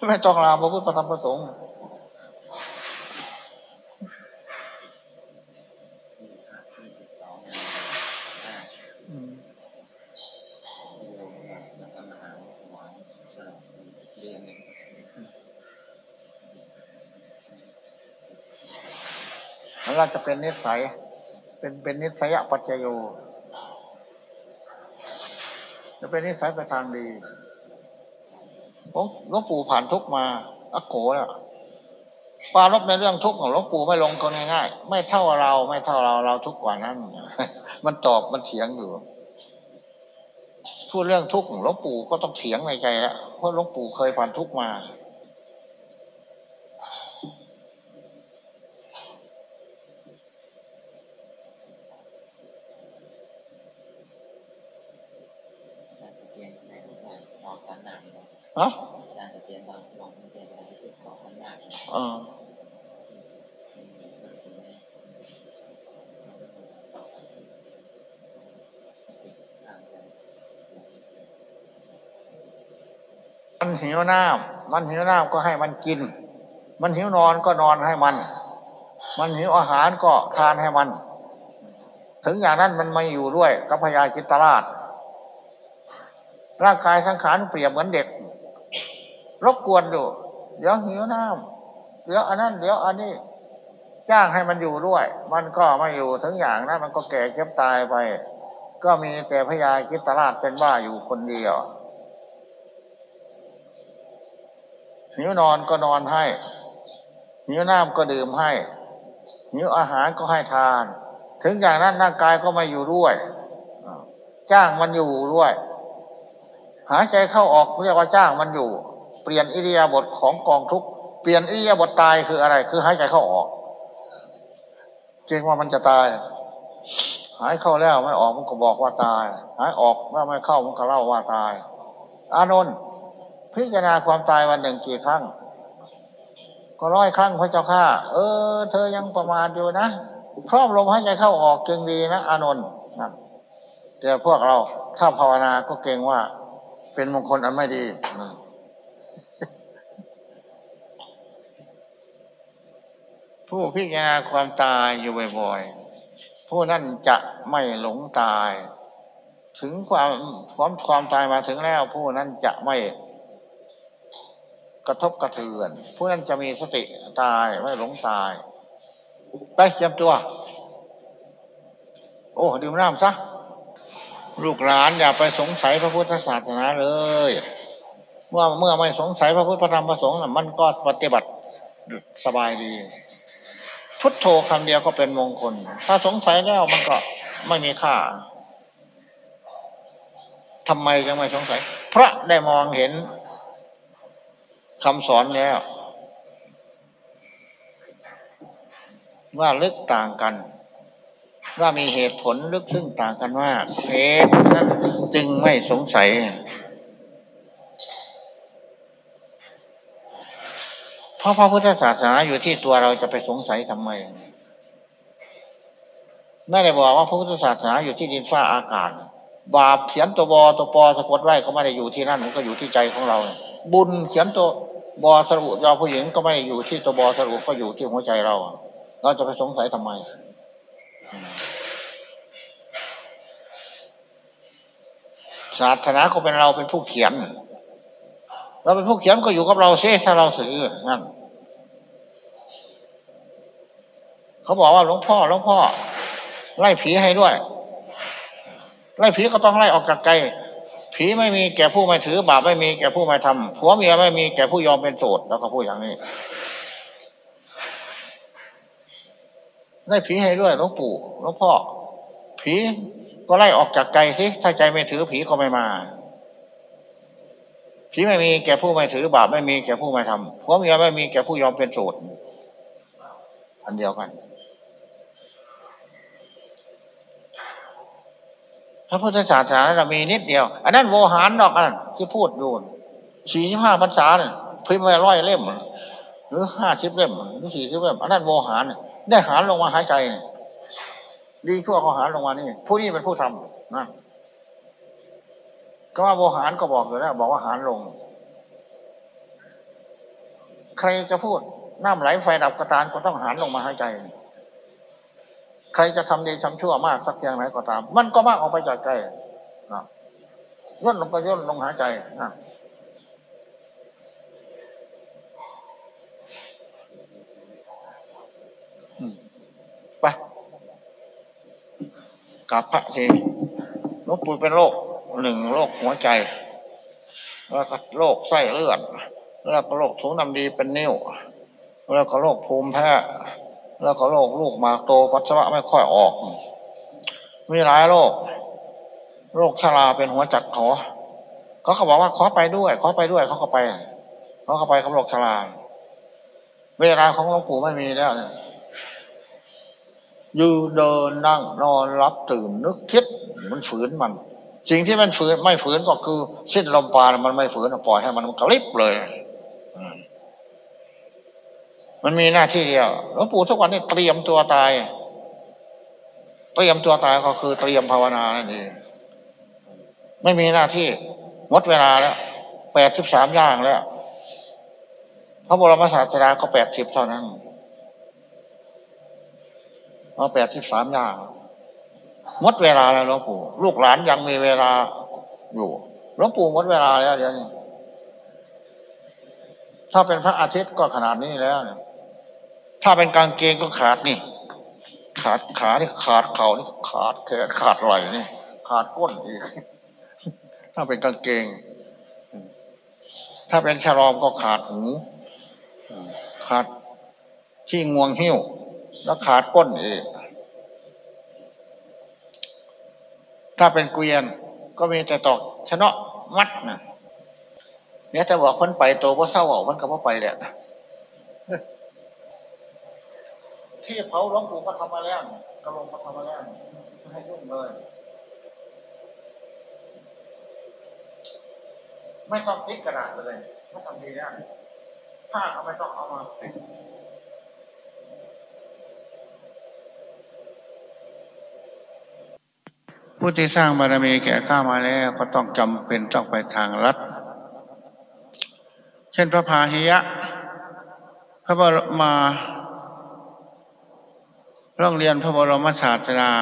ไม่ต้องลาพระพุทธธรรมประสงค์เราจะเป็นนิสัย เป็นเป็นนิสัยปัจจโยจะเป็นนิสัยไปทางดีหลวงปู่ผ่านทุกมาอักโขน่ะปารบในเรื่องทุกข์ของหลวงปู่ไม่ลงคนง่ายๆไม่เท่าเรา ไม่เท่าเราเราทุกกว่านั้น มันตอบมันเถียงอยู่พูดเรื่องทุกข์ของหลวงปู่ก็ต้องเถียงในใจล้วเพราะหลวงปู่เคยผ่านทุกข์มา อะอ่ามันหิวน้ำมันหิวน้ำก็ให้มันกิน มันหิวนอนก็นอนให้มัน มันหิวอาหารก็ทานให้มัน ถึงอย่างนั้นมันมาอยู่ด้วยกับพญาจิตราช ร่างกายสังขารเปรียบเหมือนเด็ก รบกวนอยู่ เดี๋ยวหิวน้ำเดี๋ยวอันนั้น เดี๋ยวอันนี้ จ้างให้มันอยู่ด้วย มันก็ไม่อยู่ถึงอย่างนั้นมันก็แก่เก็บตายไป ก็มีแต่พญาจิตตราชเป็นบ้าอยู่คนเดียวหิวนอนก็นอนให้หิวน้ำก็ดื่มให้หิวอาหารก็ให้ทาน ถึงอย่างนั้นร่างกายก็ไม่อยู่ด้วย จ้างมันอยู่ด้วย หายใจเข้าออกเรียกว่าจ้างมันอยู่ เปลี่ยนอิริยาบถของกองทุกเปลี่ยนอิริยาบถตายคืออะไร คือหายใจเข้าออกเกรงว่ามันจะตาย หายเข้าแล้วไม่ออกมันก็บอกว่าตาย หายออกว่าไม่เข้ามันก็เล่าว่าตาย อานนท์พิจารณาความตายวันหนึ่งกี่ครั้ง ก็ร้อยครั้งพระเจ้าข้าเออ เธอยังประมาทอยู่นะครอบลมหายใจเข้าออกเก่งดีนะอานนท์นะแต่พวกเราถ้าภาวนาก็เก่งว่า เป็นมงคลอันไม่ดี ผู้พิจารณาความตายอยู่บ่อยๆ ผู้นั้นจะไม่หลงตาย ถึงความความความตายมาถึงแล้ว ผู้นั้นจะไม่กระทบกระเทือน ผู้นั้นจะมีสติตายไม่หลงตาย ไปเตรียมตัว โอ้ดื่มน้ำซะลูกหลานอย่าไปสงสัยพระพุทธศาสนาเลย เมื่อเมื่อไม่สงสัยพระพุทธธรรมประสงค์มันก็ปฏิบัติสบายดี พุทโธคำเดียวก็เป็นมงคล ถ้าสงสัยแล้วมันก็ไม่มีค่าทำไมยังไม่สงสัย พระได้มองเห็นคำสอนแล้ว ว่าลึกต่างกัน ว่ามีเหตุผลลึกซึ้งต่างกันว่าเหตุนั้นจึงไม่สงสัย เพ ราะพระพุทธศาสนาอยู่ที่ตัวเราจะไปสงสัยทำไมไม่ได้บอกว่าพระพุทธศาสนาอยู่ที่ดินฟ้าอากาศ บาปเขียนตัวบอตัวปอสะกดไว้ก็ไม่ได้อยู่ที่นั่นมันก็อยู่ที่ใจของเรา บุญเขียนตัวบอสรุปยาผู้หญิงก็ไม่อยู่ที่ตัวบอสรุปก็อยู่ที่หัวใจเรา เราจะไปสงสัยทำไมศาสนาก็เป็นเราเป็นผู้เขียน เราเป็นผู้เขียนก็อยู่กับเราเสีถ้าเราสื่อนั่นเขาบอกว่าหลวงพ่อหลวงพ่อ ไล่ผีให้ด้วย ไล่ผีก็ต้องไล่ออกจากใจผีไม่มีแก่ผู้ไม่ถือบาปไม่มีแก่ผู้ไม่ทำผัวเมียไม่มีแก่ผู้ยอมเป็นโสดแล้วก็พูดอย่างนี้ได้ผีให้ด้วยหลวงปู่หลวงพ่อ ผีก็ไล่ออกจากใจสิถ้าใจไม่ถือผีก็ไม่มา ผีไม่มีแก่ผู้ไม่ถือบาปไม่มีแก่ผู้ไม่ทำผัวเมียไม่มีแก่ผู้ยอมเป็นโสดอันเดียวกัน พระพุทธศาสนาเรามีนิดเดียว อันนั้นโวหารดอกอันที่พูดอยู่สี่สิบห้าพรรษาเนี่ยพิมพ์ไว้ร้อยเล่ม หรือห้าสิบเล่มหรือสี่สิบเล่ม อันนั้นโวหารได้หารลงมาหายใจเนี่ยดีชั่วเขาหารลงมานี่ ผู้นี้เป็นผู้ทำนะ ก็ว่าโวหารก็บอกอยู่แล้วบอกว่าหารลง ใครจะพูดน้ำไหลไฟดับกระตานก็ต้องหารลงมาหายใจ ใครจะทำดีทำชั่วมากสักเพียงไหนก็ตาม มันก็มากออกไปจากใจนะย่นลงไปย่นลงหายใจนะไปกับพระเทลบปู่เป็นโรค หนึ่งโรคหัวใจ แล้วก็โรคไส้เลือด แล้วก็โรคถุงน้ำดีเป็นนิ้ว แล้วก็โรคภูมิแพ้ แล้วก็โรคลูกมาโตปัสสาวะไม่ค่อยออก มีหลายโรค โรคชราเป็นหัวจักขอ เขาก็บอกว่าขอไปด้วย ขอไปด้วยเขาก็ไป เขาก็ไปกับโรคชรา เวลาของหลวงปู่ไม่มีแล้วเนี่ยยืนเดินนั่งนอนรับตื่นนึกคิดมันฝืนมัน สิ่งที่มันฝืนไม่ฝืนก็คือ สิ้นลมปราณมันไม่ฝืนปล่อยให้มันกระลิบเลยมันมีหน้าที่เดียวหลวงปู่ทุกวันนี้เตรียมตัวตาย เตรียมตัวตายก็คือเตรียมภาวนานั่นเองไม่มีหน้าที่หมดเวลาแล้วแปดสิบสามย่างแล้วพระบรมศาสดาก็แปดสิบเท่านั้นเอาแปดสิบสามอย่าง มดเวลาแล้วหลวงปู่ลูกหลานยังมีเวลาอยู่หลวงปู่หมดเวลาแล้วเดี๋ยวนี้ถ้าเป็นพระอาทิตย์ก็ขนาดนี้แล้วเนี่ยถ้าเป็นกางเกงก็ขาดนี่ ขาดขานี่ขาดเข่านี่ขาดแขนขาดไหล่นี่ ขาดก้นอีกถ้าเป็นกางเกง ถ้าเป็นชะลอมก็ขาดหูขาดที่งวงหิ้ว แล้วขาดก้นอีก ถ้าเป็นเกวียนก็มีแต่ตอกชนะมัดนะเนี่ยจะบอกคนไปโตว่าเศร้าออกมันก็ว่าไปแหละที่เผาหลวงปู่ก็ทำมาแล้วกระลงก็ทำมาแล้วให้ยุ่งเลย ไม่ต้องพลิกกระดาษเลยไม่ทำดีแล้วผ้าเขาไม่ต้องเอามา ผู้ที่สร้างบารมีแก่ข้ามาแล้ว ก็ต้องจำเป็นต้องไปทางรัฐเช่นพระพาหิยะ พระบรมาร่องเรียนพระบรมศาสดา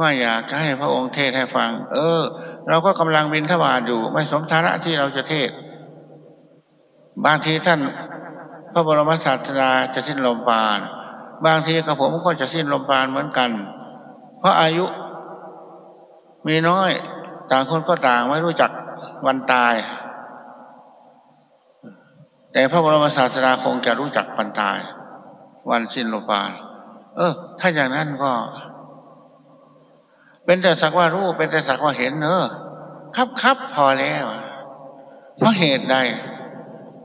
ว่าอยากให้พระองค์เทศให้ฟัง เออ เราก็กำลังบินทบาทอยู่ ไม่สมฐานะที่เราจะเทศ บางทีท่าน พระบรมศาสดาจะสิ้นลมปราณบางทีกับผมก็จะสิ้นลมปราณเหมือนกัน เพราะอายุ มีน้อย ต่างคนก็ต่างไม่รู้จักวันตาย แต่พระบรมศาสดาคงจะรู้จักวันตาย วันสิ้นลมปาณเออ ถ้าอย่างนั้นก็ เป็นแต่สักว่ารู้ เป็นแต่สักว่าเห็นเนอครับครับพอแล้ว เพราะเหตุใด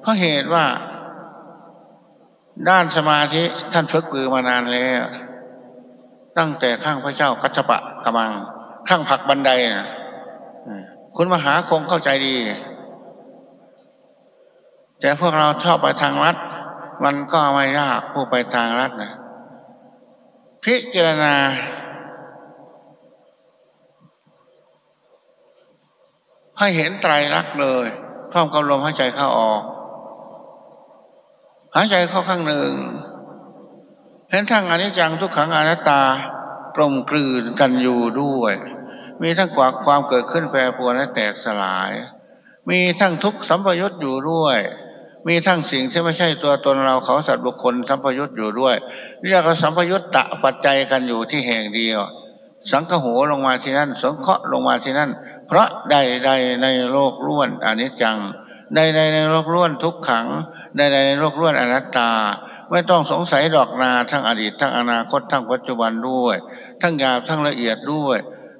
เพราะเหตุว่า ด้านสมาธิท่านฝึกปือมานานแล้ว ตั้งแต่ข้างพระเจ้ากัจปะกำมัง ข้างผักบันไดนะคุณมหาคงเข้าใจดี แต่พวกเราชอบไปทางรัฐ มันก็ไม่ยากผู้ไปทางรัฐนะพิจารณา ให้เห็นไตรลักษณ์เลยพร้อมกับลมหายใจเข้าออกหายใจเข้าข้างหนึ่งเห็นทั้งอนิจจังทุกขังอนัตตา กลมกลืนกันอยู่ด้วย มีทั้งกว่าความเกิดขึ้นแปรปรวนและแตกสลาย มีทั้งทุกสัมปยุตอยู่ด้วย มีทั้งสิ่งที่ไม่ใช่ตัวตนเราเขาสัตว์บุคคลสัมพยุตอยู่ด้วย เรียกว่าสัมพยุตตะปัจจัยกันอยู่ที่แห่งเดียว สังฆโหลงมาที่นั่น สงเคราะห์ลงมาที่นั่น เพราะใดใดในโลกล้วนอนิจจังใดใดในโลกล้วนทุกขังใดใดในโลกล้วนอนัตตา ไม่ต้องสงสัยดอกนาทั้งอดีตทั้งอนาคตทั้งปัจจุบันด้วย ทั้งหยาบทั้งละเอียดด้วย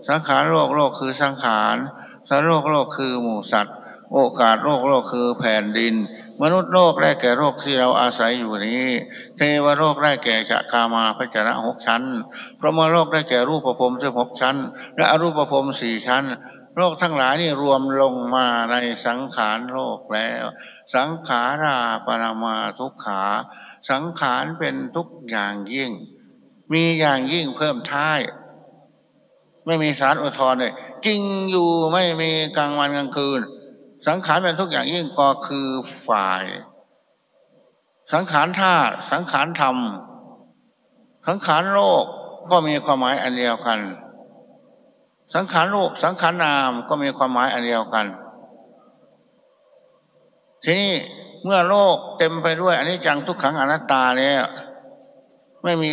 สังขารโลกโลกคือสังขารสัรโลกโลกคือหมู่สัตว์ โอกาสโลกโลกคือแผ่นดิน มนุษย์โลกได้แก่โรคที่เราอาศัยอยู่นี้ เทวโลกได้แก่จะกามาพระจนะหกชั้นพระมโลกได้แก่รูปประพรมสิบหกชั้น และอรูปประพรมสี่ชั้นโลกทั้งหลายนี่รวมลงมาในสังขารโลกแล้ว สังขาราปรามาทุกขา สังขารเป็นทุกอย่างยิ่ง มีอย่างยิ่งเพิ่มท้าย ไม่มีสารอุทธรเลยจริงอยู่ไม่มีกลางวันกลางคืน สังขารเป็นทุกอย่างยิ่งก็คือฝ่าย สังขารธาตุสังขารธรรม สังขารโลกก็มีความหมายอันเดียวกัน สังขารโลกสังขารนามก็มีความหมายอันเดียวกัน ทีนี้ เมื่อโลกเต็มไปด้วยอันนี้จังทุกขังอนัตตาแล้วไม่มี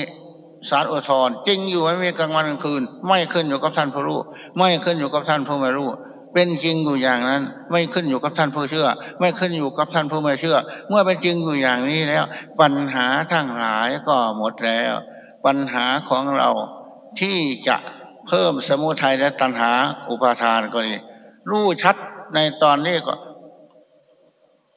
สารอุทธรจริงอยู่ไม่มีกลางวันกลางคืน ไม่ขึ้นอยู่กับท่านผู้รู้ ไม่ขึ้นอยู่กับท่านผู้ไม่รู้ เป็นจริงอยู่อย่างนั้น ไม่ขึ้นอยู่กับท่านผู้เชื่อ ไม่ขึ้นอยู่กับท่านผู้ไม่เชื่อ เมื่อเป็นจริงอยู่อย่างนี้แล้ว ปัญหาทั้งหลายก็หมดแล้ว ปัญหาของเราที่จะเพิ่มสมุทัยและตัณหาอุปาทานก็ดีรู้ชัดในตอนนี้ก็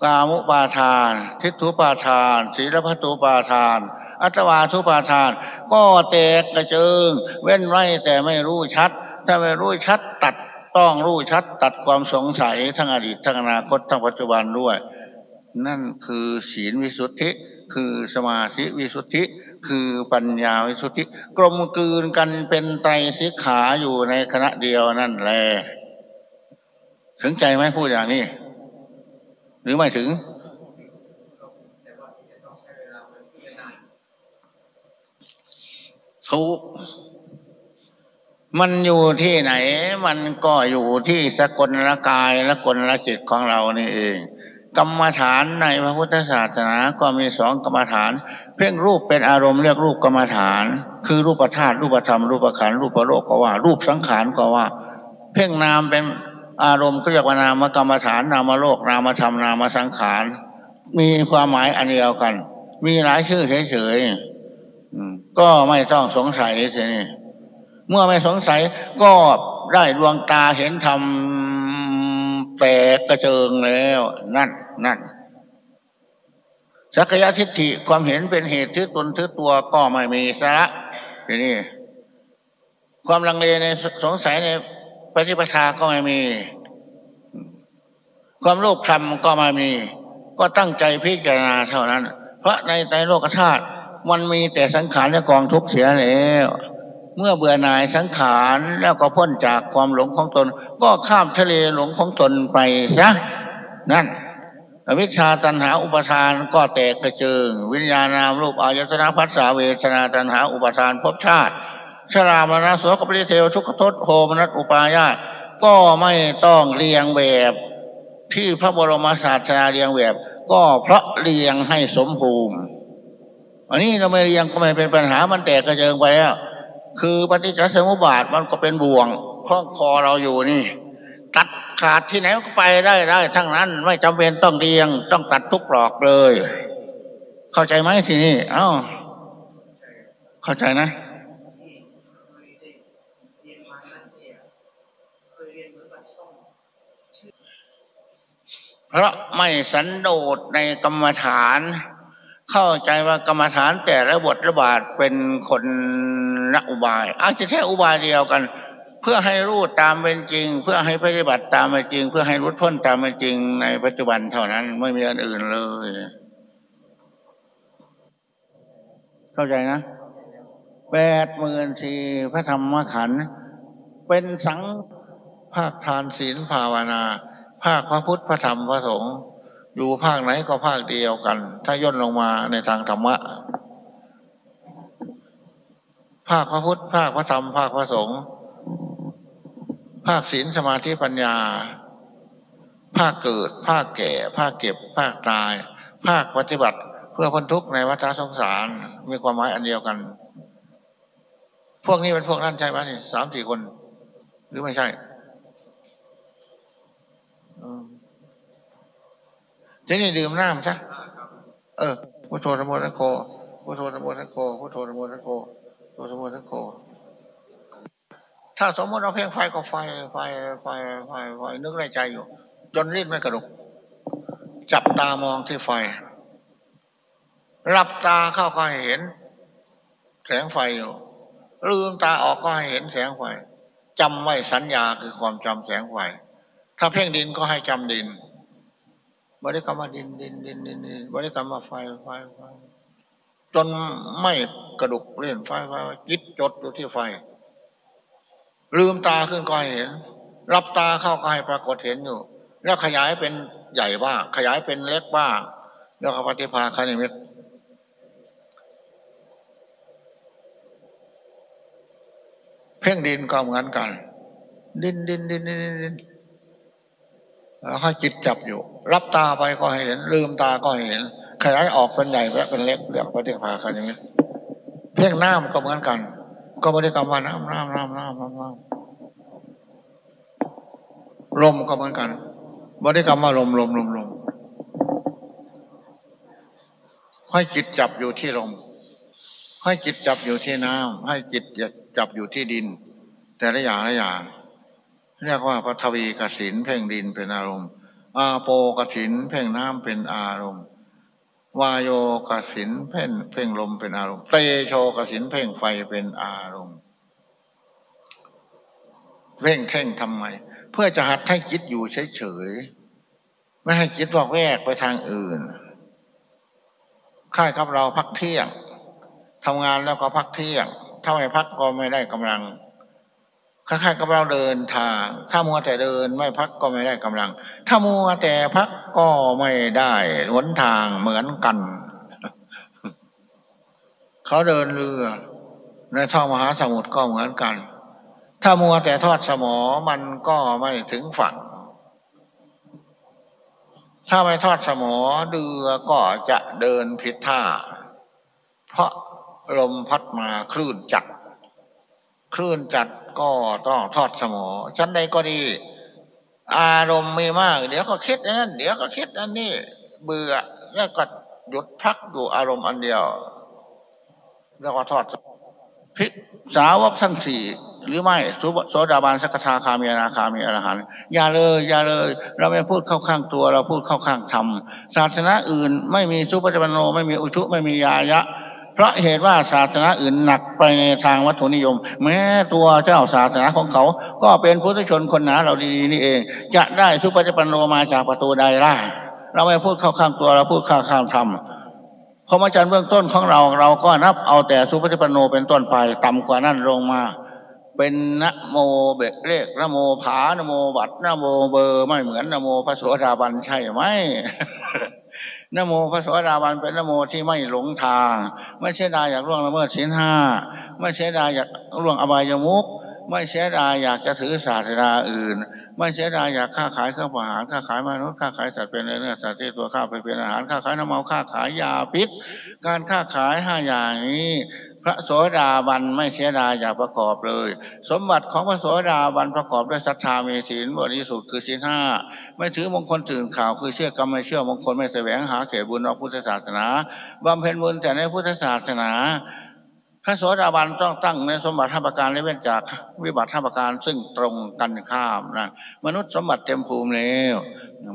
กามุปาทาน ทิฏฐุปาทาน ศีลพัตุปาทาน อัตวาทุปาทาน ก็แตกกระเจิง เว้นไว้แต่ไม่รู้ชัด ถ้าไม่รู้ชัดตัดต้องรู้ชัด ตัดความสงสัยทั้งอดีตทั้งอนาคตทั้งปัจจุบันด้วย นั่นคือศีลวิสุทธิ คือสมาธิวิสุทธิ คือปัญญาวิสุทธิ กลมกลืนกันเป็นไตรสิกขาอยู่ในคณะเดียวนั่นแหละถึงใจไหมพูดอย่างนี้ หรือไม่ถึง ทุกมันอยู่ที่ไหน มันก็อยู่ที่สกลละกายและกลละจิตของเรานี่เอง กรรมฐานในพระพุทธศาสนาก็มีสองกรรมฐาน เพ่งรูปเป็นอารมณ์เรียกรูปกรรมฐาน คือรูปธาตุรูปธรรมรูปขันธ์รูปโลกก็ว่า รูปสังขารก็ว่า เพ่งนามเป็น อารมณ์ก็เรียกว่านามกรรมฐานนามโลกนามธรรมนามสังขาร มีความหมายอันเดียวกัน มีหลายชื่อเฉยๆก็ไม่ต้องสงสัยทีนี้เมื่อไม่สงสัยก็ได้ดวงตาเห็นธรรมแปลกกระเจิงแล้ว นั่นนั่นสักยะทิฏฐิความเห็นเป็นเหตุทึกตนทึกตัวก็ไม่มีสาระทีนี้ความลังเลในสงสัยใน ปฏิปทาก็ไม่มี ความโลภคลำก็ไม่มี ก็ตั้งใจพิจารณาเท่านั้น เพราะในใจโลกธาตุมันมีแต่สังขารและกองทุกข์เสียแล้วเมื่อเบื่อหน่ายสังขารแล้วก็พ้นจากความหลงของตน ก็ข้ามทะเลหลงของตนไปซะนั่นอวิชชาตันหาอุปทานก็แตกกระเจิง วิญญาณนามรูปอายตนะพัสสาเวชนาตันหาอุปทานภพชาติ ชรามรณะโสกปริเทวทุกขทศโหมนัสอุปายาตก็ไม่ต้องเรียงแบบที่พระบรมศาสดาเรียงแบบ ก็เพราะเรียงให้สมภูมิ อันนี้เราไม่เรียงก็ไม่เป็นปัญหามันแตกกระเจิงไปแล้ว คือปฏิจจสมุปบาทมันก็เป็นบ่วงคล้องคอเราอยู่นี่ ตัดขาดที่ไหนก็ไปได้ได้ ทั้งนั้นไม่จำเป็นต้องเรียงต้องตัดทุกปลอกเลย เข้าใจไหมทีนี้ เอ้า เข้าใจนะ เพราะไม่สันโดษในกรรมฐาน เข้าใจว่ากรรมฐานแต่ละบทระบาดเป็นคนละอุบาย อาจจะแค่อุบายเดียวกัน เพื่อให้รู้ตามเป็นจริง เพื่อให้ปฏิบัติตามเป็นจริง เพื่อให้รุดพ้นตามเป็นจริงในปัจจุบันเท่านั้นไม่มีอันอื่นเลย เข้าใจนะแปดหมื่นสี่พระธรรมขันธ์เป็นสังภาคทานศีลภาวนา ภาคพระพุทธพระธรรมพระสงฆ์อยู่ภาคไหนก็ภาคเดียวกัน ถ้าย่นลงมาในทางธรรมะ ภาคพระพุทธภาคพระธรรมภาคพระสงฆ์ภาคศีลสมาธิปัญญา ภาคเกิด ภาคแก่ ภาคเก็บ ภาคตาย ภาคปฏิบัติเพื่อพ้นทุกข์ในวัฏสงสารมีความหมายอันเดียวกัน พวกนี้เป็นพวกนั้นใช่ไหมนี่สามสี่คน หรือไม่ใช่ ทีนี้ดื่มน้ำใช่เออพุทโธธรรมะโกพุทโธธรรมะโกพุทโธธรรมะโกตัวสมุทโก ถ้าสมมติเราเพ่งไฟก็ไฟไฟไฟไฟไฟนึกในใจอยู่ จนลิ้นไม่กระดิก จับตามองที่ไฟหลับตาเข้าก็เห็น แสงไฟอยู่ลืมตาออกก็ให้เห็นแสงไฟจำไว้สัญญาคือความจำแสงไฟถ้าเพ่งดินก็ให้จำดิน บริกรรมดินดินดินดินดินบริกรรมไฟไฟไฟจนไม่กระดุกเล่นไฟไฟจิตจดอยู่ที่ไฟ ลืมตาขึ้นก็เห็น รับตาเข้าก็ให้ปรากฏเห็นอยู่ แล้วขยายเป็นใหญ่บ้างขยายเป็นเล็กบ้างแล้วก็ปฏิภาคณิมิตเพ่งดินก็เหมือนกัน ดินดินดินดินดิน ให้จิตจับอยู่ รับตาไปก็เห็น ลืมตาก็เห็น ขยายออกเป็นใหญ่และเป็นเล็กเรียกปฏิภาคันอย่างนี้เพ่งน้ำก็เหมือนกัน ก็บริกรรมว่าน้ำน้ำน้ำน้ำน้ำน้ำลมก็เหมือนกันบริกรรมว่าลมลมลมลมให้จิตจับอยู่ที่ลม ให้จิตจับอยู่ที่น้ำให้จิตจับอยู่ที่ดิน แต่ละอย่างละอย่าง เรียกว่าปฐวีกสินเพ่งดินเป็นอารมณ์ อาโปกสินเพ่งน้ำเป็นอารมณ์ วายโยกสินเพ่งเพ่งลมเป็นอารมณ์เตโชกสินเพ่งไฟเป็นอารมณ์เพ่งเท่งทำไม เพื่อจะหัดให้คิดอยู่เฉยๆไม่ให้คิดว่าแวกไปทางอื่นค่ายครับเราพักเที่ยงทำงานแล้วก็พักเที่ยงถ้าไม่พักก็ไม่ได้กำลัง คล้ายๆกับเราเดินทาง ถ้ามัวแต่เดินไม่พักก็ไม่ได้กำลัง ถ้ามัวแต่พักก็ไม่ได้หนทางเหมือนกัน เขาเดินเรือในท้องมหาสมุทรก็เหมือนกัน ถ้ามัวแต่ทอดสมอมันก็ไม่ถึงฝั่ง ถ้าไม่ทอดสมอเรือก็จะเดินผิดท่า เพราะลมพัดมาคลื่นจัด คลื่นจัด ก็ต้องทอดสมอชั้นใดก็ดี อารมณ์มีมาก เดี๋ยวก็คิดนั่นเดี๋ยวก็คิดนั่นนี่เบื่อแล้วก็หยุดพักอยู่อารมณ์อันเดียว แล้วก็ทอดพิสาวกทั้งสี่หรือไม่สุโสดาบาลสักทาคามีนาคามีอรหันอย่าเลย อย่าเลย เราไม่พูดเข้าข้างตัว เราพูดเข้าข้างธรรมศาสนาอื่น ไม่มีสุปฏิปันโนไม่มีอุชุไม่มียายะ เพราะเหตุว่าศาสนาอื่นหนักไปในทางวัตถุนิยม แม้ตัวเจ้าศาสนาของเขา ก็เป็นพุทธชนคนหนาเราดีๆนี่เอง จะได้สุปฏิปันโนมาจากประตูใดล่ะเราไม่พูดเข้าข้างตัวเราพูดข้าข้างธรรมพรหมจรรย์เบื้องต้นของเราเราก็นับเอาแต่สุปฏิปันโนเป็นต้นไปต่ำกว่านั้นลงมาเป็นนะโมเบกเลขนะโมผานโมบัตนะโมเบอร์ไม่เหมือนนะโมพระโสดาบันใช่ไหม นโมพระสวสดาบันเป็นนโมที่ไม่หลงทาง ไม่เสียดายอยากล่วงละเมิดศีลห้าไม่เสียดายอยากล่วงอบายมุกไม่เสียดายอยากจะถือศาสนาอื่น ไม่เสียดายอยากค้าขายเครื่องประหารค้าขายมนุษย์ค้าขายสัตว์เป็นเนื้อสัตว์ที่ตัวข้าไปเป็นอาหารค้าขายน้ำเมาค้าขายยาพิษ การค้าขายห้าอย่างนี้ พระโสดาบันไม่เสียดายอยากประกอบเลย สมบัติของพระโสดาบันประกอบด้วยศรัทธามีศีลบริสุทธิ์คือศีลห้าไม่ถือมงคลตื่นข่าวคือเชื่อกรรมไม่เชื่อมงคลไม่แสวงหาเขตบุญในพุทธศาสนาบำเพ็ญบุญแต่ในพุทธศาสนาพระโสดาบันต้องตั้งในสมบัติห้าประการและเว้นจากวิบัติห้าประการซึ่งตรงกันข้ามนะมนุษย์สมบัติเต็มภูมิแล้ว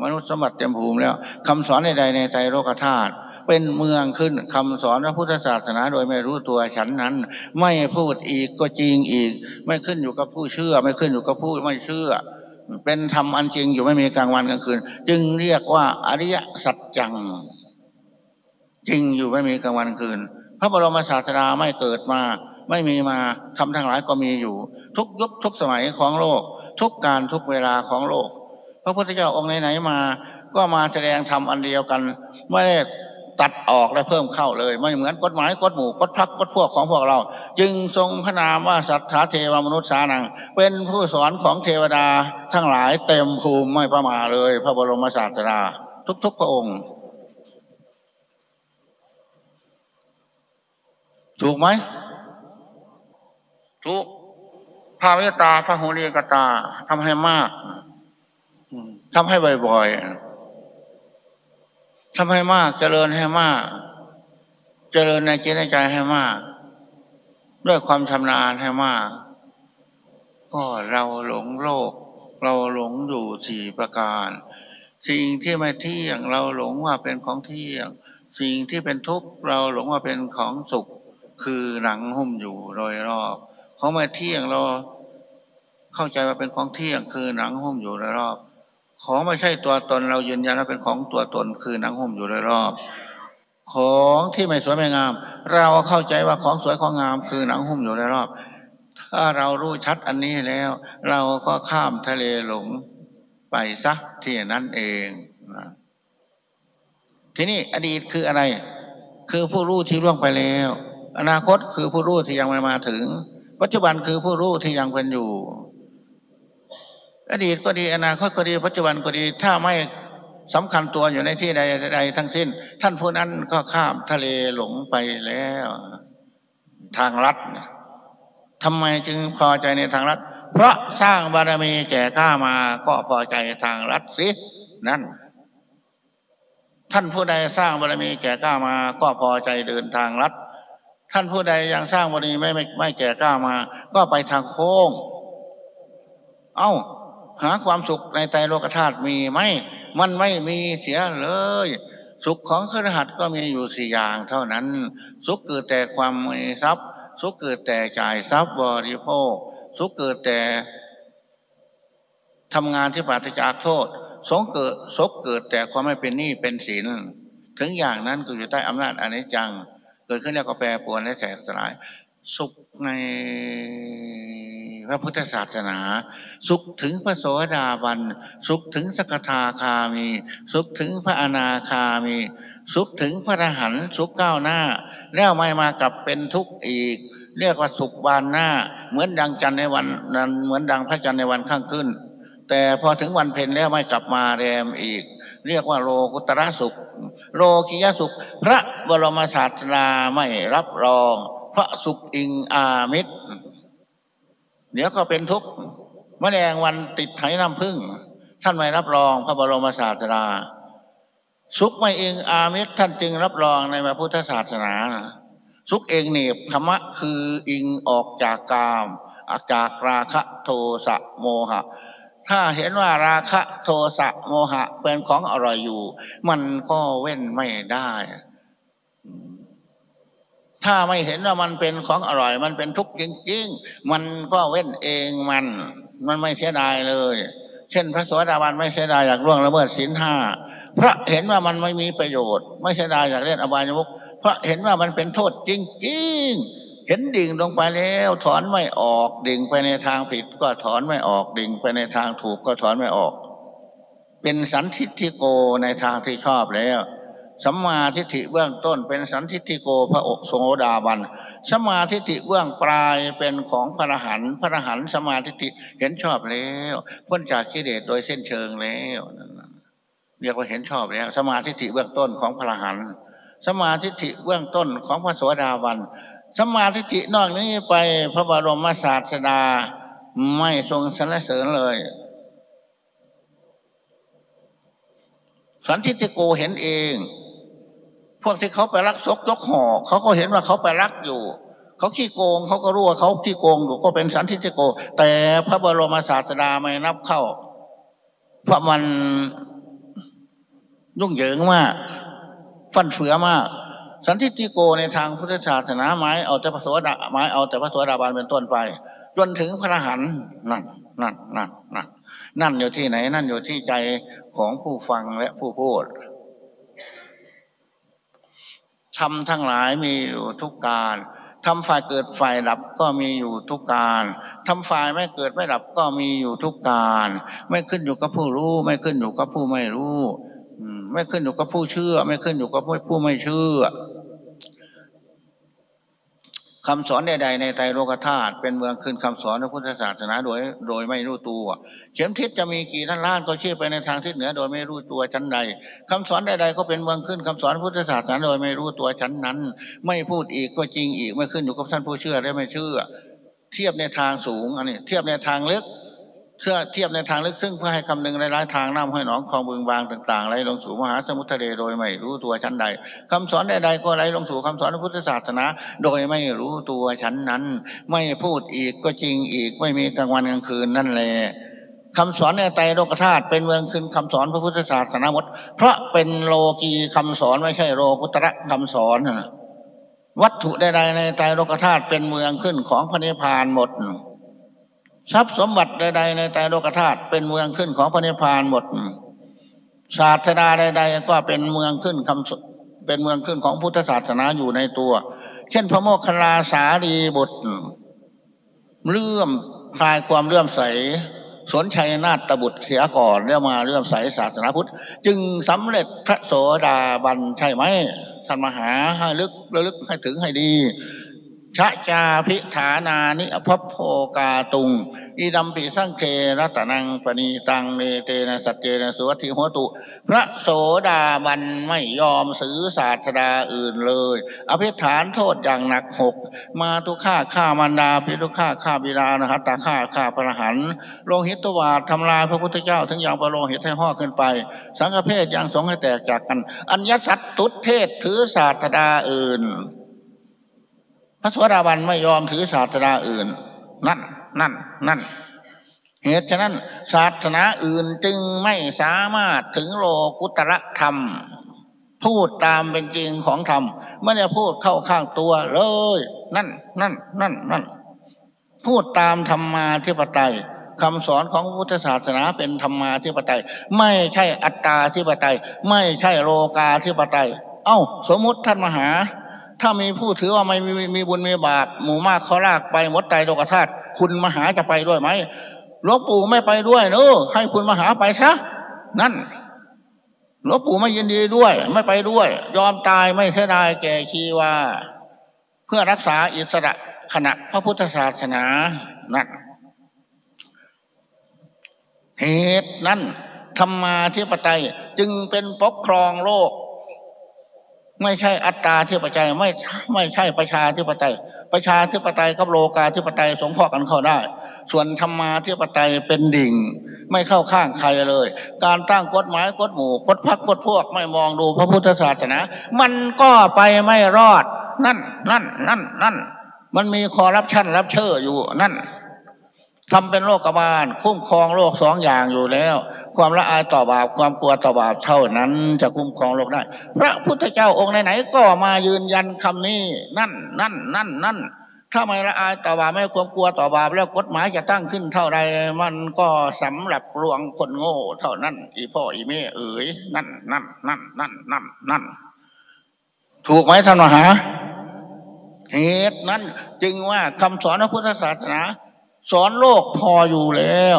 มนุษย์สมบัติเต็มภูมิแล้วคำสอนใดในใจโลกธาตุ เป็นเมืองขึ้นคำสอนพระพุทธศาสนาโดยไม่รู้ตัวฉันนั้น ไม่พูดอีกก็จริงอีก ไม่ขึ้นอยู่กับผู้เชื่อ ไม่ขึ้นอยู่กับผู้ไม่เชื่อ เป็นธรรมอันจริงอยู่ไม่มีกลางวันกลางคืน จึงเรียกว่าอริยสัจจัง จริงอยู่ไม่มีกลางวันกลางคืน พระบรมศาสดาไม่เกิดมา ไม่มีมาทำทั้งหลายก็มีอยู่ ทุกยุคทุกสมัยของโลก ทุกการทุกเวลาของโลก พระพุทธเจ้าองค์ไหนๆมา ก็มาแสดงธรรมอันเดียวกันไม่ได้ ตัดออกและเพิ่มเข้าเลย ไม่เหมือนกฎหมายกฎหมู่กฎพักกฎพวกของพวกเรา จึงทรงพระนามว่าสัทธาเทวมนุษย์สานัง เป็นผู้สอนของเทวดาทั้งหลายเต็มภูมิไม่ประมาเลย พระบรมศาสดาทุก ๆ พระองค์ ถูกไหมถูกพระเมตตาพระหุลีกตาทำให้มากทำให้บ่อยๆ ทำให้มาก เจริญให้มาก เจริญในจิตในใจให้มาก ด้วยความชำนาญให้มาก ก็เราหลงโลก เราหลงอยู่สี่ประการ สิ่งที่ไม่เที่ยงเราหลงว่าเป็นของเที่ยง สิ่งที่เป็นทุกข์เราหลงว่าเป็นของสุข คือหนังหุ้มอยู่โดยรอบของไม่เที่ยงเราเข้าใจว่าเป็นของเที่ยงคือหนังหุ้มอยู่โดยรอบ ของไม่ใช่ตัวตนเรายืนยันว่าเป็นของตัวตนคือหนังห่มอยู่รอบ ของที่ไม่สวยไม่งาม เราเข้าใจว่าของสวยของงาม คือหนังหุ้มอยู่รอบ ถ้าเรารู้ชัดอันนี้แล้ว เราก็ข้ามทะเลหลงไปซักที่นั้นเองทีนี้อดีตคืออะไร คือผู้รู้ที่ล่วงไปแล้ว อนาคตคือผู้รู้ที่ยังไม่มาถึง ปัจจุบันคือผู้รู้ที่ยังเป็นอยู่ อดีตก็ดีอนาคตก็ดีปัจจุบันก็ดี ถ้าไม่สำคัญตัวอยู่ในที่ใดใดทั้งสิ้น ท่านผู้นั้นก็ข้ามทะเลหลงไปแล้ว ทางรัฐทำไมจึงพอใจในทางรัฐ เพราะสร้างบารมีแก่ข้ามาก็พอใจทางรัฐสินั่น ท่านผู้ใดสร้างบารมีแก่ข้ามาก็พอใจเดินทางรัฐ ท่านผู้ใดยังสร้างบารมีไม่ไม่ไม่แก่ข้ามา ก็ไปทางโค้ง เอา้า หาความสุขในใจโลกธาตุมีไหมมันไม่มีเสียเลย สุขของขรหัสก็มีอยู่สี่อย่างเท่านั้น สุขเกิดแต่ความมีทรัพย์ สุขเกิดแต่จ่ายทรัพย์บริโภค สุขเกิดแต่ทำงานที่ปราศจากโทษสงเกิดสุขเกิดแต่ความไม่เป็นหนี้เป็นสินถึงอย่างนั้นก็อยู่ใต้อำนาจอนิจจัง เกิดขึ้นแล้วก็แปรปรวนและแตกสลาย สุขใน พระพุทธศาสนา สุขถึงพระโสดาบัน สุขถึงสกทาคามี สุขถึงพระอนาคามี สุขถึงพระอรหันต์สุขก้าวหน้า แล้วไม่มากลับเป็นทุกข์อีก เรียกว่าสุขบานหน้า เหมือนดังจันในวันนั้นเหมือนดังพระจันทร์ในวันข้างขึ้น แต่พอถึงวันเพ็ญแล้วไม่กลับมาแรมอีก เรียกว่าโลกุตระสุข โลกิยสุข พระบรมศาสดาไม่รับรอง พระสุขอิงอามิตร เดี๋ยวก็เป็นทุกข์มแมลงวันติดไถน้ำพึ่ง ท่านไม่รับรองพระบรมศาสดาสุขไม่เองอาเมตท่านจึงรับรองในพระพุทธศาสนาสุขเองเนบธรรมะคืออิงออกจากกามออกจากราคะโทสะโมหะ ถ้าเห็นว่าราคะโทสะโมหะเป็นของอร่อยอยู่ มันก็เว้นไม่ได้ ถ้าไม่เห็นว่ามันเป็นของอร่อย มันเป็นทุกข์จริงๆ มันก็เว้นเองมัน มันไม่เสียดายเลย เช่น พระสวสดาบันไม่เสียดายอยากล่วงละเมิดศีลห้าพระเห็นว่ามันไม่มีประโยชน์ ไม่เสียดายอยากเล่นอบายมุกพระเห็นว่ามันเป็นโทษจริงๆ เห็นดิ่งลงไปแล้ว ถอนไม่ออกดิ่งไปในทางผิด ก็ถอนไม่ออกดิ่งไปในทางถูกก็ถอนไม่ออก เป็นสันทิฏฐิโกในทางที่ชอบแล้ว สัมมาทิฏฐิเบื้องต้นเป็นสันทิฏฐิโกพระอกโสดาบันสัมมาทิฏฐิเบื้องปลายเป็นของพระหันพระหันสัมมาทิฏฐิเห็นชอบแล้วพ้นจากกิเลสโดยเส้นเชิงแล้วเรียกว่าเห็นชอบแล้วสัมมาธิฏฐิเบื้องต้นของพระหันสมาธิฏฐิเบื้องต้นของพระโสดาบันสมาธิฏฐินอกนี้ไปพระบรมศาสดาไม่ทรงสรรเสริญเลย สันทิฏฐิโกเห็นเอง พวกที่เขาไปรักซกยกห่อเขาก็เห็นว่าเขาไปรักอยู่เขาขี้โกงเขาก็รู้ว่าเขาขี้โกงอยู่ก็เป็นสันทิฏฐิโก แต่พระบรมศาสดาไม่นับเข้า เพราะมันยุ่งเหยิงมากฟันเฟือมาก สันทิฏฐิโกในทางพุทธศาสนาไม้เอาแต่พระสวสดาไม้เอาแต่พระสวสดาบาลเป็นต้นไป จนถึงพระหันนั่นนั่นนั่นนั่นนั่นอยู่ที่ไหน นั่นอยู่ที่ใจของผู้ฟังและผู้พูด ทำทั้งหลายมีอยู่ทุกการทำฝ่ายเกิดฝ่ายดับก็มีอยู่ทุกการทำฝ่ายไม่เกิดไม่ดับก็มีอยู่ทุกการ ไม่ขึ้นอยู่กับผู้รู้ ไม่ขึ้นอยู่กับผู้ไม่รู้ ไม่ขึ้นอยู่กับผู้เชื่อ ไม่ขึ้นอยู่กับผู้ไม่เชื่อ คำสอนใดๆในไตรโลกธาตุเป็นเมืองขึ้นคำสอนพระพุทธศาสนาโดย โดยไม่รู้ตัว เข็มทิศจะมีกี่ท่านล้านก็ชี้ไปในทางทิศเหนือโดยไม่รู้ตัวชั้นใดคำสอนใดๆก็เป็นเมืองขึ้นคำสอนพุทธศาสนาโดยไม่รู้ตัวชั้นนั้น ไม่พูดอีกก็จริงอีกไม่ขึ้นอยู่กับท่านผู้เชื่อและไม่เชื่อ เทียบในทางสูงอันนี้ เทียบในทางลึก เชื่อเทียบในทางลึกซึ่งเพื่อให้คำนึงในร้ายทางน้ำห้อยหนองคลองบึงบางต่างๆไหลลงสู่มหาสมุทรทะเลโดยไม่รู้ตัวชั้นใดคำสอนใดๆก็ไหลลงสู่คำสอนพระพุทธศาสนา โดยไม่รู้ตัวชั้นนั้น ไม่พูดอีกก็จริงอีกไม่มีกลางวันกลางคืนนั่นแหละคำสอนในไตรโลกธาตุเป็นเมืองขึ้นคำสอนพระพุทธศาสนาหมด เพราะเป็นโลกีคำสอนไม่ใช่โลกุตระคำสอนวัตถุใดๆในไตรโลกธาตุเป็นเมืองขึ้นของพระนิพพานหมด ทรัพย์สมบัติใด ๆ ในใจโลกธาตุเป็นเมืองขึ้นของพระนิพพานหมดศาสนาใด ๆ ก็เป็นเมืองขึ้นคำเป็นเมืองขึ้นของพุทธศาสนาอยู่ในตัว เช่น พระโมคคัลลาสารีบุตรเลื่อมคลายความเลื่อมใส สนชัยนาฏบุตรเสียก่อนแล้วมาเลื่อมใสศาสนาพุทธ จึงสำเร็จพระโสดาบันใช่ไหมท่านมหาให้ลึกระลึกให้ถึงให้ดี ชะจาพิฐานานิอภพโภกาตุงอิดัมปิสังเครัตนังปณีตังเนเตนะสัจเจนะสุวัติหัวตุ พระโสดาบันไม่ยอมซื้อศาสดาอื่นเลย อภิฐานโทษอย่างหนักหก มาทุฆ่าฆ่ามันดาพิทุฆ่าฆ่าบิดานะฮะตาฆ่าฆ่าพระหันโลหิตตวาดทำลายพระพุทธเจ้าถึงอย่างประโลหิตให้ห่อขึ้นไป สังฆเพศยังสงให้แตกจากกัน อัญญสัตตุเทศถือศาสดาอื่น พระสวสดาบันไม่ยอมถือศาสนาอื่น นั่น นั่น นั่น เหตุฉะนั้น ศาสนาอื่นจึงไม่สามารถถึงโลกุตระธรรม พูดตามเป็นจริงของธรรมไม่ได้พูดเข้าข้างตัวเลย นั่น นั่น นั่น นั่น พูดตามธรรมาธิปไตยคำสอนของพุทธศาสนาเป็นธรรมาธิปไตย ไม่ใช่อัตตาธิปไตย ไม่ใช่โลกาธิปไตย เอ้า สมมติท่านมหา ถ้ามีผู้ถือว่าไม่มีมีบุญมีบาปหมู่มากเขาลากไปหมดใจโลกธาตุคุณมหาจะไปด้วยไหมหลวงปู่ไม่ไปด้วยเนอะให้คุณมหาไปซะนั่นหลวงปู่ไม่ยินดีด้วย ไม่ไปด้วย ยอมตายไม่เสียดายแก่ชีวาเพื่อรักษาอิสระขณะพระพุทธศาสนานั่นเหตุนั้นธรรมาธิปไตยจึงเป็นปกครองโลก ไม่ใช่อัตตาธิปไตยไม่ไม่ใช่ประชาธิปไตย ประชาธิปไตยกับโลกาธิปไตยสงเคราะห์กันเข้าได้ ส่วนธรรมาธิปไตยเป็นดิ่ง ไม่เข้าข้างใครเลย การตั้งกฎหมายกฎหมู่กฎพักกฎพวกไม่มองดูพระพุทธศาสนา มันก็ไปไม่รอด นั่นนั่นนั่นนั่นมันมีคอรับชั่นรับเชื่ออยู่นั่น ทำเป็นโรคกบาลคุ้มครองโรคสองอย่างอยู่แล้ว ความละอายต่อบาปความกลัวต่อบาปเท่านั้นจะคุ้มครองโลกได้ พระพุทธเจ้าองค์ไหนๆก็มายืนยันคำนี้นั่นนั่นนั่นนั่นถ้าไม่ละอายต่อบาปไม่ความกลัวต่อบาปแล้วกฎหมายจะตั้งขึ้นเท่าไรมันก็สำหรับรวงคนโง่ เท่านั้น อีพ่ออีแม่เอ๋ยนั่นนั่นนั่นนั่นนั่นนั่นถูกไหมท่านมหาเหตุนั้นจึงว่าคำสอนพระพุทธศาสนา สอนโลกพออยู่แล้ว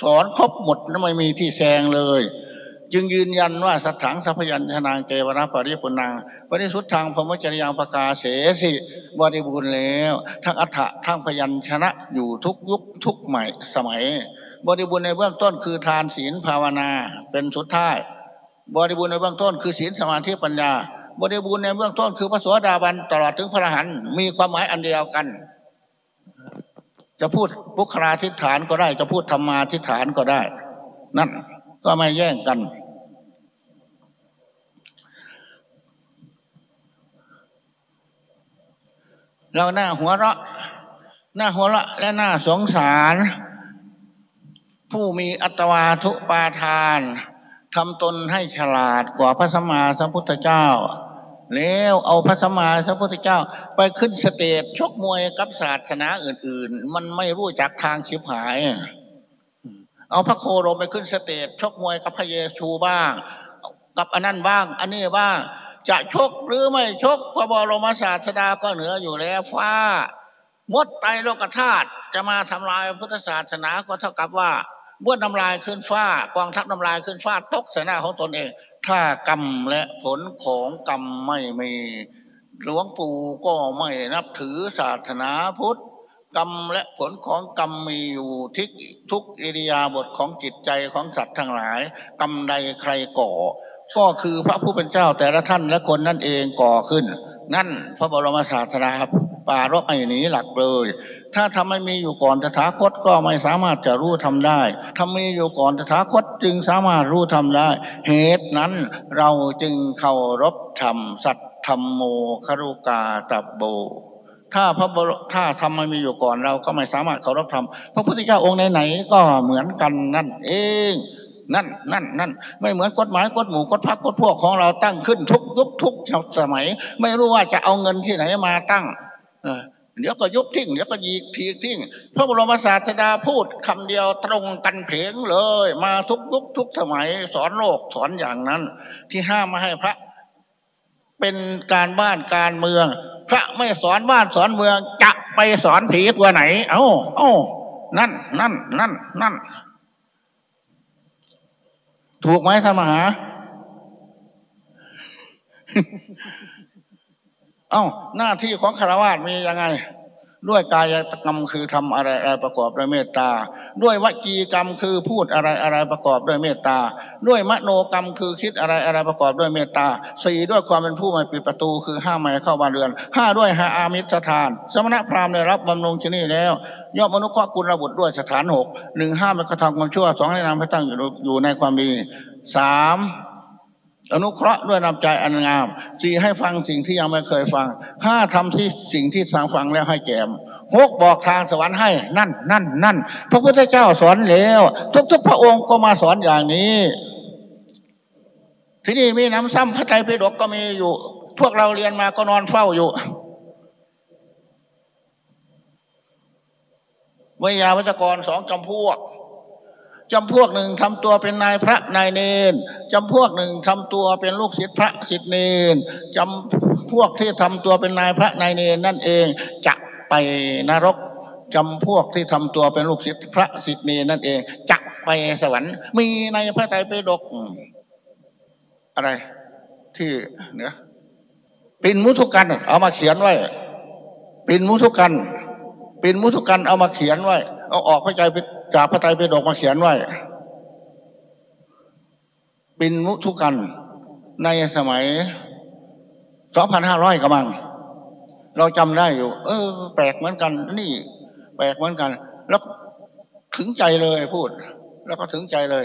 สอนครบหมดแล้วไม่มีที่แซงเลย จึงยืนยันว่าสัทถังสัพยัญชนางเกวราปริปุนังปริสุทธังพรมจริยังประกาเสสิบริบูรณ์แล้ว ทั้งอัฏฐะทั้งพยัญชนะอยู่ทุกยุคทุกใหม่สมัย บริบูรณ์ในเบื้องต้นคือทานศีลภาวนาเป็นสุดท้าย บริบูรณ์ในเบื้องต้นคือศีลสมาธิปัญญา บริบูรณ์ในเบื้องต้นคือพระสวสดาบันตลอดถึงพระอรหันต์มีความหมายอันเดียวกัน จะพูดพุคราทิฏฐานก็ได้ จะพูดธรรมาทิฏฐานก็ได้ นั่นก็ไม่แย่งกัน เราหน้าหัวเราะหน้าหัวเราะและหน้าสงสาร ผู้มีอัตวาทุปาทานทำตนให้ฉลาดกว่าพระสัมมาสัมพุทธเจ้า แล้วเอาพระสมมาสัพพุทธเจ้า ไปขึ้นสเตจชกมวยกับศาสนาอื่น ๆ มันไม่รู้จักทางชิบหาย เอาพระโคโรไปขึ้นสเตจชกมวยกับพระเยซูบ้าง กับอันนั้นบ้าง อันนี้บ้างจะชกหรือไม่ชกพระบรมศาสดาก็เหนืออยู่แล้วฟ้ามดไตโลกธาตุจะมาทำลายพุทธศาสนาก็เท่ากับว่าบ้วนน้ำลายขึ้นฟ้ากองทัพน้ำลายขึ้นฟ้าตกใส่หน้าของตนเอง ถ้ากรรมและผลของกรรมไม่มี หลวงปู่ก็ไม่นับถือศาสนาพุทธกรรมและผลของกรรมมีอยู่ทิกทุกอิริยาบถของจิตใจของสัตว์ทั้งหลาย กรรมใดใครก่อ ก็คือพระผู้เป็นเจ้าแต่ละท่านและคนนั่นเองก่อขึ้น นั่นพระบรมศาสดาปารบไอ้หนีหลักเลย ถ้าทำไม่มีอยู่ก่อนตถาคตก็ไม่สามารถจะรู้ทำได้ทำมีอยู่ก่อนตถาคตจึงสามารถรู้ทำได้ เหตุนั้นเราจึงเคารพธรรมสัตธรรมโมคารุกาตับโบ ถ้าพระบรถ้าทำไม่มีอยู่ก่อนเราก็ไม่สามารถเคารพธรรมพระพุทธเจ้าองค์ไหนๆก็เหมือนกันนั่นเองนั่นนั่นนั่นไม่เหมือนกฎหมายกฎหมู่กฎพักกฎพวกของเราตั้งขึ้นทุกยุคทุกสมัย ไม่รู้ว่าจะเอาเงินที่ไหนมาตั้ง เดี๋ยวก็ยุบทิ้งเดี๋ยวก็ยีกทีทิ้งพระบรมศาสดาพูดคำเดียวตรงกันเพงเลย มาทุกยุคทุกสมัยสอนโลกสอนอย่างนั้น ที่ห้ามไม่ให้พระ เป็นการบ้านการเมือง พระไม่สอนบ้านสอนเมืองจะไปสอนผีตัวไหน เอ้าเอ้านั่นนั่นนั่นนั่นถูกไหมท่านมหา เอา้าหน้าที่ของคารวะมียังไง ด้วยกายกรรมคือทำอะไรอะไรประกอบด้วยเมตตา ด้วยวจีกรรมคือพูดอะไรอะไรประกอบด้วยเมตตา ด้วยมโนกรรมคือคิดอะไรอะไรประกอบด้วยเมตตาสี่ด้วยความเป็นผู้ไม่ปิดประตูคือห้ามไม่เข้าบ้านเรือนห้าด้วยหาอามิสถาน สมณพราหมณ์ได้รับบำรุงชนีแล้วย่อมนุษย์ก็กุลบุตรด้วยสถานหกหนึ่งห้ามไม่กระทำความชั่วสองแนะนำให้ตั้งอยู่ในความดีสาม อนุเคราะห์ด้วยนำใจอันงามสี่ให้ฟังสิ่งที่ยังไม่เคยฟังห้าทำที่สิ่งที่สังฟังแล้วให้แก่มหกบอกทางสวรรค์ให้นั่นนั่นนั่นพระพุทธเจ้าสอนแล้ว ทุกๆพระองค์ก็มาสอนอย่างนี้ ที่นี่มีน้ำซ้ำพระไตรปิฎกก็มีอยู่ พวกเราเรียนมาก็นอนเฝ้าอยู่วิยาวัจกรสองจำพวก จำพวกหนึ่งทำตัวเป็นนายพระนายเนนจำพวกหนึ่งทำตัวเป็นลูกศิษย์พระศิษย์เนนจำพวกที่ทำตัวเป็นนายพระนายเนนนั่นเองจะไปนรกจำพวกที่ทำตัวเป็นลูกศิษย์พระสิทธิ์เนรนั่นเองจักไปสวรรค์มีในพระไตรปิฎกอะไร ที่เนี่ยปินมุทุกัน เอามาเขียนไว้ปินมุทุกันปินมุทุกันเอามาเขียนไว้ เอาออกพระใจไป จากพระไตรปิฎกมาเขียนไว้ปินมุทุกันในสมัยสองพันห้าร้อยกำลัง เราจำได้อยู่ เออ แปลกเหมือนกัน นี่ แปลกเหมือนกัน แล้วถึงใจเลยพูด แล้วก็ถึงใจเลย